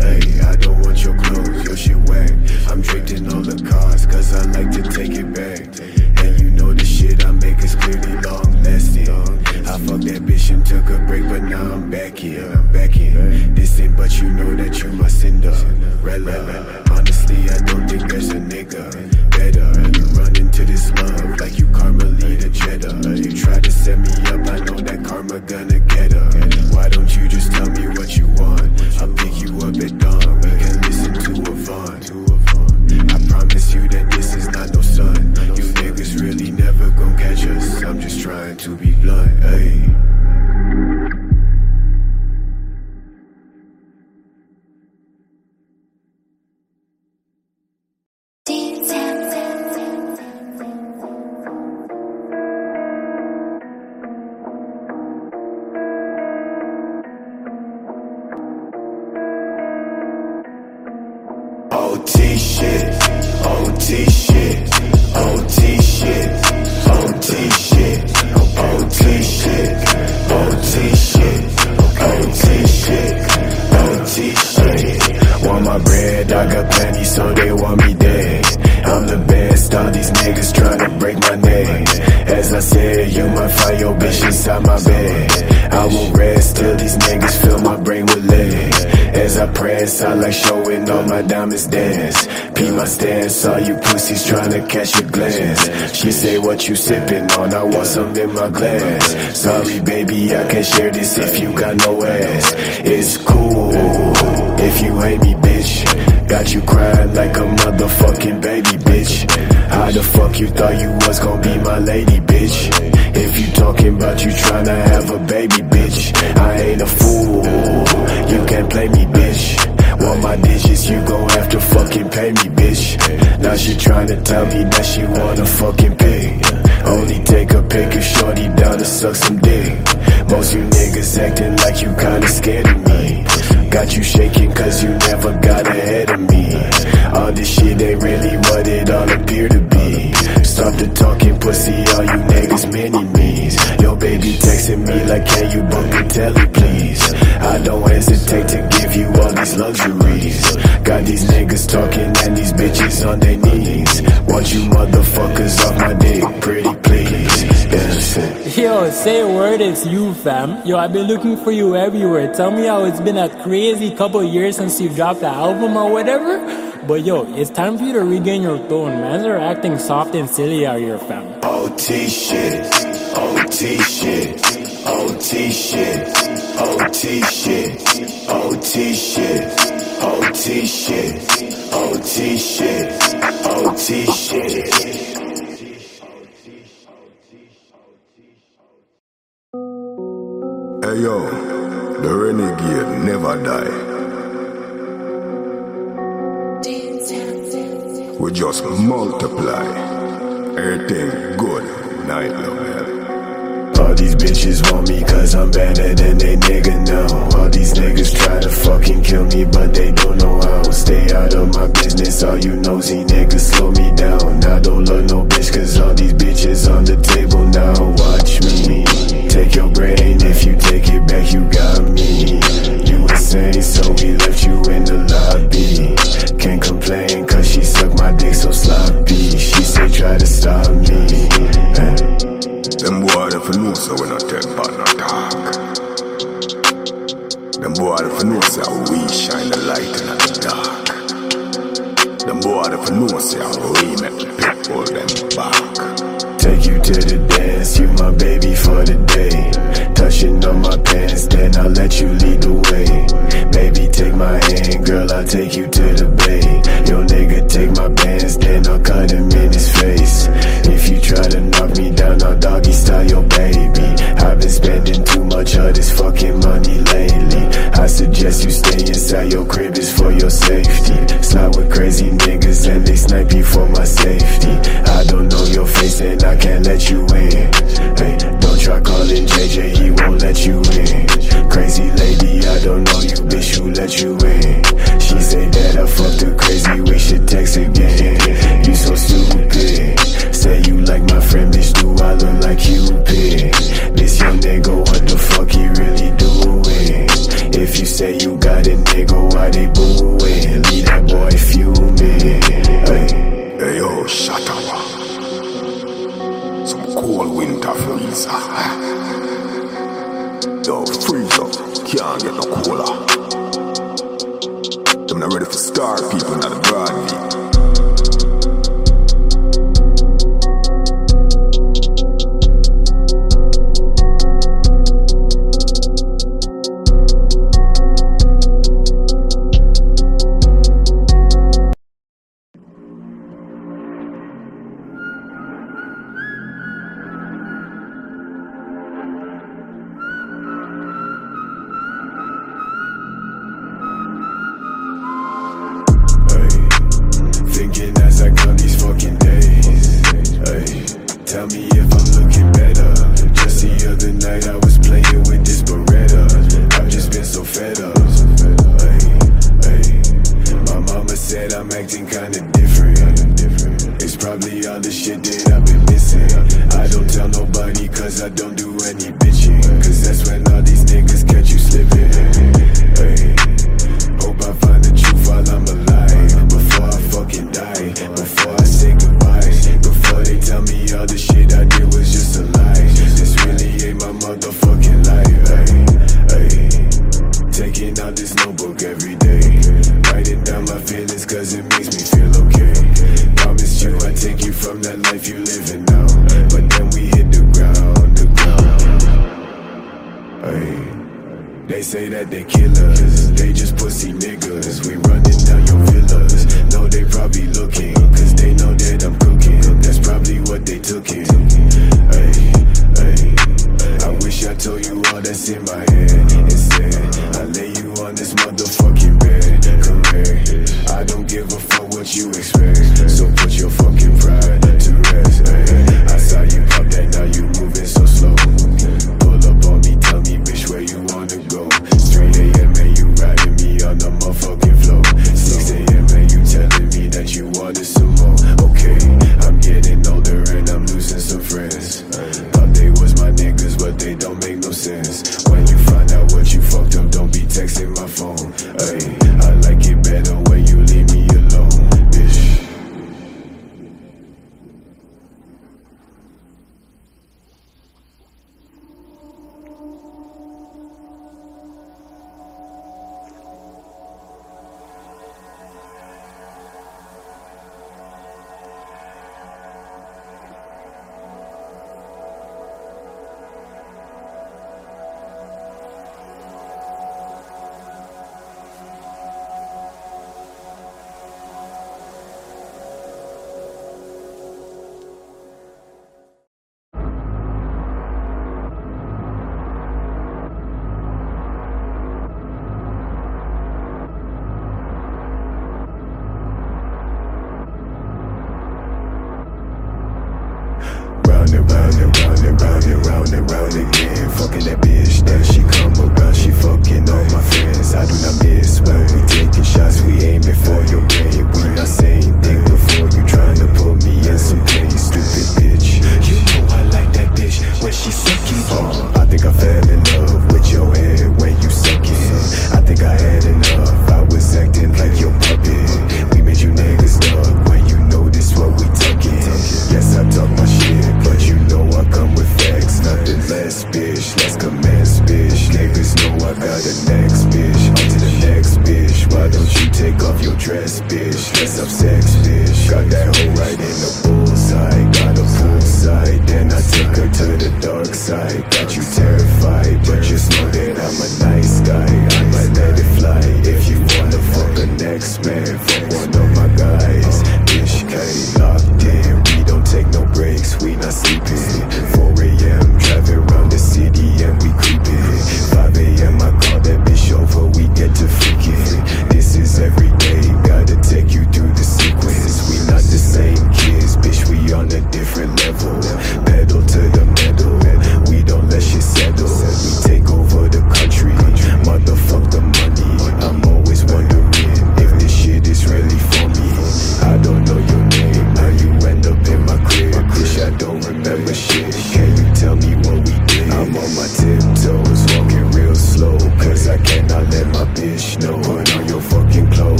Hey, I don't want your clothes, your shit whack. I'm drinking all the cars, cause I like to take it back. And you know the shit I make is clearly long lasting. I fucked that bitch and took a break, but now I'm back here. you sipping on. I want some in my glass. Sorry, baby, I can't share this if you it's you, fam. Yo, I've been looking for you everywhere. Tell me how it's been a crazy couple years since you dropped the album or whatever. But yo, it's time for you to regain your tone. Mans are acting soft and silly out here, fam. OT shit, OT shit, OT shit, OT shit, OT shit, OT shit, OT shit, OT shit. Hey yo, the renegade never die. We just multiply. Everything good. Night love. All these bitches want me cause I'm better than they nigga know. All these niggas try to fucking kill me, but they don't know how. Stay out of my business, all you nosy niggas slow me down. I don't love no bitch cause all these bitches on the table now. Watch me. Take your brain, if you take it back, you got me. You insane, so we left you in the lobby. Can't complain cause she sucked my dick so sloppy. She said try to stop me. Eh. Them boy if you know so we not take part no talk. Them boy if you know how we shine the light in the dark. Them boy if you know how we make the people them back. Take you to the let you lead the way. Baby, take my hand, girl, I'll take you to the bay. Yo, nigga, take my pants, then I'll cut him in his face. If you try to knock me down, I'll doggy style your baby. I've been spending too much of this fucking money lately. I suggest you stay inside your crib, it's for your safety. Slide with crazy niggas and they snipe you for my safety. I don't know your face and I can't let you in. Hey, try calling JJ, he won't let you in. Crazy lady, I don't know you, bitch, who let you in. She say that I fucked her crazy, we should text again. You so stupid. Say you like my friend, bitch, do I look like Cupid? This young nigga, what the fuck he really doing? If you say you got a nigga, why they booing? Winter freeze. Yo, up. Can't get no cooler. Them not ready for star people, not the broad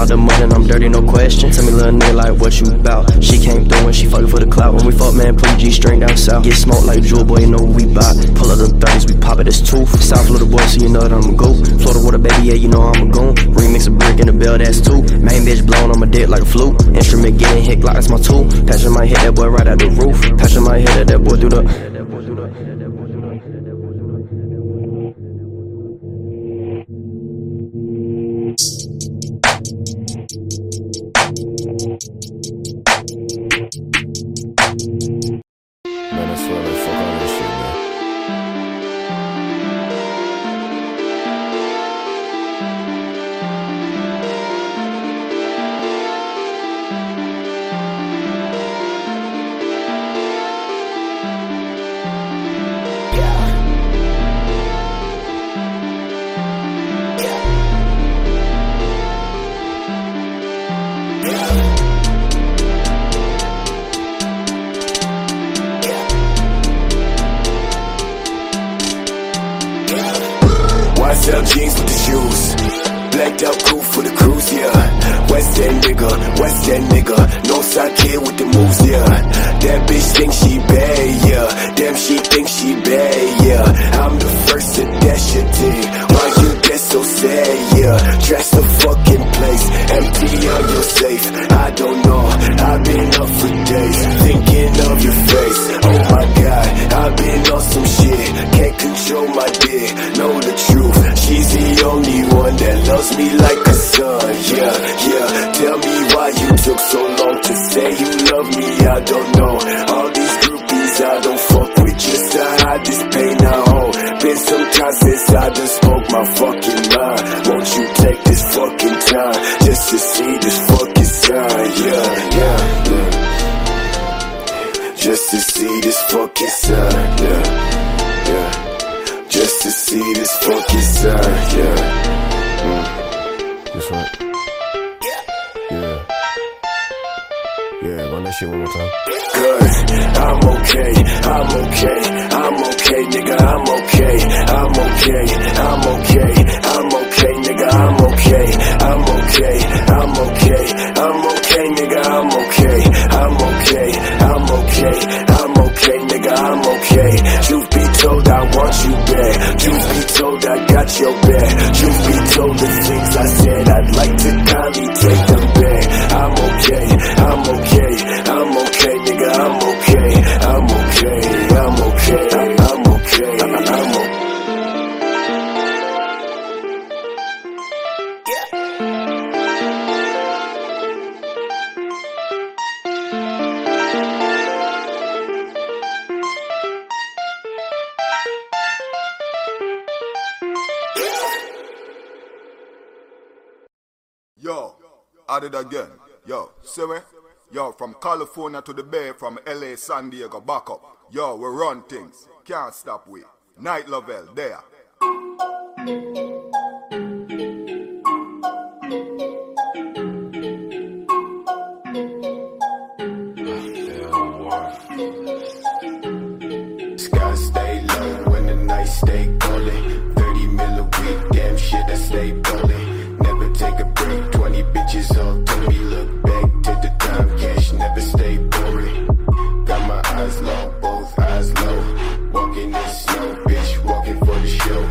reckless. Came out the mud and I'm dirty, no question. Tell me, little nigga, like, what you bout? She came through and she fucking for the clout. When we fuck, man, put G string down south. Get smoked like Jewel Boy, you know we bout. Pull up the 30s, we pop it, it's tooth. South little boy, so you know that I'm a go. Florida water, baby, yeah, you know I'm a goon. Remix a brick in the bell, that's two. Main bitch blowing on my dick like a flute. Instrument getting hit, like that's my tool. Passion might hit that boy right at the roof. Passion might hit that boy through the. Time since I done spoke my fucking mind. Won't you take this fucking time just to see this fucking sign? Yeah, yeah, yeah. Just to see this fucking sign. Yeah, yeah. Just to see this fucking sign. Yeah. Mm. This right. That shit one more time. Cause I'm okay, I'm okay, I'm okay, nigga, I'm okay, I'm okay, I'm okay, I'm okay, nigga, I'm okay, I'm okay, I'm okay, I'm okay, nigga, I'm okay, I'm okay, I'm okay, I'm okay, nigga, I'm okay. Truth be told, I want you back. Truth be told, I got your back. Truth be told, the things I said, I'd like to kindly take them back. I'm okay, I'm okay, I'm okay, nigga, I'm okay, I'm okay, I'm okay, I'm okay, I'm okay. Yo, at it again. Yo, see me? Yo, from California to the Bay, from LA, San Diego, back up. Yo, we run things. Can't stop we. Night Lovell, there. Sky stay low when the night stay cold. 30 mil a week, damn shit, I stay bullet. Never take a break, 20 bitches all never stay boring. Got my eyes low, both eyes low. Walking in snow, bitch, walking for the show.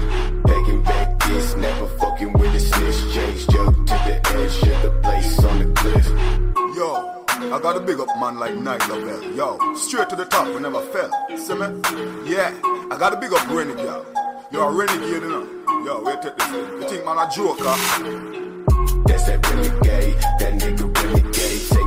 Begging back this, never fucking with a snitch. Change joke to the edge of the place on the cliff. Yo, I got a big up man like Night Lovell. Yo, straight to the top, we never fell. See me? Yeah, I got a big up Renegade. You're a renegade, you know. Yo, wait take this. You think man a joker? That's that renegade, that nigga renegade.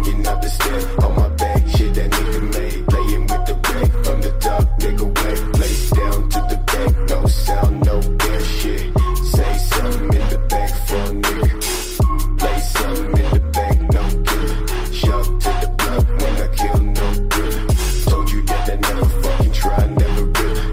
The on my back, shit that nigga made. Playing with the wreck from the top, nigga wet. Place down to the back, no sound, no air shit. Say something in the back for a nigga. Play something in the back, no killer. Shove to the block when I kill, no thriller. Told you that I never fucking try, never really.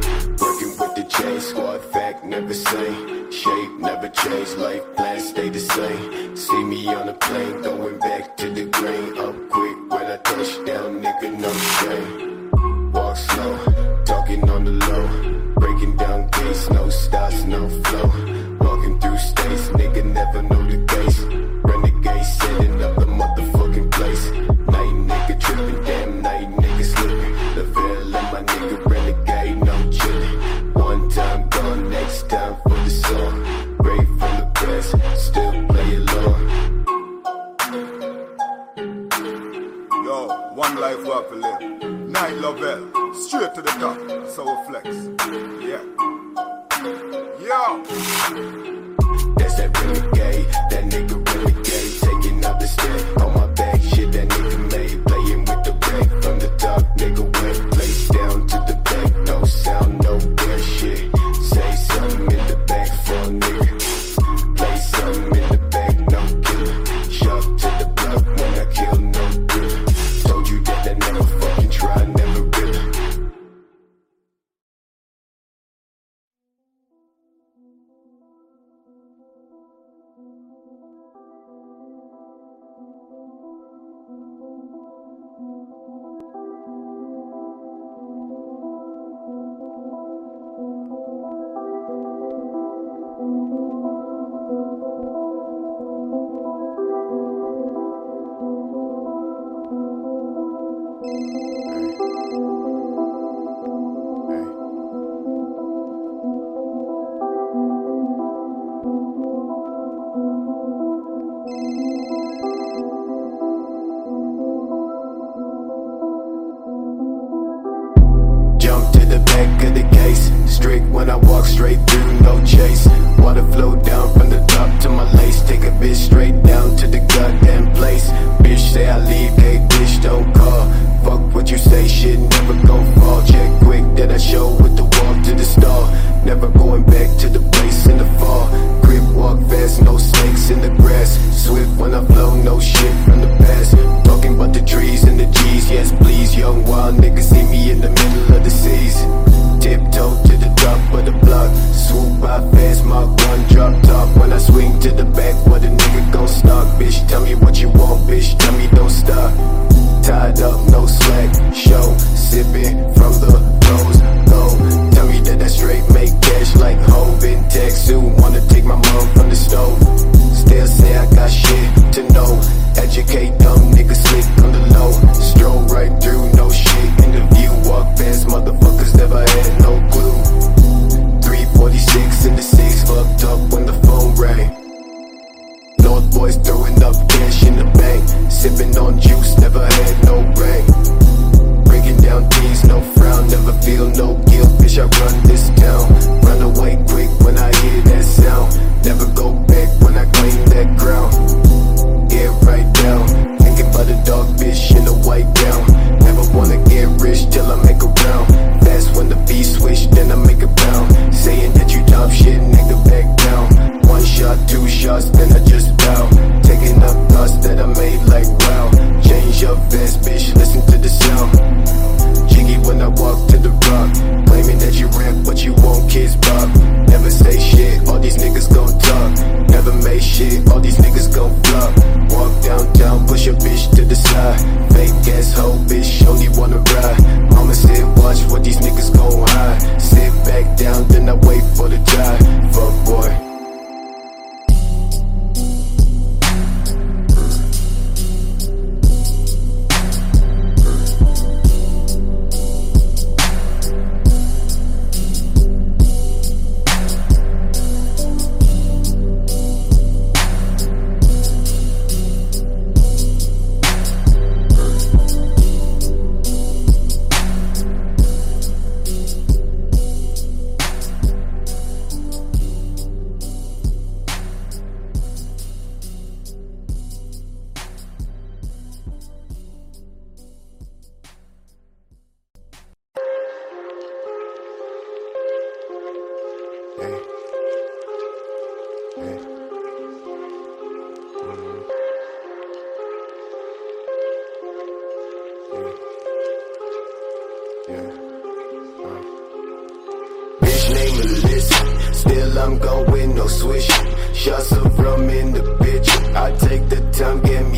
Working with the chain squad, fact never same. Shape never change, life plans stay the same. See me on a plane, going back to the grain. Up quick when I touch down, nigga, no shame. Walk slow, talking on the low. Breaking down gates, no stops, no flow. Walking through states, nigga never know the case. Renegade setting up the motherfucking place. Night nigga tripping, damn night nigga slipping. The of my nigga renegade, no chillin'. One time gone, next time one life we have to live. Night Lovell, straight to the top. That's we flex. Yeah. Yo. That's that renegade, that nigga renegade. Taking up the step on my back, shit that nigga made. Playing with the wreck from the top, nigga wet. Place down to the back, no sound, I'm going no swishing. Shots of rum in the bitch. I take the time, get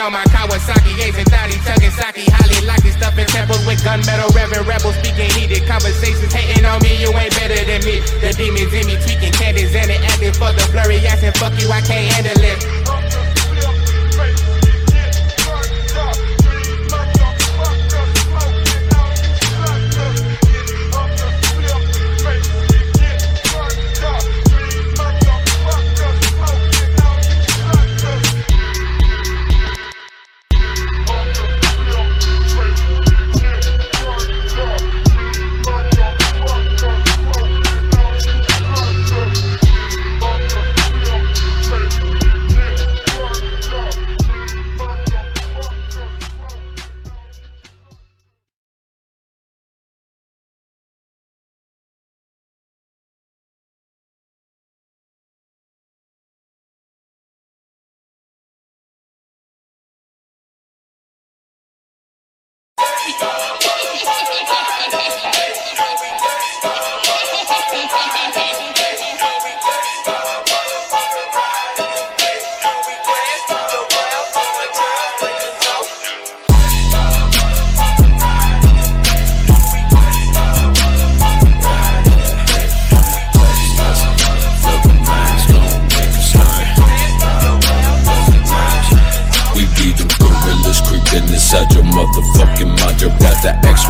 on my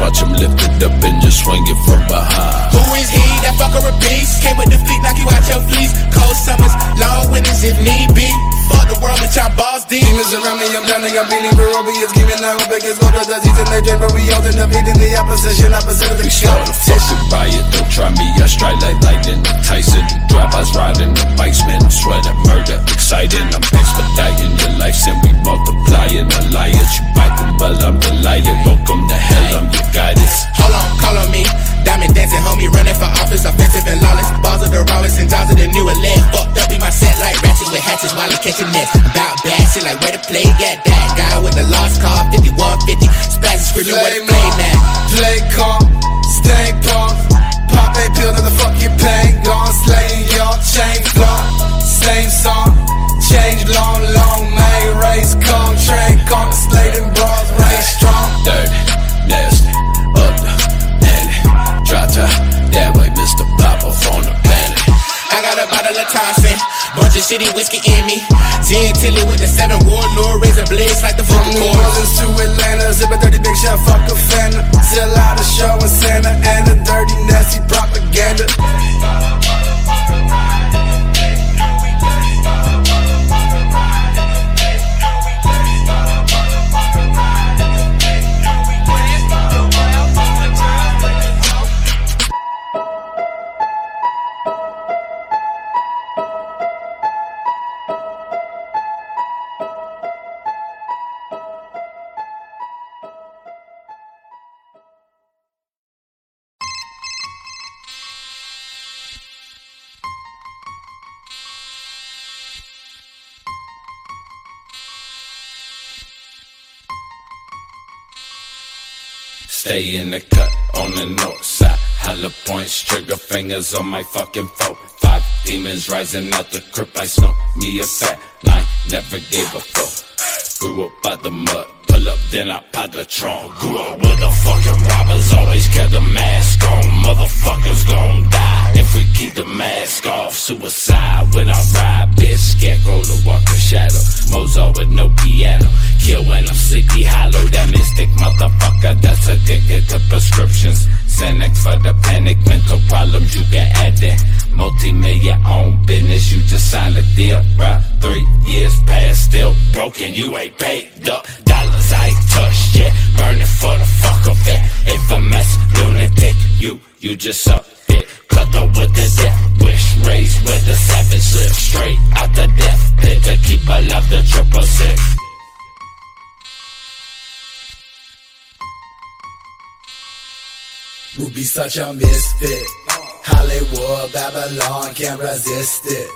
Watch him lift it up and just swing it from behind. Who is he? or a beast. Came with the fleet, like you watch your fleece. Cold summers, long winters if need be. Fuck the world with y'all balls deep. Demons around me, I'm drowning, I'm feeling Barobians, giving out beggars, go to the season legend, but we all end up hitting the opposition, opposite of the show. Fucking riot, don't try me, I strike like lightning. Tyson, you drive, I was riding the bikes, man, I'm sweating, murder, exciting. I'm expediting your life, and we multiplying the liars. You bite them, but I'm the liar. Welcome to hell, I'm your guidance. Hold on, call on me. Diamond dancing, homie, running for office, offensive and lawless. Balls of the rawest and jaws of the new elect. Fucked up in my set like ratchets with hatchets while I'm catching nets. About bad shit like where to play, got that guy with the lost car, 5150. Spaz screaming where to play now. Play calm, stay calm. Pop a pill to the fucking pain. Gone slaying your chain flow. Same song, change long, long. Main race, come train, contemplating bras, race strong. Dirty, nasty, ugly, nanny. Try that way, Mr. Papa on the planet. I got a bottle of Thompson, bunch of shitty whiskey in me. Ten Tilly with the seven warlord, razor blades like the From fucking New chorus. Orleans to Atlanta, zip a dirty big shot, fuck a fender. Sell out a show in Santa Ana, dirty, nasty propaganda. Stay in the cut on the north side. Hella points, trigger fingers on my fucking foe. Demons rising out the crypt. I smoke me a fat line, never gave a fuck. Grew up by the mud, pull up, then I pop the trunk. Grew up with the fucking robbers, always kept the mask on. Motherfuckers gon' die if we keep the mask off. Suicide when I ride, bitch. Scarecrow to walk a shadow. Mozart with no piano. Kill when I'm sleepy hollow. That mystic motherfucker that's addicted to prescriptions. Xanax for the panic, mental problems, you can add that. Multi-million own business, you just signed a deal, bruh. Three years past, still broken, you ain't paid up. Dollars I ain't touched yet, burning for the fuck of it. Infamous lunatic, you, you just up it. Cut the with the death wish, raised with the savage slip. Straight out the death pit to keep alive the triple six. Ruby such a misfit. Hollywood, Babylon, can't resist it.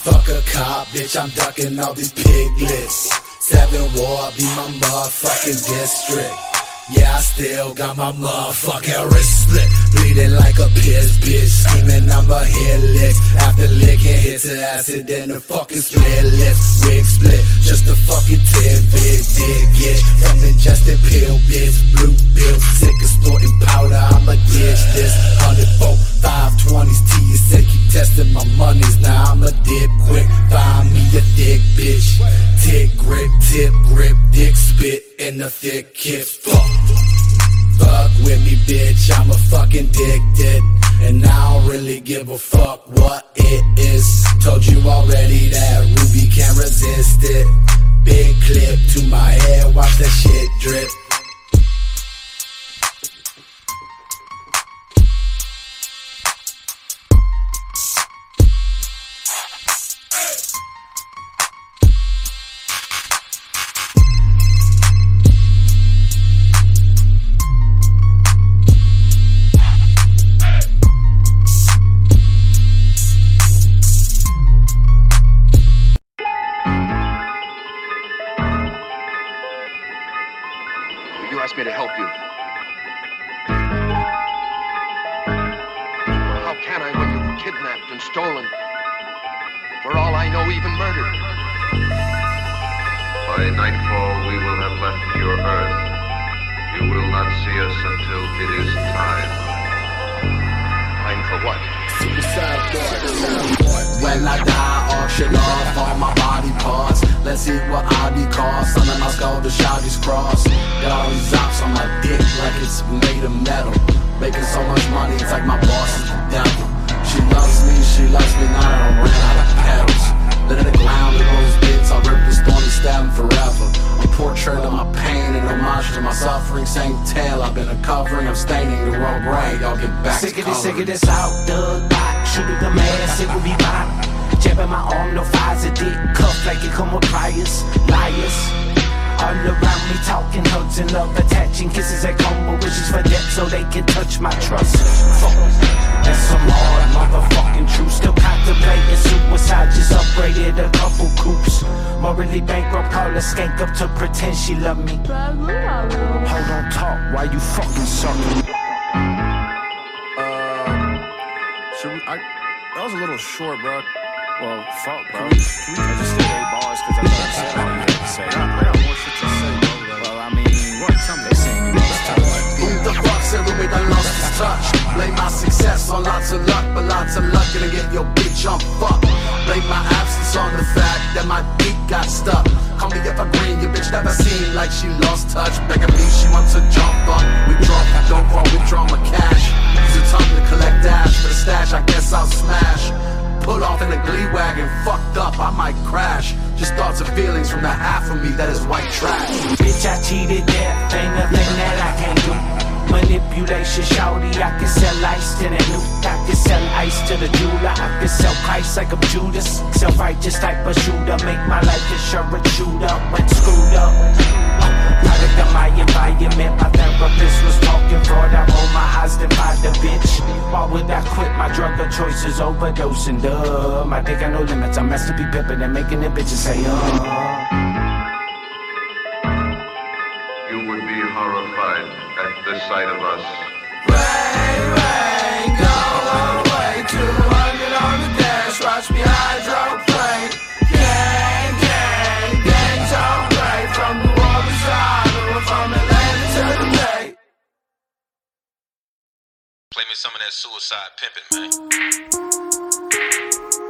Fuck a cop, bitch, I'm ducking all these piglets. Seventh Ward, be my motherfucking district. Yeah, I still got my motherfucking wrist split. Bleeding like a piss bitch. Screaming I'ma hit. After licking hits to acid, then the fucking split lips. Wig split. Just a fucking tidbit. Dig it. From ingested pill, bitch. Blue pill. Sick of snorting powder. I'ma ditch this. 104, 520s. T. You said keep testing my monies. Now I'ma dip quick. Find me a dick bitch. Tick grip, tip grip, dick spit in the thick kiss. Fuck. Fuck with me, bitch. I'm a fucking addicted. And I don't really give a fuck what it is. Told you already that Ruby can't resist it. Big clip to my head, watch that shit drip. to a jeweler. I can sell Christ like I'm Judas. Self righteous type of shooter. Make my life a sure shooter when screwed up. Product of my environment, my therapist was talking fraud. I roll my eyes and buy the bitch. Why would I quit? My drug of choice is overdosing. Duh, my dick got no limits. I'm master be pippin' and making the bitches say, uh. You would be horrified at the sight of us. me some of that suicide pimping, man.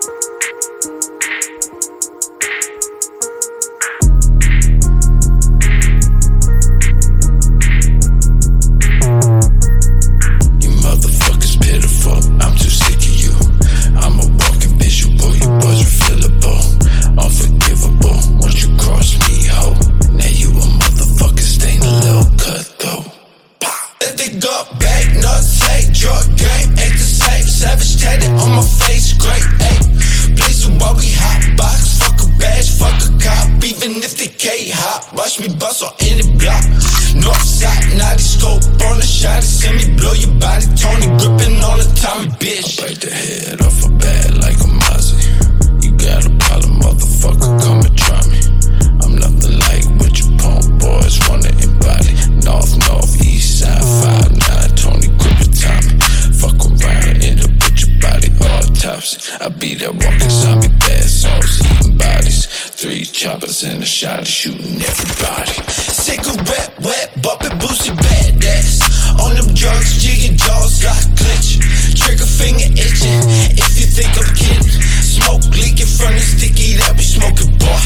shot shooting everybody. Sick of wet, wet, bumping boozy badass. On them drugs, jigging jaws got clench. Trigger finger itching. If you think I'm kidding, smoke leaking from the sticky that we smoking, boy.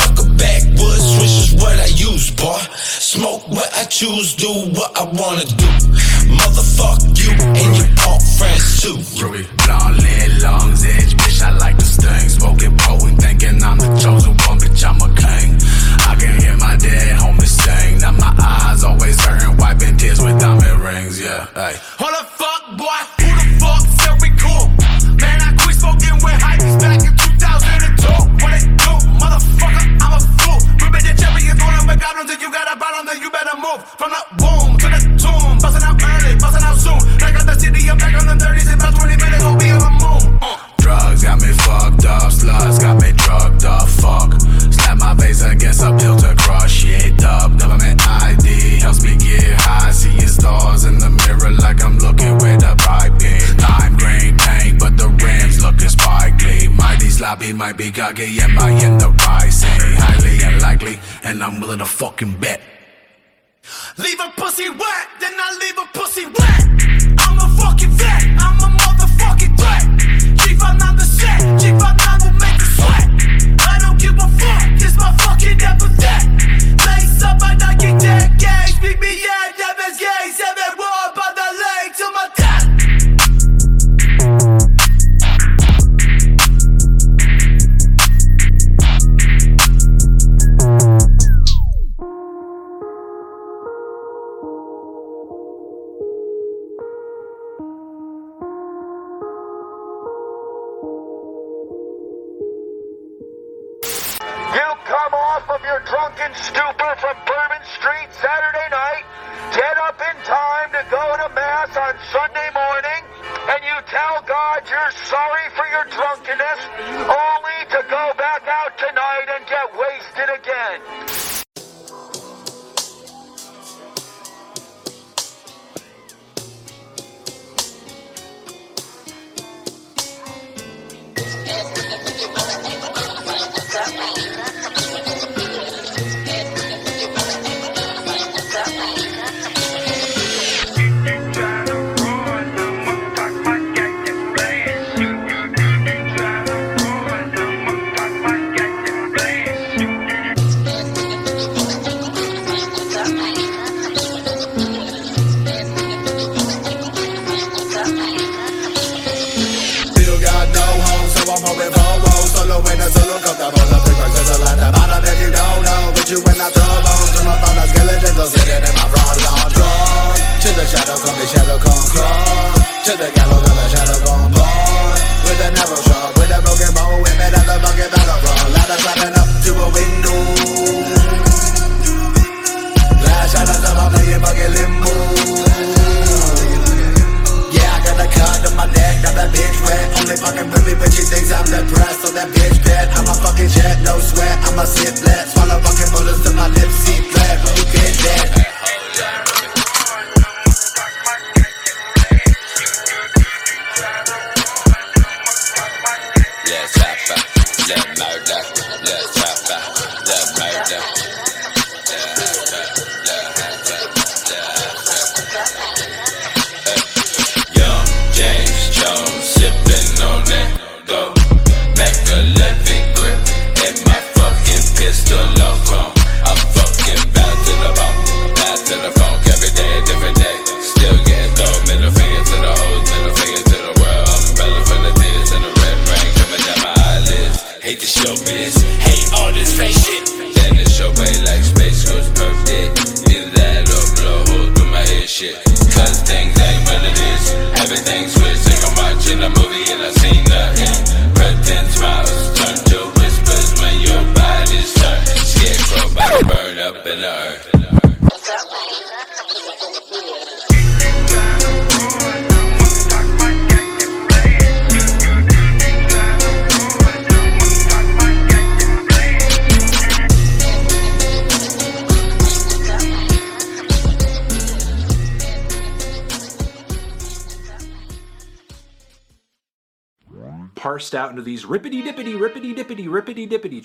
Fuck a backwoods, which is what I use, boy. Smoke what I choose, do what I wanna do. big, I get yeah, I end up rising. Highly unlikely, and I'm willing to fucking bet.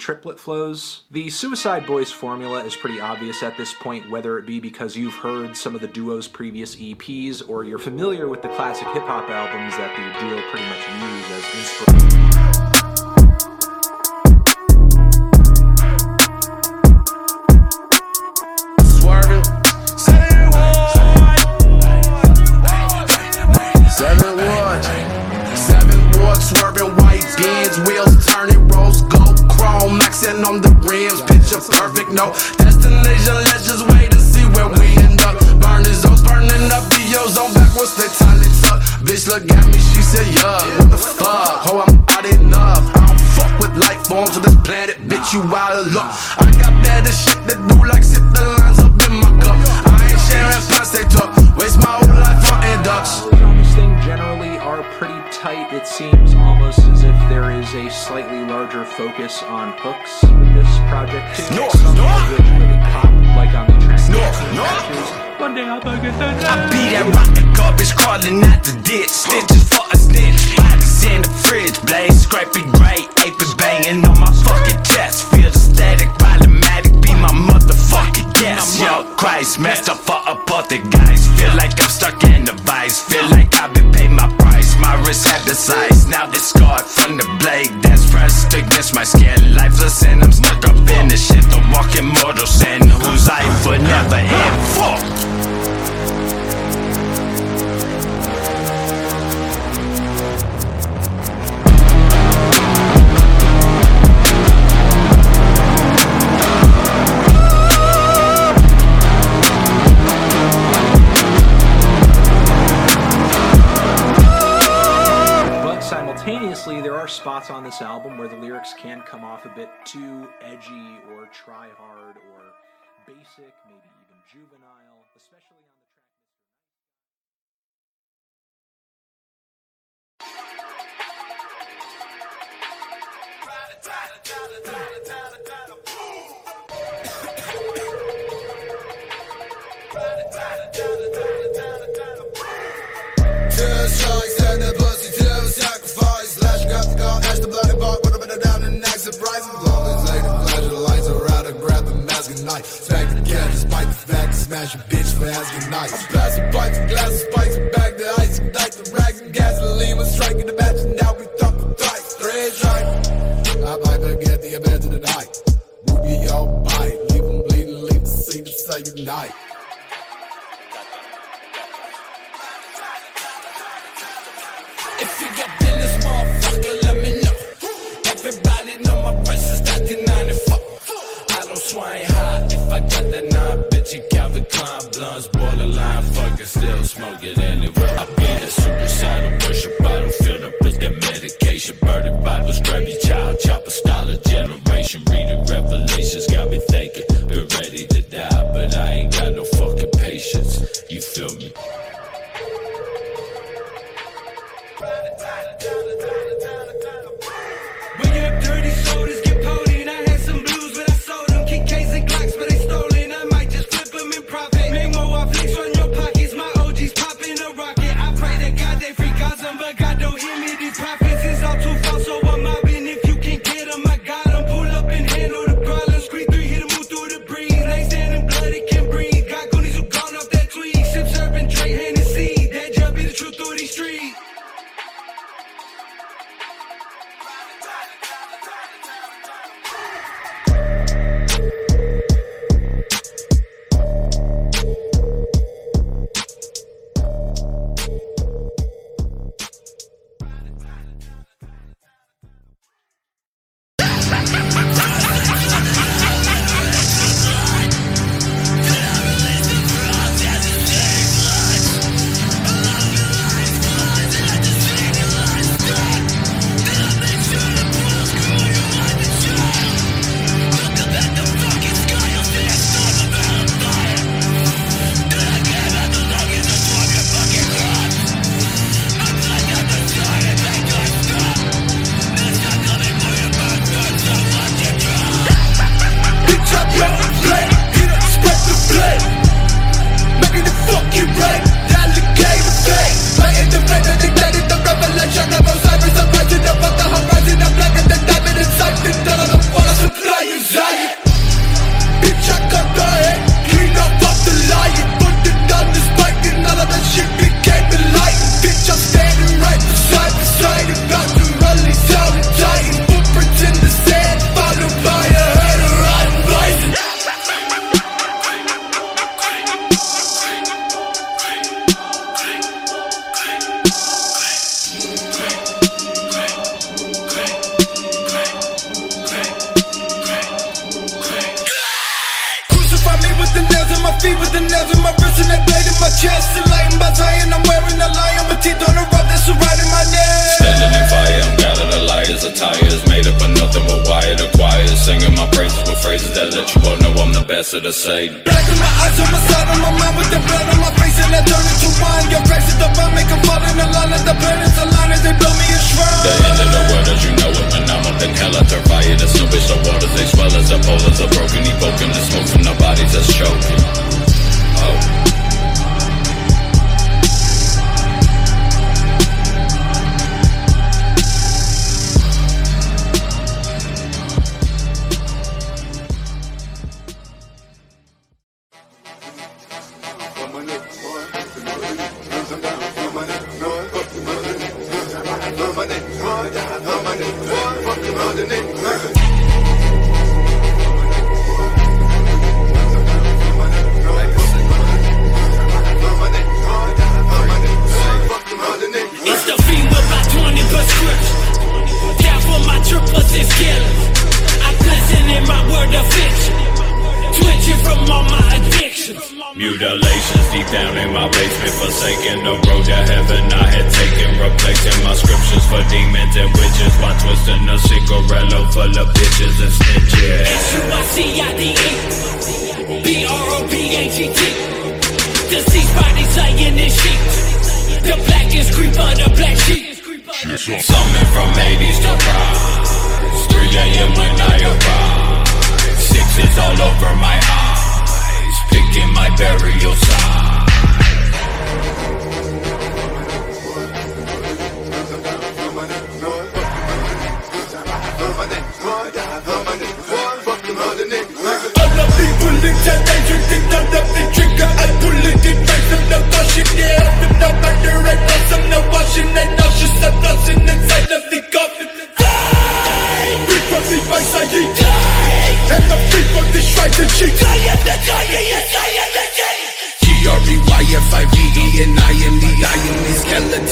Triplet flows. The Suicide Boys formula is pretty obvious at this point, whether it be because you've heard some of the duo's previous EPs or you're familiar with the classic hip hop albums that the duo pretty much use as inspiration. Picture no destination. Let's just wait and see where we end up. Burning zones, burning up the ozone backwards, they tiny tuck. Bitch look at me, she said, yeah, what the fuck? Oh, I'm out enough. I don't fuck with life forms on this planet, bitch, you out of luck. I got better shit to do, like sit the lines up in my cup. I ain't sharing plus they talk. Waste my whole life hunting ducks. Tight. It seems almost as if there is a slightly larger focus on hooks with this project too. No, Some no. of which really pop, like on the track. No, no. One day I'll get that. I be that rocket garbage crawling out the ditch. Stitches for a snitch. Bodies in the fridge. Blaze scraping gray. Apes banging on my fucking chest. Feel the static. Polymatic. Be my motherfucking guest. Yo, Christ. Messed up for a the guys. Feel like I'm stuck in a vice. Feel like I've been paid my price. My wrist had the size. Now it's scarred from the blade. That's pressed against my skin. Lifeless and I'm stuck up in the shit. The walking mortal sin. Whose I would never end. Fuck. spots on this album where the lyrics can come off a bit too edgy or try hard or basic, maybe even juvenile, especially on the track Just like surprising. Long as they flash the lights are out, I grab the mask and knife. Smack the cat, despite the fact, smash a bitch for asking nice. I pass the glass of spice and back the ice, and dice, the rags and gasoline was striking the match, and now we thump the dice. Threads right. I might forget the event of the night. Ruby, y'all bite, leave them bleeding, leave the scene to say goodnight. ain't hot. If I got that nine, bitch, you Calvin climb blunts, borderline fucking still smoking anywhere. I be a suicidal worship, I don't feel the bitch, that medication. Burning Bibles, grabby child, chopper style of generation. Reading revelations, got me thinking, been ready to die, but I ain't got no fucking patience. You feel me?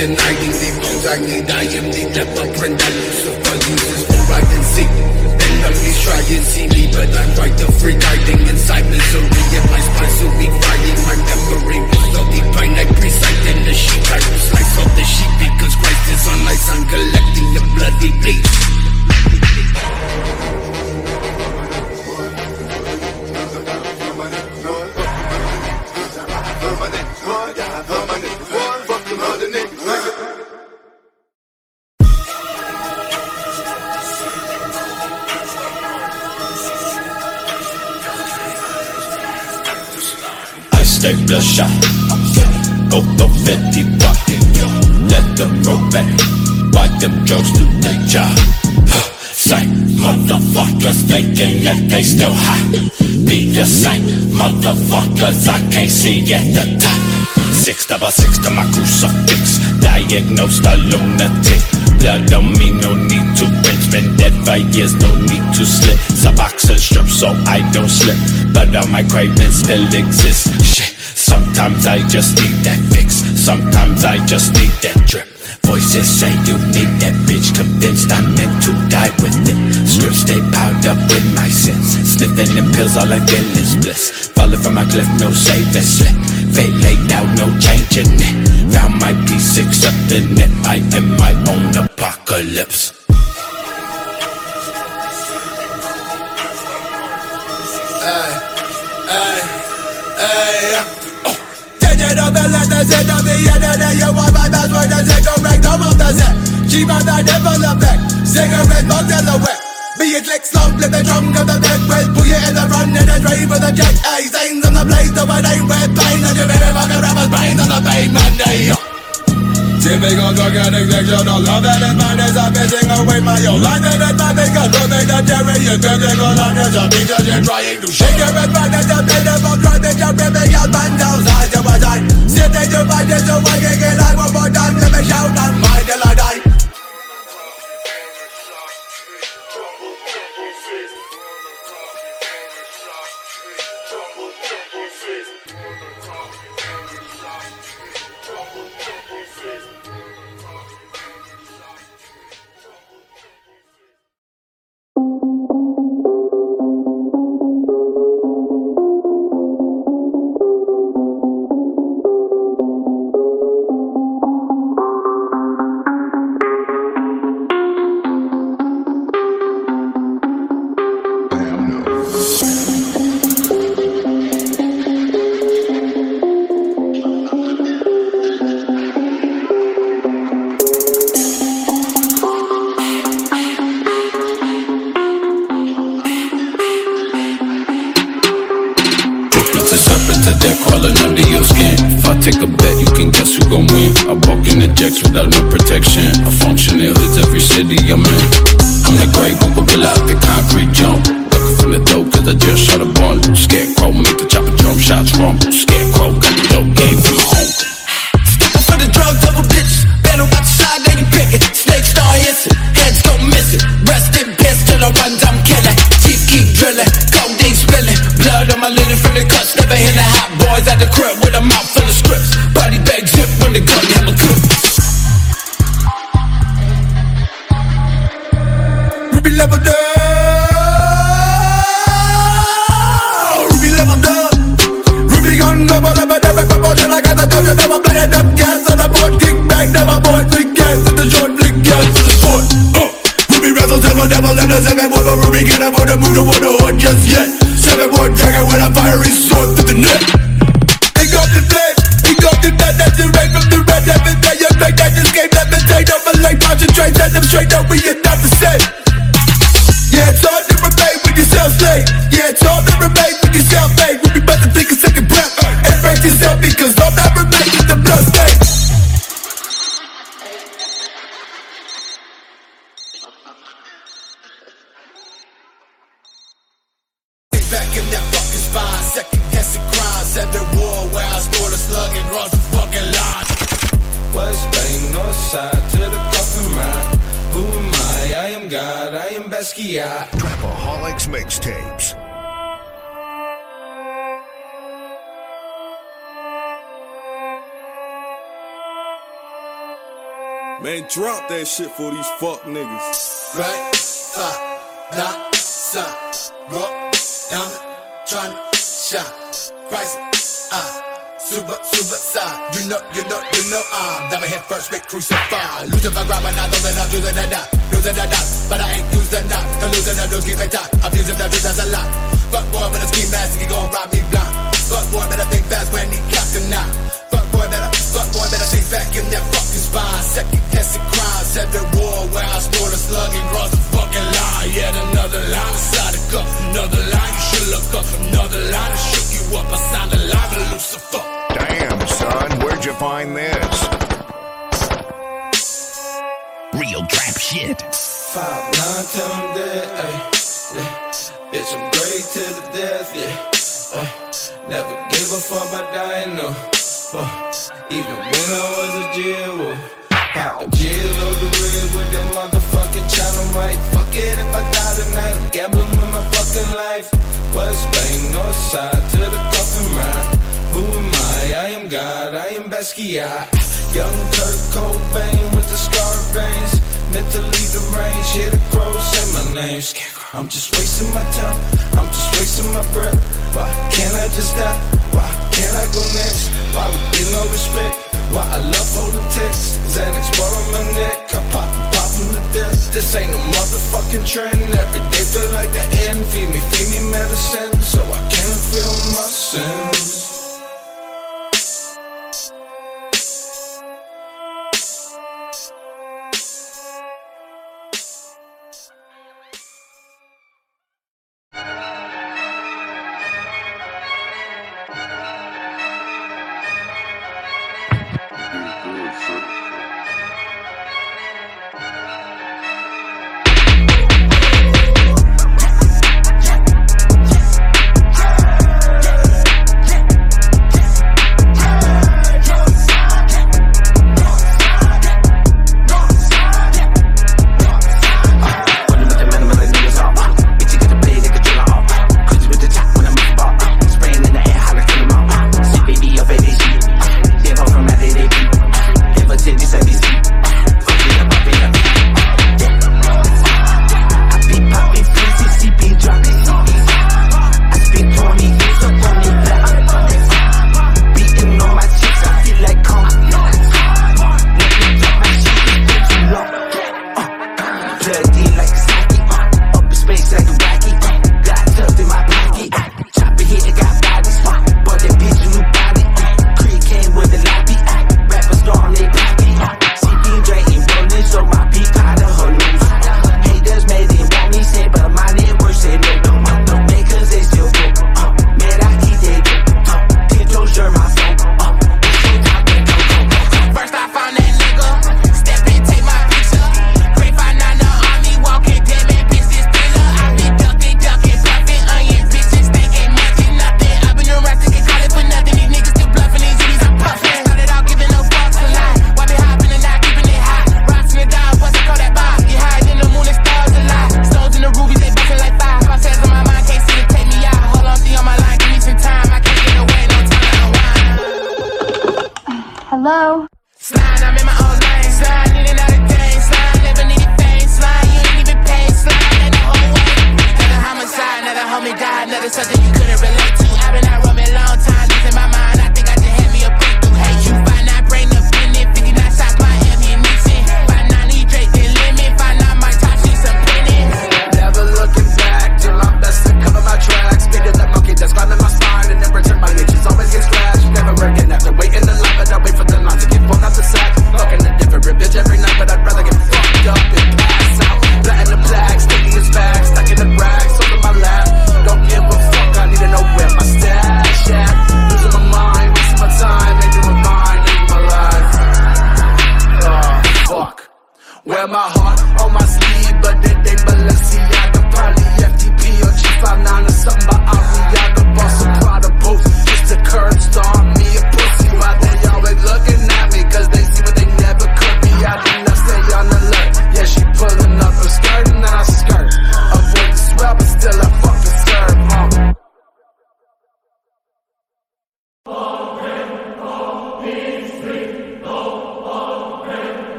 Am the bones I need I am the leper print I Lucifer uses for I can see Enemies try and see me but I'm right the freak hiding inside misery And my spine so weak fighting my memory. With so deep pain I recite in the sheet I will slice off the sheep because Christ is on ice I'm collecting the bloody bleach I stay the shot. Go the 50 bucket. Let them roll back. Why them drugs their job? Say, motherfuckers thinking that they still hot. Be the same motherfuckers I can't see at the top. Six double six to my crucifix. Diagnosed a lunatic. Blood on me, no need to rinse. Been dead for years, no need to slip. Suboxone strip so I don't slip. But all my cravings still exist. Shit, sometimes I just need that fix. Sometimes I just need that drip. Voices say you need that bitch. Convinced I'm meant to die with it. Scripts stay piled up with my sins. Sniffing them pills, all I get is bliss. Falling from my cliff, no saving slip. Fate laid out, no changing it. Found my peace, accepting it. I am my own apocalypse. Hey, hey, hey. Let the set of the internet You want my password and cigarette Come off the set Keep on the devil of back Cigarette, motel away be it like slow, flip the trunk of the Well, put you in the front and the tray for the jet. Hey, stains on the blade, so it ain't red paint And you better fucking rapper's brains on the pavement Hey, Typical drug addict sexual love that is mine as I'm missing away my own life And it's my big gun, make the cherry is physical on your job Because you're trying to shake your head back and made up of crime Bitch, you're ripping your outside your side Sit in your body so I can get out one more time Let me shout on my till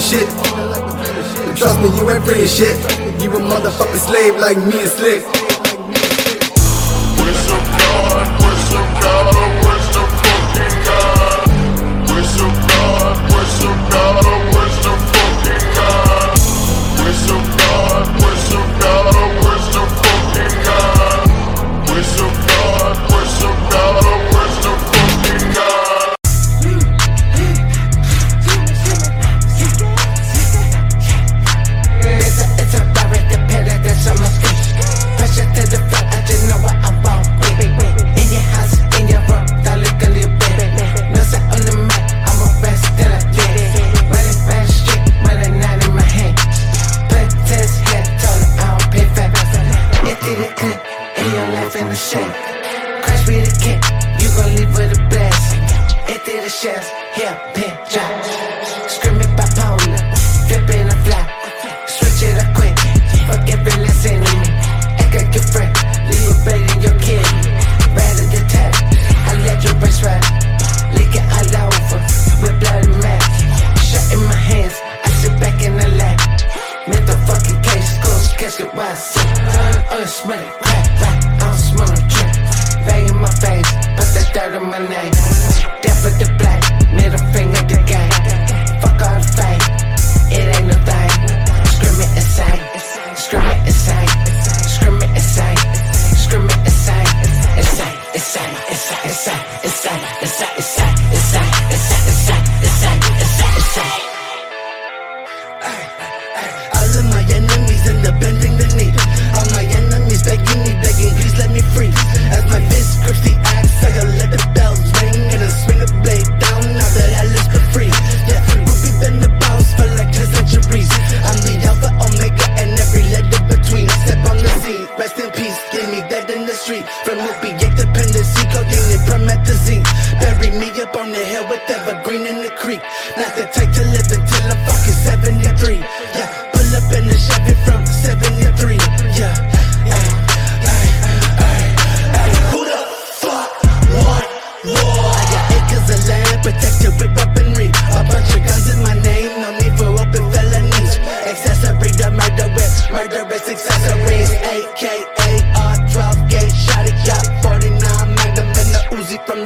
shit. Trust me, you ain't free as shit. You a motherfucking slave like me and Slick.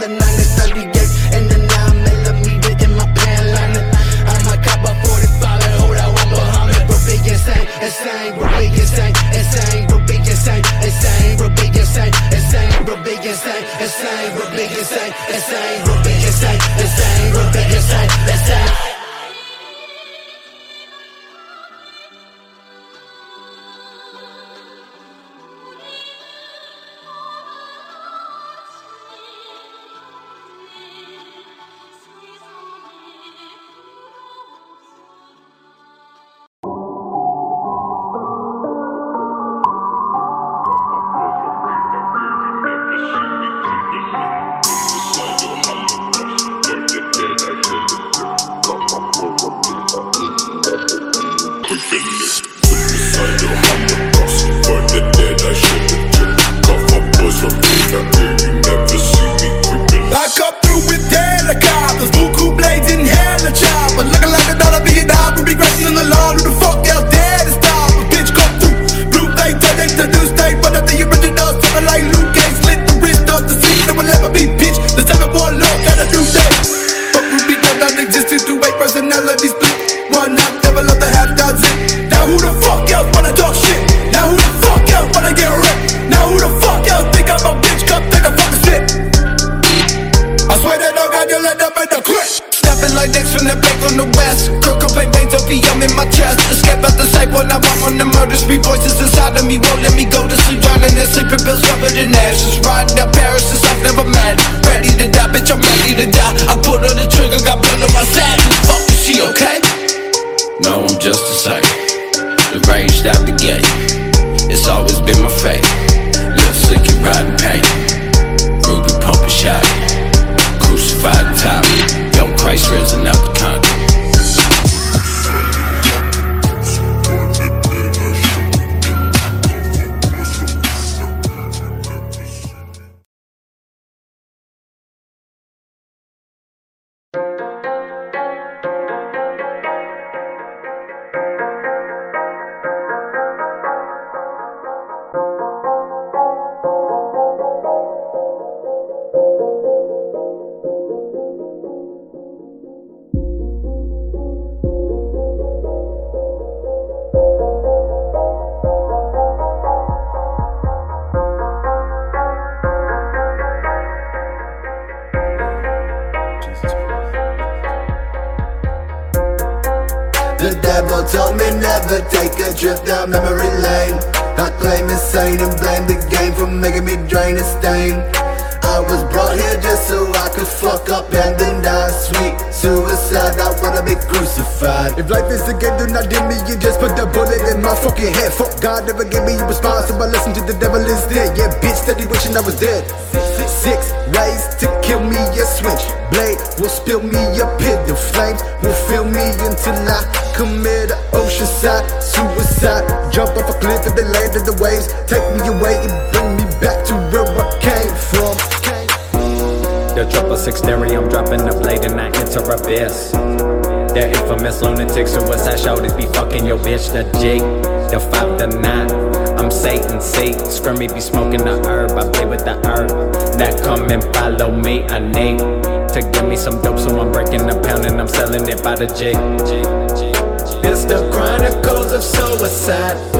the night. me be smoking the herb. I play with the herb. Now come and follow me. I need to give me some dope, so I'm breaking a pound and I'm selling it by the J. It's the Chronicles of Suicide.